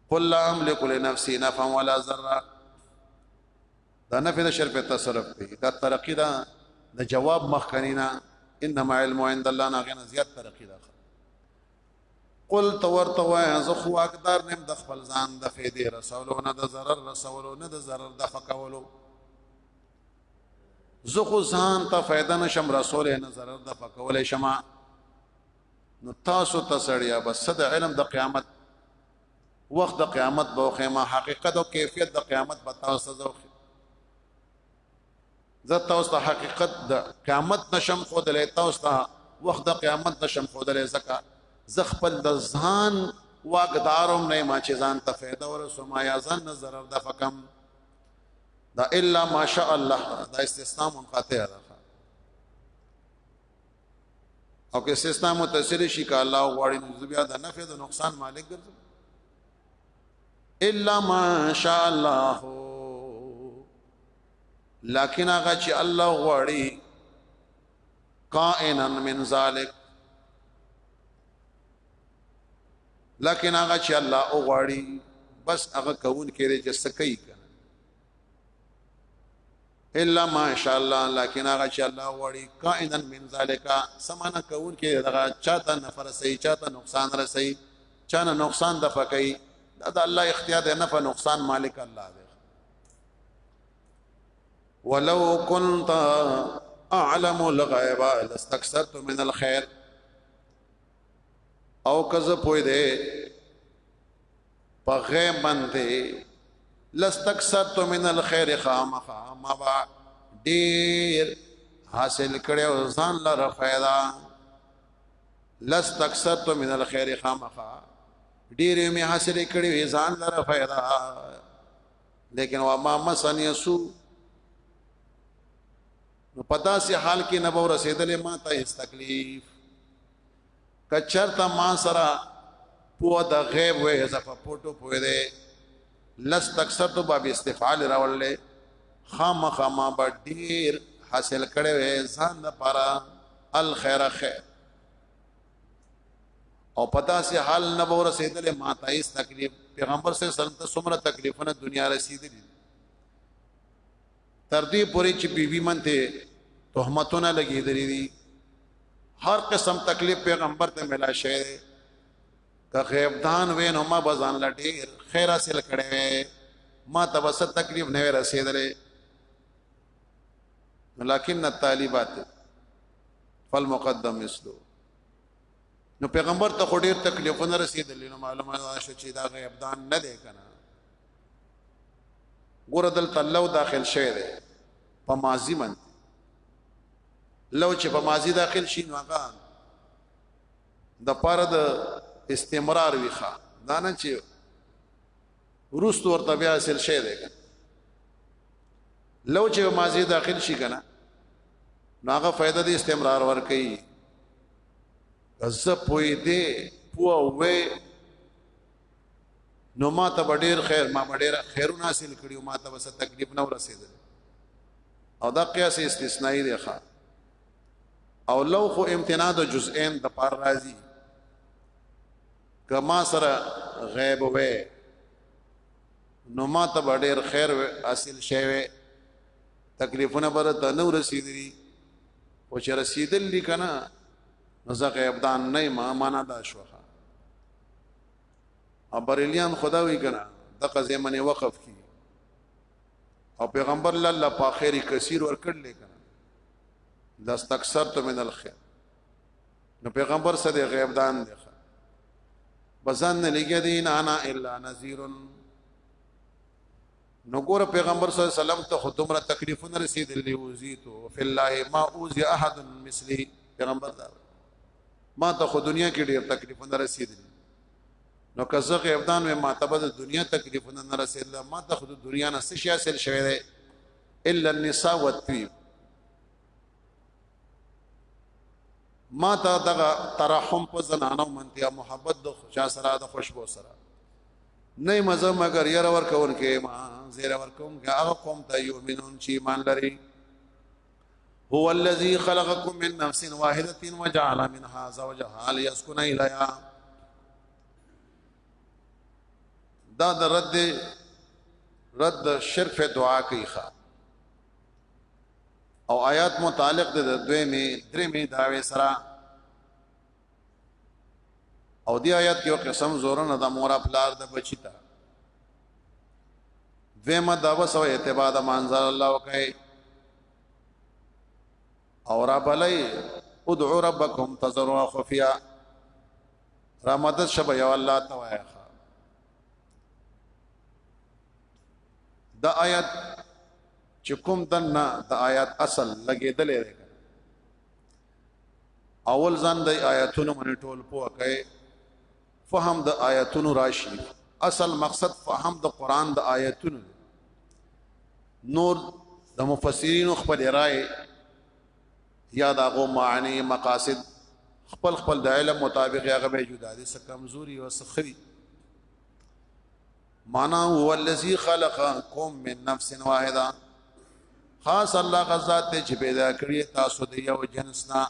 قل لا املك لنفسي نفعا ولا ضرا دا نه فدا شر په تصرف کوي دا ترقی دا د جواب مخ کنینا انما علم عند الله نه غنه زیات ترقی دا قل تورته وای زه خو اقدار نیم د خپل ځان د فیدې رسولو نه د zarar رسولو نه د zarar د فکولو زه خو ځان ته فائدہ نشم رسول نه zarar د فکولې شمه نو تاسو ته سړیا بس د علم د قیامت وخت د قیامت به خو ما حقیقت او کیفیت د قیامت به تاسو ته زه تاسو ته حقیقت د قیامت نشم خو د تاسو ته وخت د قیامت نشم خو د زکه ز خپل د ځان واقدارم نه ما چې ځان ته فائدہ ورسو ما یا ځان نظر د فکم دا الا ماشاء الله دا استثناء منقطع ده او که استثناء متصل شي که الله غواړي نو بیا د نفع د نقصان مالک ګرځي الا ما شاء الله لكن هغه چې الله غواړي قائنا من ذلك لكن هغه چې الله غواړي بس هغه کون کړي چې سکه الا ماشاءالله لكن هغه چې الله وړي کائنا من ذلك سمانه کول کې دغه چاته نفر سي چاته نقصان رسي چانه نقصان د پکې دا د الله اختیار دی نه په نقصان مالک الله دی ولو كنت اعلم الغيب لاستكثرت من الخير او کزه پوي دې په غیب باندې لستکثرت من الخير خامخ ما با ډیر حاصل کړي او ځان لره فائدہ لستکثرت من الخير خامخ ډیر می حاصل کړي وي ځان لره فائدہ لیکن وا ما مسنی سو نو پتا سي حال کې نبو رسیدلې ما ته تکلیف کچرته ما سره پو د غیب وې زه په پټو پوي دې لس تکسر تو باب استفعال راولې خامخ ما به ډیر حاصل کړي وې ځان لپاره الخير خیر او پتا سي حال نه به رسیدل ما ته هیڅ تکلیف پیغمبر صلی الله علیه وسلم ته څومره تکلیفونه دنیا رسیدلې تر دې پورې چې بیبي منته تهمتونه لګېدلې دي هر قسم تکلیف پیغمبر ته ملا شوی دی که غیب دان وې نو ما بزان لټي خیر حاصل کړي ما ته بس تکلیف نه رسیدلې لكن الطالبات فالمقدم مثله نو پیغمبر ته خو ډیر تکلیفونه رسیدل نو معلومه ده چې دا غیب دان نه دی کنه ګور دل تلو داخل شوی دی په ماضی من لو چې په ماضی داخل شي نو هغه د پاره د استمرار ویخه دا نه چې ورستو ورته بیا حاصل شي دی لو چې ماضی داخل شي کنه نو هغه فائدہ د استمرار ور کوي از پوي دې پوه وې نو ما ته ډېر خیر ما ډېر خیرونه حاصل کړیو ما ته وس تکلیف نه ورسېدل او دا قیاس استثنایی دی ښا او لو خو امتناع د جزئین د پار راځي که ما سره غیب وې نو ما ته ډېر خیر حاصل شوه تکلیفونه بر ته نو رسیدلی او چې رسیدل دي کنه نو زه غیب دان نه ما معنا دا شوخه او بریلیان خدا وی کنه د قضې منی وقف کی او پیغمبر الله په خیر کثیر ور کړل کنه دستکثرت من الخير نو پیغمبر صلی الله علیه غیب دان دی بزن نه لګی دین انا الا نذیر نو ګور پیغمبر صلی الله علیه وسلم ته خدومره تکلیفونه رسیدلی وزیتو فی الله ما اوزی احد مثلی پیغمبر دا ما ته خو دنیا کې ډیر تکلیفونه رسیدلی نو که زه غیب دان مې ما ته به د دنیا تکلیفونه نه رسېدل ما ته خو د دنیا نه څه شي حاصل شوی دی الا النساء والطيب ما ته دغه ترحم په زنانو منتیا محبت د خوشا سره د خوشبو سره نه مزه مگر ير ور کون کې ما زیر ور کوم کې هغه قوم ته یؤمنون چې ایمان لري هو الذي خلقكم من نفس واحده وجعل منها زوجها ليسكن اليها دا د رد رد شرف دعا کوي ښا او آیات متعلق د دوی می درې می داوي سره او دی آیات کې قسم زورن د مور پلار د بچی ته دویمه دا وسو اعتباد منظر الله وکي او را بلای ادعو ربکم تزروا خفیا را مدد شبه یو الله ته وایخه د آیات چې کوم دنه د آیات اصل لګیدلې ده اول ځان د آیاتونو باندې ټول پوه کړي فهم د آیاتونو راشي اصل مقصد فهم د قران د آیاتونو نور د مفسرین خپل رائے یا د غو معنی مقاصد خپل خپل د علم مطابق هغه به جدا دي څه کمزوري او څه خري معنا هو الذی خلقکم من نفس واحده خاص الله غزاد ته چې پیدا کړی تاسو د یو جنس نه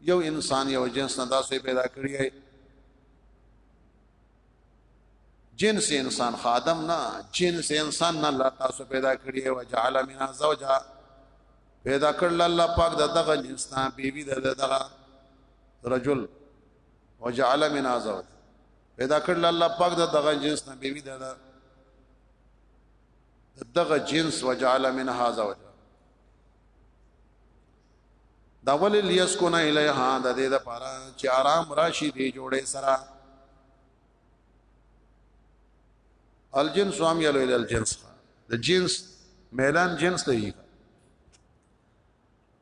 یو انسان یو جنس نه تاسو پیدا کړی جنس انسان خادم نه جنس انسان نه الله تاسو پیدا کړی او جعل من زوجها پیدا کړل الله پاک دغه جنس نه بیبي دغه رجل وجعل من زوجها پیدا کړل الله پاک د دغه جنس نه بیوی ده دا دغه جنس وجعل من هذا وجه دا ول لیسکن الیها د دې لپاره چې آرام راشي دی جوړې سره الجنس هم یلو ال الجنس د جنس میلان جنس دی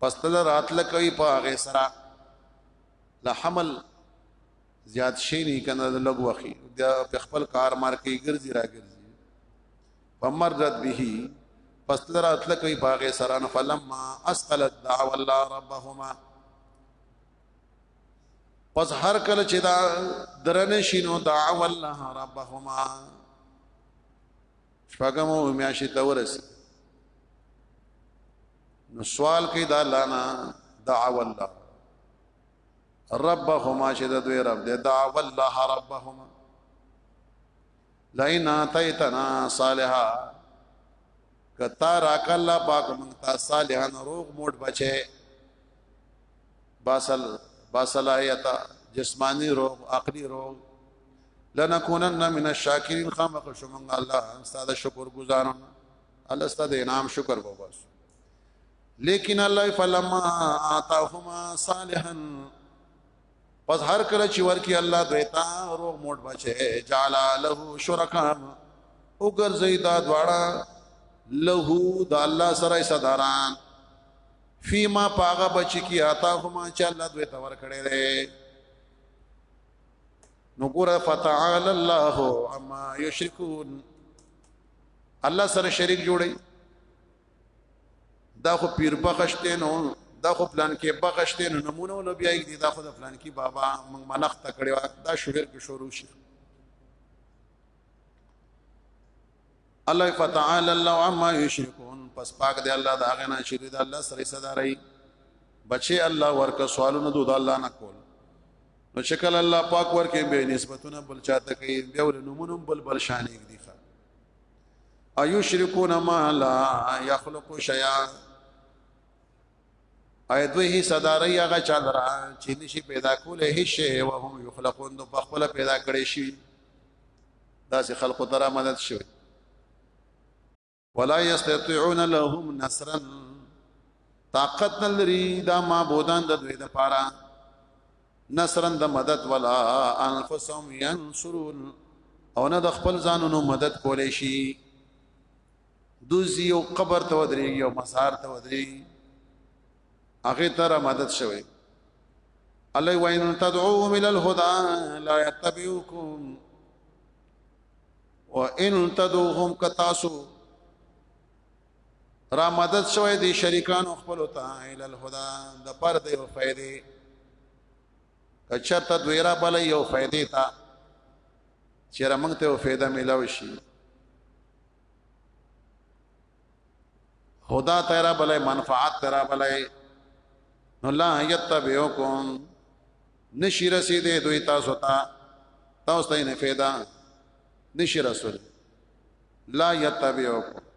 پس تل راتل کوي په هغه سره له حمل زیات شي نه کنه د لګ وخی د خپل کار مار کې ګرځي را ګرځي فمرت به پس تل راتل کوي په هغه سره نو فلما اسقلت دعوا الله ربهما پس هر کله چې دا درنه شینو دعوا الله ربهما شپږمو میاشي تورسي نو سوال کوي دا الله نه دعا والله ربهما چې د دوی رب دې دعا والله ربهما لئن اتیتنا صالحا کتا راک الله پاک مونږ ته صالحان روغ موټ بچي باسل باصلاحیت جسمانی روغ عقلی روغ لنکونن من الشاکرین خامخ شومنګ الله استاد شکر گزارم الله ستاسو د انعام شکر وباسو لیکن الله فلما آتاهما صالحا پس هر کله چې ورکی الله دوی تا روغ موټ بچي جعل له شرکا او ګرځي دا دواړه له د الله سره صدران فيما پاغه بچي کی آتا هما چې الله دوی تور کړي دي نو ګور فتعال الله اما یشرکون الله سره شریک جوړي دا خو پیر بغشته نو دا خو پلان کې بغشته نو نمونه ول بیا دي دا خو د پلان کې بابا موږ منخ تکړه دا شوهر کې شروع شي الله فتعالى الله عما يشركون پس پاک دی الله دا غنا چې دی الله سره صدارای بچي الله ورکه سوالونه دود الله نه کول نو شکل الله پاک ورکه به نسبتونه بل چاته کوي بیا ول نمونم بل بل شان دي ښه ايو شرکون ما لا يخلق شيئا اې دوی هي صداري هغه چا درا چې نشي پیدا کولای هیڅ شی او هم يخلقون نو په خپل پیدا کړي شي دا سه خلق ترا مدد شوی ولا یستطيعون لهم نصرا طاقت نلری دا معبودان د دوی د پاره نصرا د مدد ولا انفسهم ينصرون او نه د خپل ځانونو مدد کولې شي دوزی او قبر ته ودرې یو مزار ته ودرې هغه تر مدد شوی الله وین تدعوهم الى الهدى لا يتبعوكم وان تدوهم کتاسو را مدد شوی دی شریکان خپل ته ال الهدى د پر دی او فائدې کچرته دوی را بل یو فائدې تا چیرې موږ ته فائدہ ملاوي شي خدا تیرا بلې منفعت تیرا بلې نو لا یتبعکم نشی رسیدې دوی تاسو ته تاسو ته نه فایده نشی رسول لا یتبعکم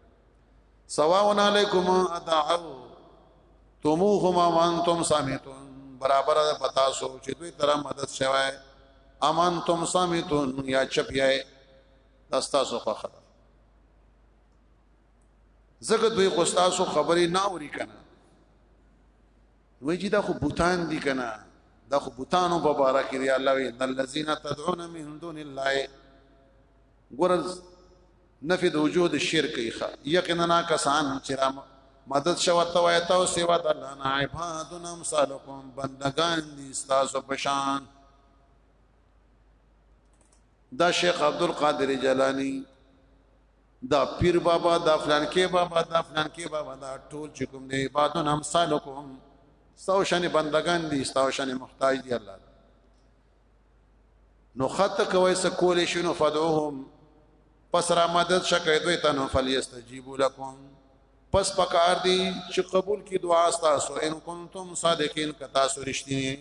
سواء علیکم ادعو تموهم وانتم سامتون برابر ده پتا سو چې دوی تر مدد شوه امان تم سامیتون یا چپیای دستا سو خخر زګه دوی خو تاسو خبرې نه اوري کنه وای چې دا خو بوتان دي کنه دا خو بوتانو په بارا کې دی الله وی ان الذين تدعون من دون الله ګورز نفي د وجود شرک یخه یقینا کسان چې را مدد شو ته وای ته سیوا د الله نه عبادنا امثالکم بندگان دي تاسو پشان دا شیخ عبد القادر جیلانی دا پیر بابا دا فلان کې بابا دا فلان کې بابا دا ټول چې کوم دی عبادون امثالکم ستاسو شان بندگان دي ستاسو شان محتاج دي الله نو خط کوي څه کولې شنو فدعوهم پس را مدد شکه دوی ته نو فلیستجیبوا لكم پس پکار دي چې قبول کی دعا تاسو ان کنتم صادقین کتا سو رښتینی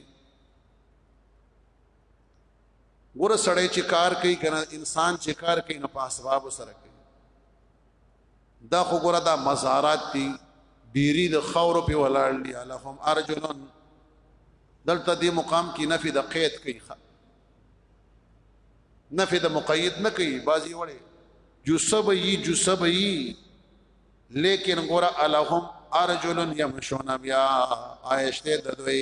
ګوره سړی چې کار کوي کنه انسان چې کار کوي نو په اسباب سره کوي دا خو ګوره دا مزارات دي ډيري د خور په ولاړ دي الهم ارجلن دلته دې مقام کې نفي د قید کوي نفي د مقید نه کوي بازي وړي جسب یي جسب یي لیکن ګوره الهم ارجلن يمشون بیا آیشته د دوی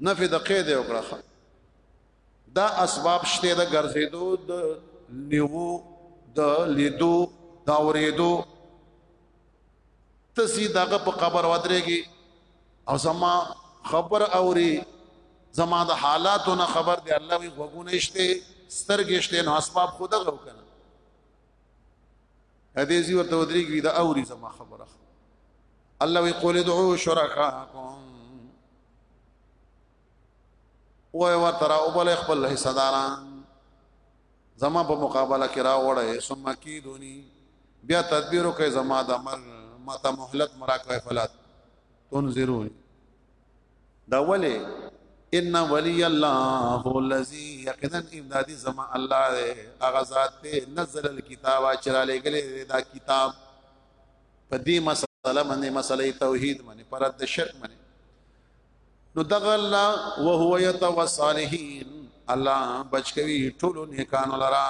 نفي د قید وکړه دا اسباب شته د ګرځېدو د نیو د لیدو د اورېدو تسی دغه په قبر ودرېږي او زما خبر اوري زما د حالاتو نه خبر دی الله وي غوونه شته سترګې شته نو اسباب خود غو کنه ا دې زی ورته ودرېږي دا اوري زما خبره الله وی قول ادعو شرکاکم وای ورته را وبل خپل حصہ داران زما په مقابله کې را وړه ثم کیدونی بیا تدبیر کوي زما د مر ماته مهلت مرا کوي فلات تنذرون دا ولی ان ولی الله الذي يقينا امدادي زما الله ده هغه ذات ته نزل الكتاب چراله غلي دا کتاب په دې مسله باندې مسله توحید باندې پرد شرک باندې نو دغه الله وهو يتوصالحين الله بچ کوي ټول نیکانو لرا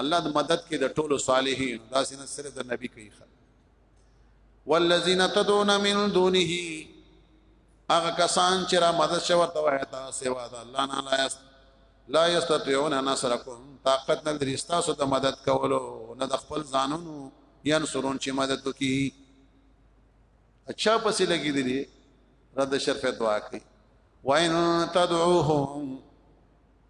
الله د مدد کې د ټولو صالحین دا سینه سره د نبی کوي والذین تدعون من دونه هغه کسان چې را مدد شو ته وایي تا سیوا د الله نه لا یست لا یستطيعون نصرکم طاقت نه لري تاسو د مدد کولو نه د خپل ځانونو ینصرون چې مدد وکي اچھا پسې لګي دي رد شرف دعا کوي وان تدعوهم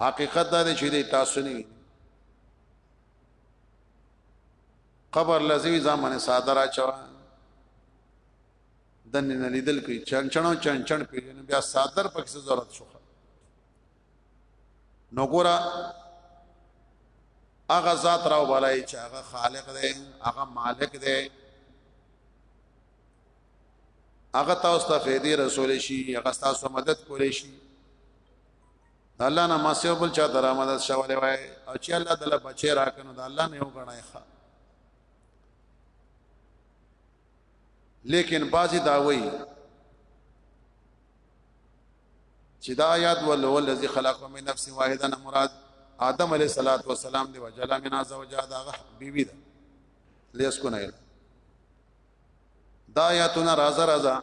حقیقت دا دی چې دی تاسو نه قبر لذي زمانه ساده را چوا دنه نه لیدل کوي چنچنو چنچن پیژن بیا سادر پکې ضرورت شو نو ګورا هغه ذات راو بلای چې هغه خالق دی هغه مالک دی هغه تاسو ته فیدی رسول شي هغه تاسو مدد کول شي الله نه ما سیو بل چا درآمد شواله وای او چې الله تعالی بچی راکنو د الله نه یو غنای ښا لیکن بازی داوی چې دا آیات ول هو الذی خلق من نفس واحده مراد آدم علیہ الصلوۃ والسلام دی وجلا من از وجا دا بیبی دا لیس کو نه دا آیاتونه رازا رازا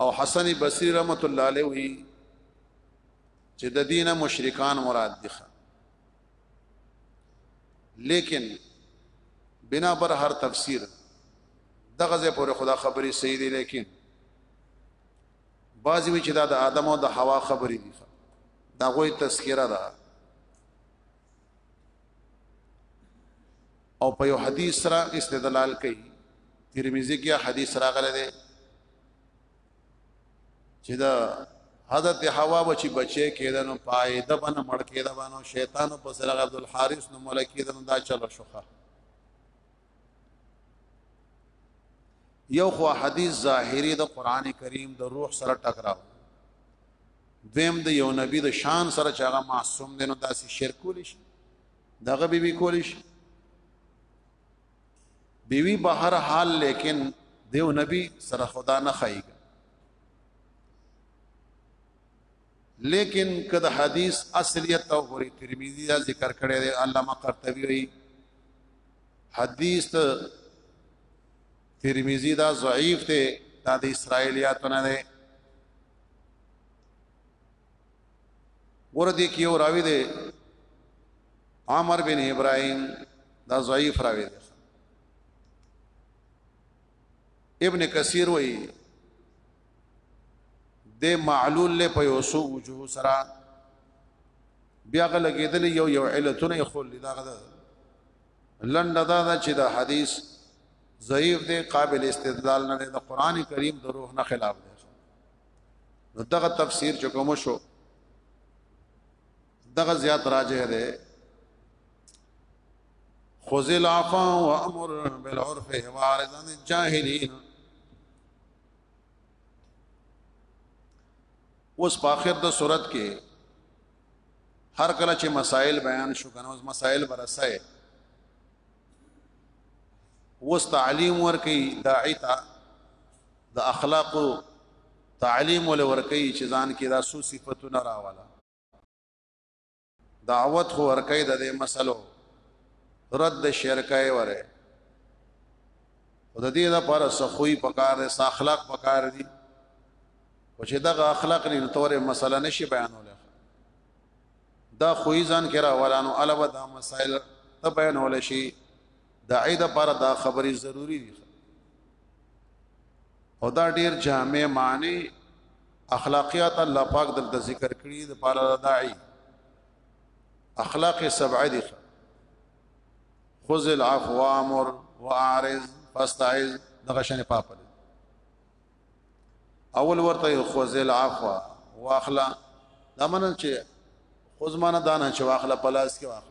او حسن بصری رحمت الله علیه وی چې د دینه مشرکان مراد دي لیکن بنا بر هر تفسیر دغه ځای پورې خدا خبرې صحیح دي لیکن بعضی وی چې دا د آدم او د حوا خبرې دي دا غوي تذکرہ ده او په یو حدیث سره استدلال کوي ترمذی کې حدیث راغلی دی چې دا حضرت حوا بچی بچي کېدنو پای د بن مړ کېدنو شیطان په سره عبد الحارث نو ملکی دنو دا چلو شوخه یو خو حدیث ظاهری د قران کریم د روح سره ټکراو دویم د یو نبی د شان سره چې هغه معصوم دی نو داسې شرک کولی شي دغه بیبي کولی شي بیوی به هر حال لیکن دیو نبی سره خدا نه خایګ لیکن کله حدیث اصلیت او غری ترمذی دا ذکر کړی دی علامه قرطبی وی حدیث ته ترمذی دا ضعیف ته دا د اسرایلیات نه ده ور دي کې یو راوی دی عمر بن ابراهيم دا ضعیف راوی دی ابن کثیر وایي د معلول له په یوسو وجوه سره بیا غلګېدل یو یو علتونه خو لداغه ده لنډه دا ده چې دا حدیث ضعیف دی قابل استدلال نه دی د قران کریم د روح نه خلاف دی نو دغه تفسیر چې کوم شو دغه زیات راجه دی خذ العفا وامر بالعرف وارض عن الجاهلين اوس په اخر د صورت کې هر کله چې مسائل بیان شو کنه اوس مسائل برسه اوس تعلیم ورکی داعی ته د اخلاق تعلیم ول ورکی چې ځان کې دا سو صفاتونه راواله دعوت خو ورکې د دې مسلو رد شرکای وره د دې لپاره سخوي پکار دي اخلاق پکار دي او چې دغه اخلاق نه تورې مسله نشي بیانول دا خوې ځان کرا ولانو علاوه دا مسائل ته بیانول شي داعی د پر دا خبرې ضروری دي او دا ډیر جامع معنی اخلاقیات الله پاک دلته ذکر کړی د پر داعی اخلاق سبعه دي خذ العفو وامر واعرض فاستعذ دغه شنه پاپل اول ورته خذ العفو واخلا دا منل چې خذ معنا دانا چې واخلا پلاس کې واخلا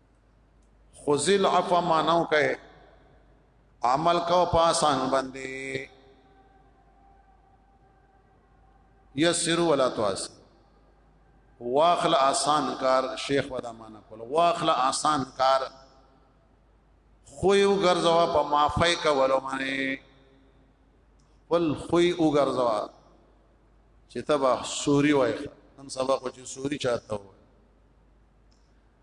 خذل عفو مانو کئ عمل کو پاسان باندې یسر ولا تواس واخل آسان کار شیخ ودا معنا کول واخل آسان کار خو یو ګرځوا په معافی کولو باندې ول خو یو ګرځوا چې تبا سوري وای نن سبا خو چې سوري چاته وای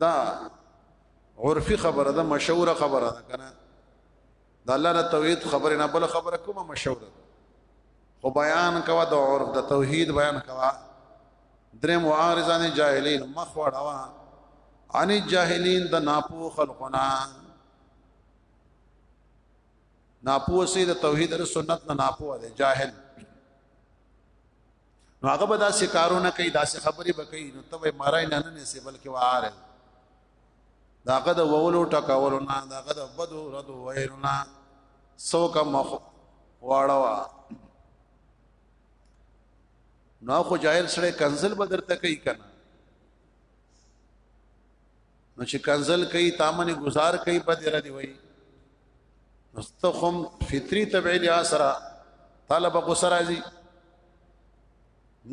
دا عرفي خبره ده مشهوره خبره ده کنه د الله د توحید خبره نه بل خبره کومه مشهوره خو بیان کوا د عرف د توحید بیان کوا درې معارضان جاهلین مخ وړوا ان جاهلین د ناپو خلقنا ناپو سي د توحید او سنت نه ناپو دي جاهل نو هغه به داسې کارونه کوي داسې خبرې به کوي نو ته به مارای نه نه سي بلکې واره داغه د وولو ټکاولو نه داغه د بدو ردو وایرو نه سو کا مخ واړوا نو خو جاهل سره کنزل بدرته کوي کنه نو چې کنزل کوي تامن گزار کوي په دې ردی وای مستخم فطری طبيعي لحاظ سره طالب غوسه راځي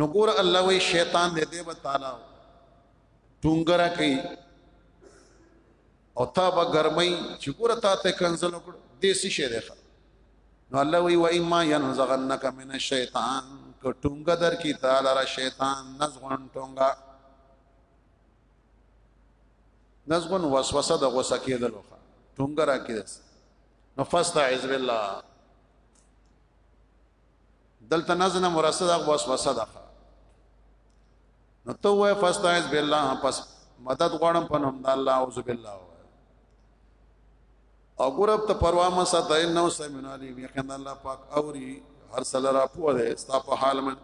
نګور الله وی شیطان دې دې به تعالی ټونګرا کوي او تا به ګرمي چې ګور تا ته کنزل وکړ دې سي شه ده نو الله وی و اما ينزغنك من الشيطان کو ټونګه در کی تعالی را شیطان نزغن ټونګه نزغن وسوسه د غوسه کېدل وخه ټونګه را کې نو فاستعذ بالله دلته نزنه مرسته د وسوسه ده نو ته وای فاستعذ بالله پس مدد غواړم په نوم د الله اعوذ بالله او ګورب ته پروا ما ساته انه سمین علیم یقینا الله پاک اوري هر سره را پوه ده ستا په حال من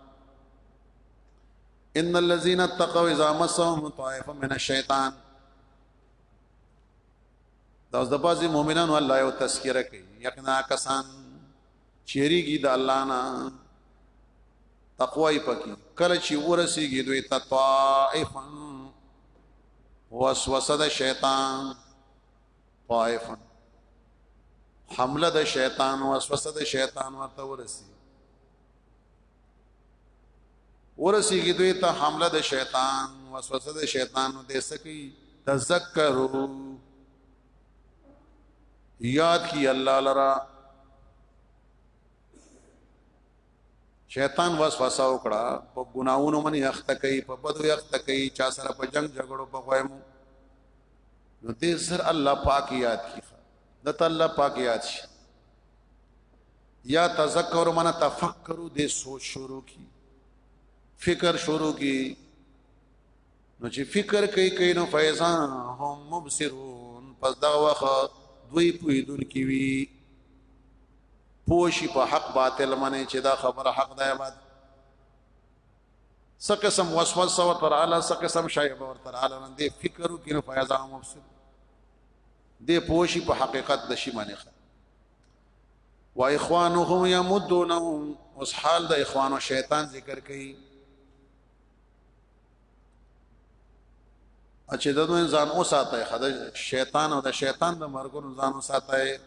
ان الذين اتقوا اذا مسهم طائف من الشيطان دا اوس د بازي مؤمنانو الله یو تذکرہ کوي یقینا کسان چیرېږي د الله نه تقوا یې پکې کله چې ورسیږي دوی ته طائف وسوسه د شیطان طائف حمله د شیطان وسوسه د شیطان ورته ورسیږي ورسیږي دوی ته حمله د شیطان وسوسه د شیطان نو دې سکی تذکرو یاد کی الله لرا شیطان وسوسه وکړه په ګناونو باندې اخته کوي په بدو اخته کوي چا سره په جنگ جګړو په غوایمو نو دې سر الله پاک یاد کی د تعالی پاک یاد شي یا تذکر من تفکر دې سوچ شروع کی فکر شروع کی نو چې فکر کوي کوي نو فیضان هم مبصرون پس دا وخت دوی پویدون کی وی پوشی په حق باطل منه چې دا خبره حق ده بعد څه قسم وسوسه ورته رااله څه قسم شایبه ورته رااله نن دې فکرو کې نو فیضا مفسد دې پوه شي په حقیقت د شي باندې خه و اخوانهم یمدونهم اوس حال د اخوانو شیطان ذکر کوي اچې د دوی ځان او ساتي خدای شیطان او د شیطان د مرګونو ځان او ساتي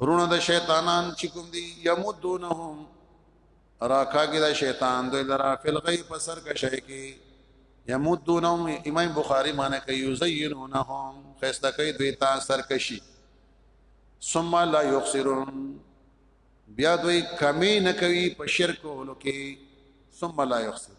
رونه د شیطانان چې کوم دي یمدونهم راکاږي دا شیطان دوی لرا فل غیب په سر کا شي کې یمدونهم امام بخاری معنی کوي یزینونهم خسته کوي دوی تا سرکشي ثم لا یخسرون بیا دوی کمی نه کوي په شرک ولو کې ثم لا یخسرون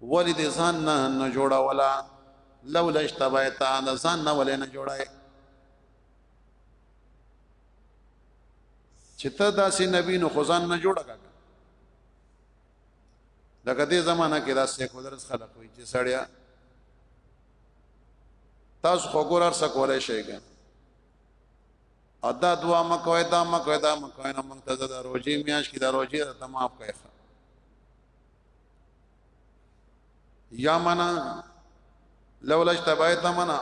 ولی دې ځان نه نه جوړا ولا لولا اشتبایتا دا ځان نه ولې نه جوړای چې ته داسې نبی نو خزان نه جوړا کا لکه دې زمانہ کې داسې قدرت خلق وي چې سړیا تاسو خو ګور ارسه کولای شئ ادا دعا مکوې دا مکوې دا مکوې نو موږ ته دا روزي میاش کې دا روزي ته معاف کړئ یا منا لولا اشتبایت منا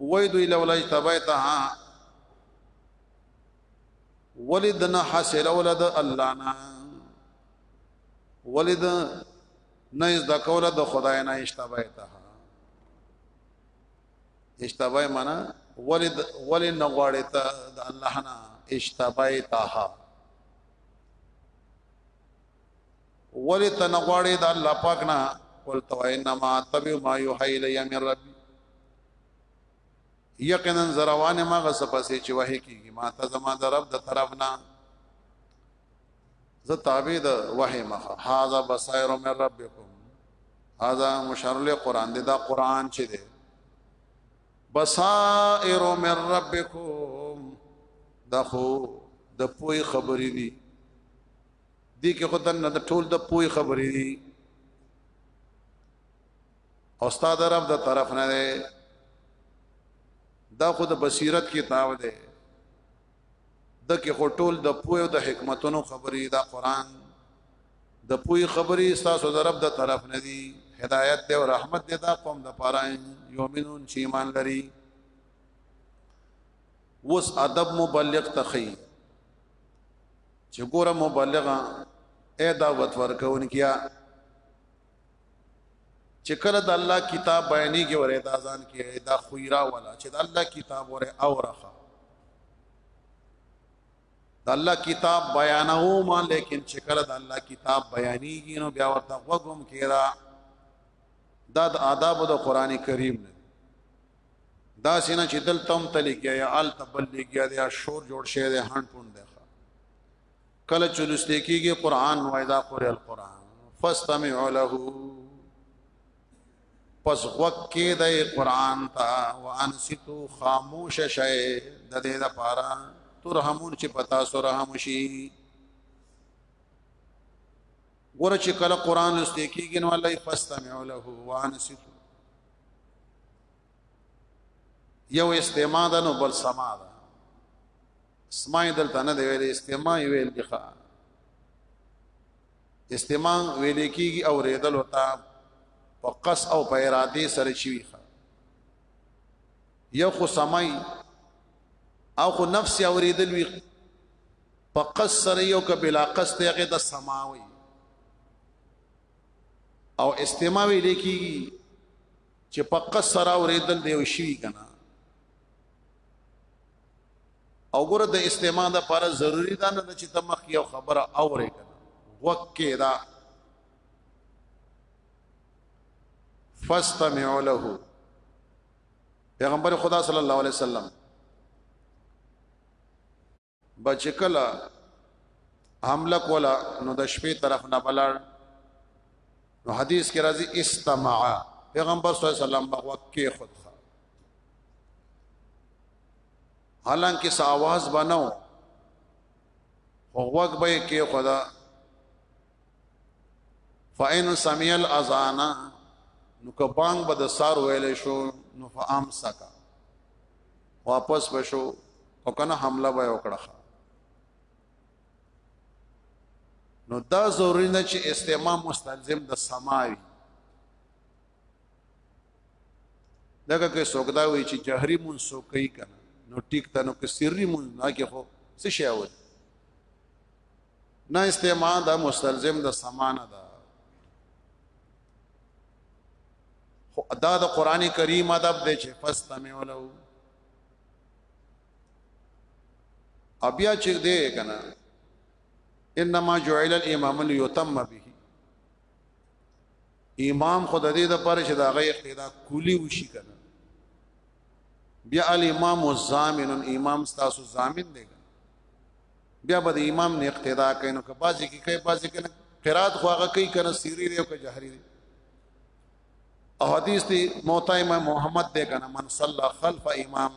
وای دوی لولا اشتبایت ها ولدنا حاصل ولد الله نا ولد نه از د کوله د خدای نه اشتبایت ها اشتباه معنا ولد ولې نه غواړې ته د الله نه اشتباه تاها ولی تنغواړي د الله پاک نه قل تو انما تبع ما يوحي الي من ربي یقینا زروانه ما غس پسې چې وه کیږي ما ته زما د رب د طرف نه ز تابع د وه مخ هاذا بصائر من ربکم هاذا مشار له قران دی دا قران چې دی بصائر من ربکم دخو د پوی خبرې دي دې کې خو دنه د ټول د پوي خبرې دي استاد رب د طرف نه ده دا خو د بصیرت کتاب ده د کې خو ټول د پوي او د حکمتونو خبرې دا قران د پوي خبرې تاسو د رب د طرف نه دي هدایت دی او رحمت دی دا قوم د پاره یومنون چې ایمان لري وس ادب مبلغ تخی چې ګوره مبلغه اے دعوت ورکونکیا چې کله د الله کتاب بیانې کې ورې دا ځان کې دا خویرا ولا چې د الله کتاب ورې اورخه د الله کتاب بیانو ما لیکن چې کله د الله کتاب بیانېږي نو بیا ورته وګم کېرا دا د آداب د قران کریم نه دا سینه چې دل تم تلګیا یا ال تبلګیا دی شور جوړ شه دی هند پوند دی کله چې لسته کېږي قران وایدا قرئ القران فاستمعوا له پس وقت کې د قران ته وانسیتو خاموش شئ د دې لپاره ترحمون چې پتا سره هم شي ګوره چې کله قران لسته کېږي نو الله فاستمعوا له وانسیتو یو استماع ده نو بل سما ده اسماء دلته نه دی ویل استماع ویل دی ښا استماع ویل کیږي او ریدل وتا په قص او په اراده سره شي ښا یو خو سمای او خو نفس او ریدل وی په قص سره یو ک بلا قص ته هغه د سماوي او استماع ویل کیږي چې په قصر او ریدل دی وشي کنه او ګره د استماع د لپاره ضروری ده نه چې تمخ یو خبره اورې کنه وکه دا فاستمعوا له پیغمبر خدا صلی الله علیه وسلم بچکلا حمله کولا نو د شپې طرف نه بلړ نو حدیث کې راځي استمع پیغمبر صلی الله علیه وسلم بغوک کې خود حالانکه سا आवाज بناو هوغوک به کې خدا فاین سمع الاذان نو کبان به د سار ویلې شو نو فام سکا واپس بشو او کنه حمله به وکړه نو دا ضروری نه چې استماع مستلزم د سماوي دغه کې سوګدا وی چې جهري مون سو کوي کنه نو ټیک ته نو کې سری مون نه کې خو څه شی اول نه استماع دا مستلزم د سمانه ده خو دا د قران کریم ادب دی چې فاستمع له بیا چې دی کنه انما جعل الامام ليتم به امام خود دې د پر چې دا غي اقتدا کولی وشي کنه بیا الامام الزامن امام تاسو زامن دی بیا به د امام نه اقتدا کوي نو که بازي کې کوي بازي کنه قرات خو هغه کوي کنه سری دی او که جهري دی او حدیث دی موتا امام محمد دی کنه من صلى خلف امام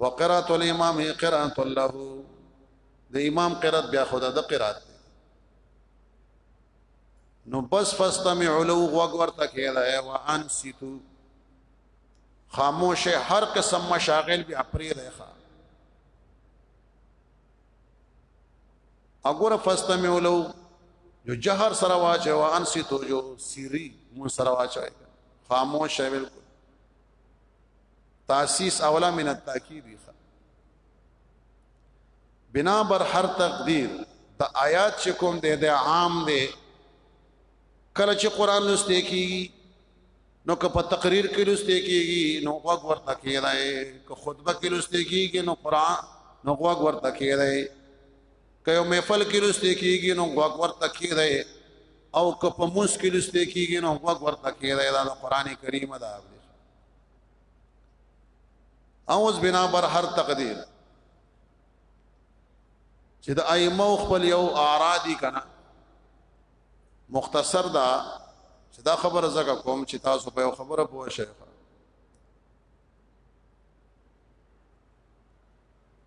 وقرات الامام هي قرات الله د امام قرات بیا خدا د قرات دی نو بس فاستمع له وغور ته کېدا او ان سیتو خاموشه هر قسم مشاغل بیا پرې دی ښا اګوره فاستمعوا له جو جهر سره واچي او انصتو جو سری مون سره واچي خاموش شي بالکل تاسیس اولا من التاکید بنا بر هر تقدیر د آیات چې کوم دی د عام دی کله چې قران لسته کیږي نو که په تقریر کې لسته کیږي نو غوږ ورته کیږي که خطبه کې لسته کیږي نو قران نو غوږ ورته کیږي که یو محفل کې لسته کیږي نو غوږ ورته کیږي او که په موس کې لسته کیږي نو غوږ ورته کیږي دا قران کریم دا دی اوس بنا بر هر تقدیر چې د ائمه خپل یو اعرادی کنا مختصر دا چې دا خبره زګه کوم چې تاسو په خبره پوه شئ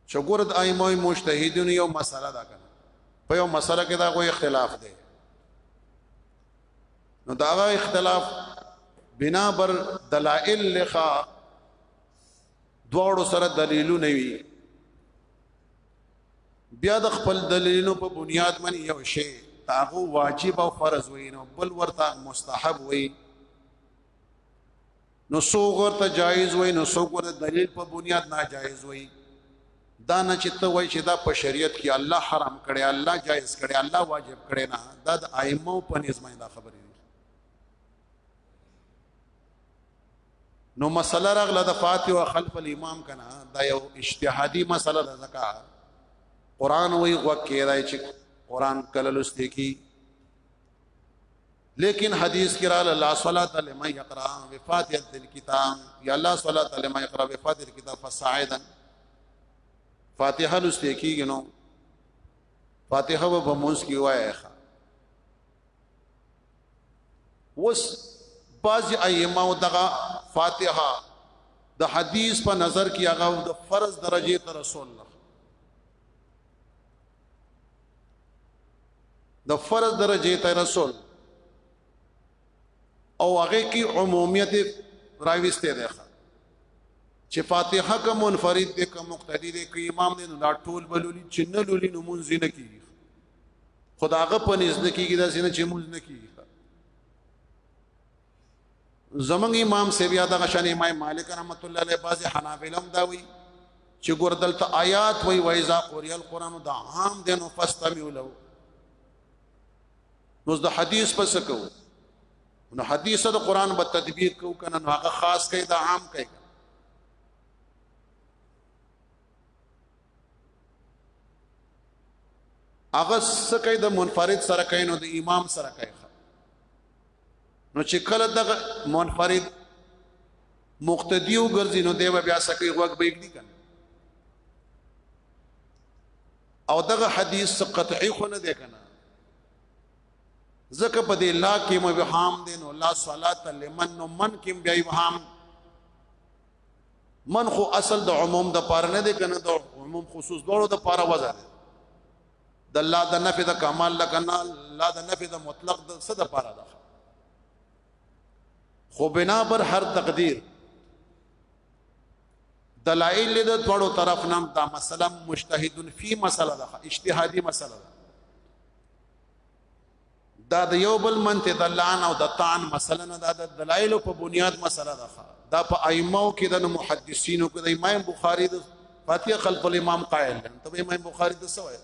چې ګورد ائمه مجتهدین یو مسله ده کنه په یو مسله کې دا کوئی اختلاف دی نو دا اختلاف بنا بر دلائل لخوا دواړو سره دلیلونه وي بیا د خپل دلیلونو په بنیاد باندې یو شی تاغو واجب او فرض وینو بل ورته مستحب وی نو څوک ورته جایز وای نو څوک ورته دلیل په بنیاد ناجایز وای دا نه چې ته وای چې دا په شریعت کې الله حرام کړي الله جایز کړي الله واجب کړي نه دا د ائمه په نظم دا خبرې دي نو مسله راغله د فاتحه خلف الامام کنا دا یو اجتهادي مسله ده زکا قران وی وکه راي چې قران کله لسته کی لیکن حدیث کې را لا صلات لمن یقرا وفاتحه الكتاب یا لا صلات لمن یقرا وفاتحه الكتاب فصاعدا فاتحه لسته کیږي نو فاتحه و بموس کی وایخه وس بعضی ائمه او دغه فاتحه د حدیث په نظر کې هغه د فرض درجه ته رسول الله د فرض درجه ته رسول او هغه کې عمومیت راويسته ده چې فاتحه کوم منفرد دي کوم مقتدی دي کوم امام دي نو دا ټول بلولي چې نه لولي نو مونږ نه کیږي خداغه په نس نه کیږي دا سینه چې موږ نه کیږي زمنګ امام سیبیا دغه شان امام مالک رحمت الله علیه باز حنابلم دا وی چې ګور دلته آیات وی وایزا قوری القران دا عام دین او فاستمیو له نو د حدیث پس کو نو حدیث د قران په تطبیق کو کنه نو هغه خاص کړي دا عام کړي هغه سکه د منفرد سره کوي نو د امام سره کوي نو چې کله دغه منفرد مقتدی وګرځي نو دیو بیا سکه وګ به کړي کنه او دغه حدیث قطعی خو نه دی کنه زکه په دې لا کې مبهام دین او لا صلات لمن نو من کې بیا مبهام من خو اصل د عموم د پاره نه دی کنه د عموم خصوص دورو د پاره وځه د الله د نفي د کمال د کنه الله د نفي د مطلق د څه د پاره ده خو بنا بر هر تقدیر دلائل د دوړو طرف نام دا مسله مجتهد فی مسله ده اجتهادی مسله ده دا د یو بل منته د لعن او د طعن مسله نه دا د دلایل په بنیاد مسله ده دا په ائمه کې د محدثینو کې د امام بخاری د فاتحه خلف الامام قائل ته امام بخاری د سوای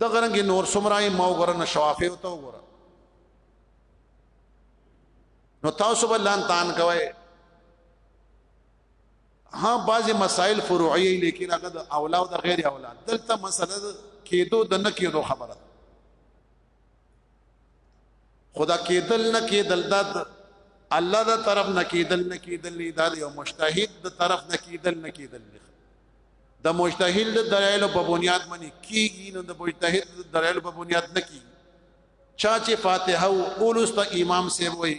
د غرنګ نور سمرای مو غره شوافی او تو غره نو تاسو بلان تان کوي ها بعضی مسائل فروعی لیکن هغه د اولا او د غیر اولا دلته مسله کېدو د نه کېدو خبره خدا کېدل نه کېدل د الله د طرف نه کېدل نه کېدل نه دا یو مجتهد د طرف نه کېدل نه کېدل د مجتهد د دلایل په بنیاد باندې کیږي نو د مجتهد د دلایل په بنیاد نه کیږي چا چې فاتحه او اولست امام سی وای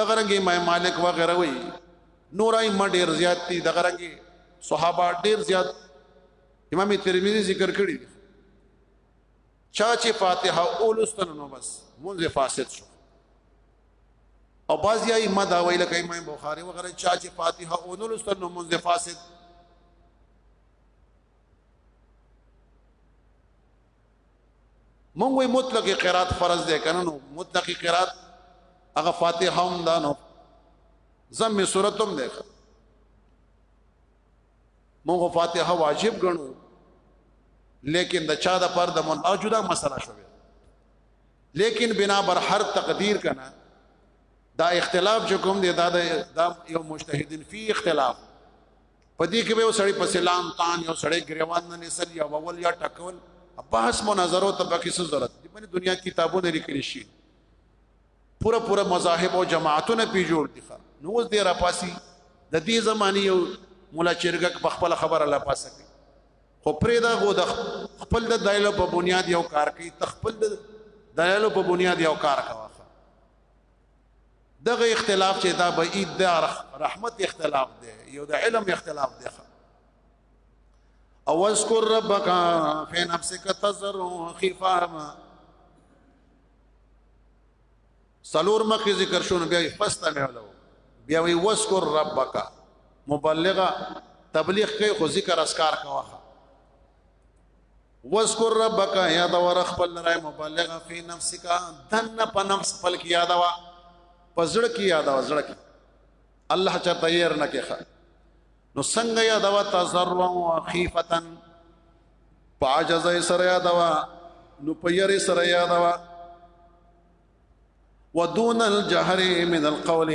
دغه رنګ امام مالک وغیرہ وی نور ائمه ډیر زیات دي دغه رنګ صحابه ډیر زیات امام ترمذی ذکر کړی چا چې فاتحه اولستنه نو بس مونږه فاسد شو او باز یا امام دا ویل کوي امام بخاری وغیرہ چا چې فاتحه اولستنه مونږه فاسد مونږ وی مطلق قرات فرض ده کنه نو مطلق قرات هغه فاتحه هم ده نو زم صورت هم ده مونږ فاتحه واجب ګڼو لیکن د چا د پر د من اجدا مسله شوه لیکن بنا بر هر تقدیر کنه دا اختلاف جو کوم دی دا دا یو مجتهدین فی اختلاف په دې کې به وسړی په سلام تان یو سړی ګریوان نه نسل یا وول یا ټکول بحث مناظره ته پکې څه ضرورت دی باندې دنیا کتابونه لیکل شي پورا پورا مذاهب او جماعتونه پی جوړ دي نو اوس دې را پاسي د دې زماني یو مولا چرګک په خپل خبره لا پاسه کوي خو پرې دا غو د خپل د دایلو په بنیاد یو کار کوي تخپل د دایلو په بنیاد یو کار کوي دغه اختلاف چې دا بعید د رحمت اختلاف دی یو د علم اختلاف دی او اذكر ربك في نفسك تزر خفاما سلور مخی ذکر شون بیا پستا میولو بیا وی وذكر ربك مبلغه تبلیغ کوي خو ذکر اسکار کوه وذکر ربک یاد ور خپل لره مبلغ فی نفسک دن په نفس خپل کی یاد وا پزړه کی یاد وا زړه کی الله چا تیر نه کیخه نو څنګه یاد وا تزروا خفتا پاجز سره یاد وا نو پیر سره یاد وا ودون الجهر من القول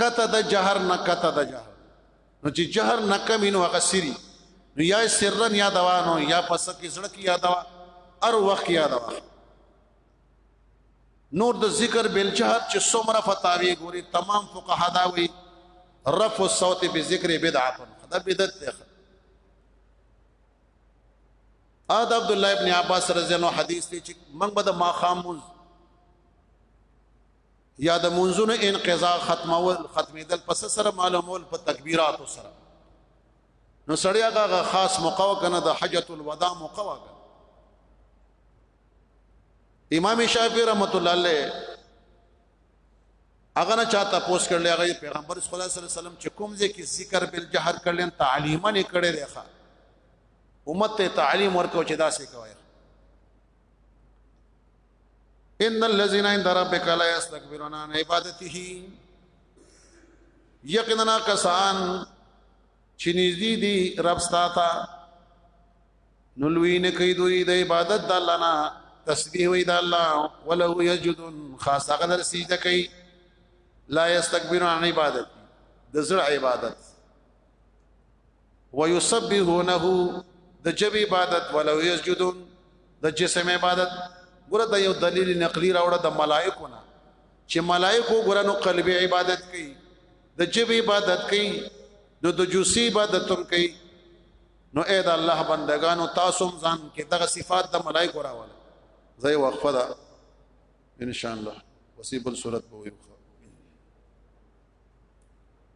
کته د جهر نه کته د جهر نو چې جهر نه کمی نو هغه سری نو یا سرن یا دوا نو یا پس کې زړه کې یا دوا ار وخت یا دوا نور د ذکر بل جهر چې سمره فتاوی ګوري تمام فقها دا وی رفع الصوت بذکر بدعه دا بدعت ده اد عبد الله ابن عباس رضی الله عنه حدیث دی چې موږ به د ماخاموز یا د منځونو انقضا ختمول ختمیدل پس سره معلومول په تکبیرات سره نو سړی هغه خاص موقع کنه د حجۃ الوداع موقع وکړه امام شافعی رحمت الله علیه هغه نه چاته پوس کړل هغه پیغمبر صلی الله علیه وسلم چې کوم ځکه ذکر بل جهر کړل تعلیمه نه کړی دی امت ته تعلیم ورکو چې دا څه کوي ان الذين عند ربك لا يستكبرون عن عبادته یقینا کسان چې نږدې دي رب ستاته نو لوی نه کوي دوی د عبادت د الله نه تسبیح وي د الله ولو یجد خاص قدر سجده کوي لا یستكبرون عن عبادت د زړه عبادت ويسبحونه د جبه عبادت ولو يسجدون د جسم عبادت ګره د یو دلیل نقلی راوړه د ملائکو نه چې ملائکو ګره نو قلبي عبادت کوي د جب عبادت کوي نو د جوسی عبادت هم کوي نو اے د الله بندگانو تاسو ځان کې دغه صفات د ملائکو راوړه زي وقفه ده ان شاء الله وسيب الصورت بوي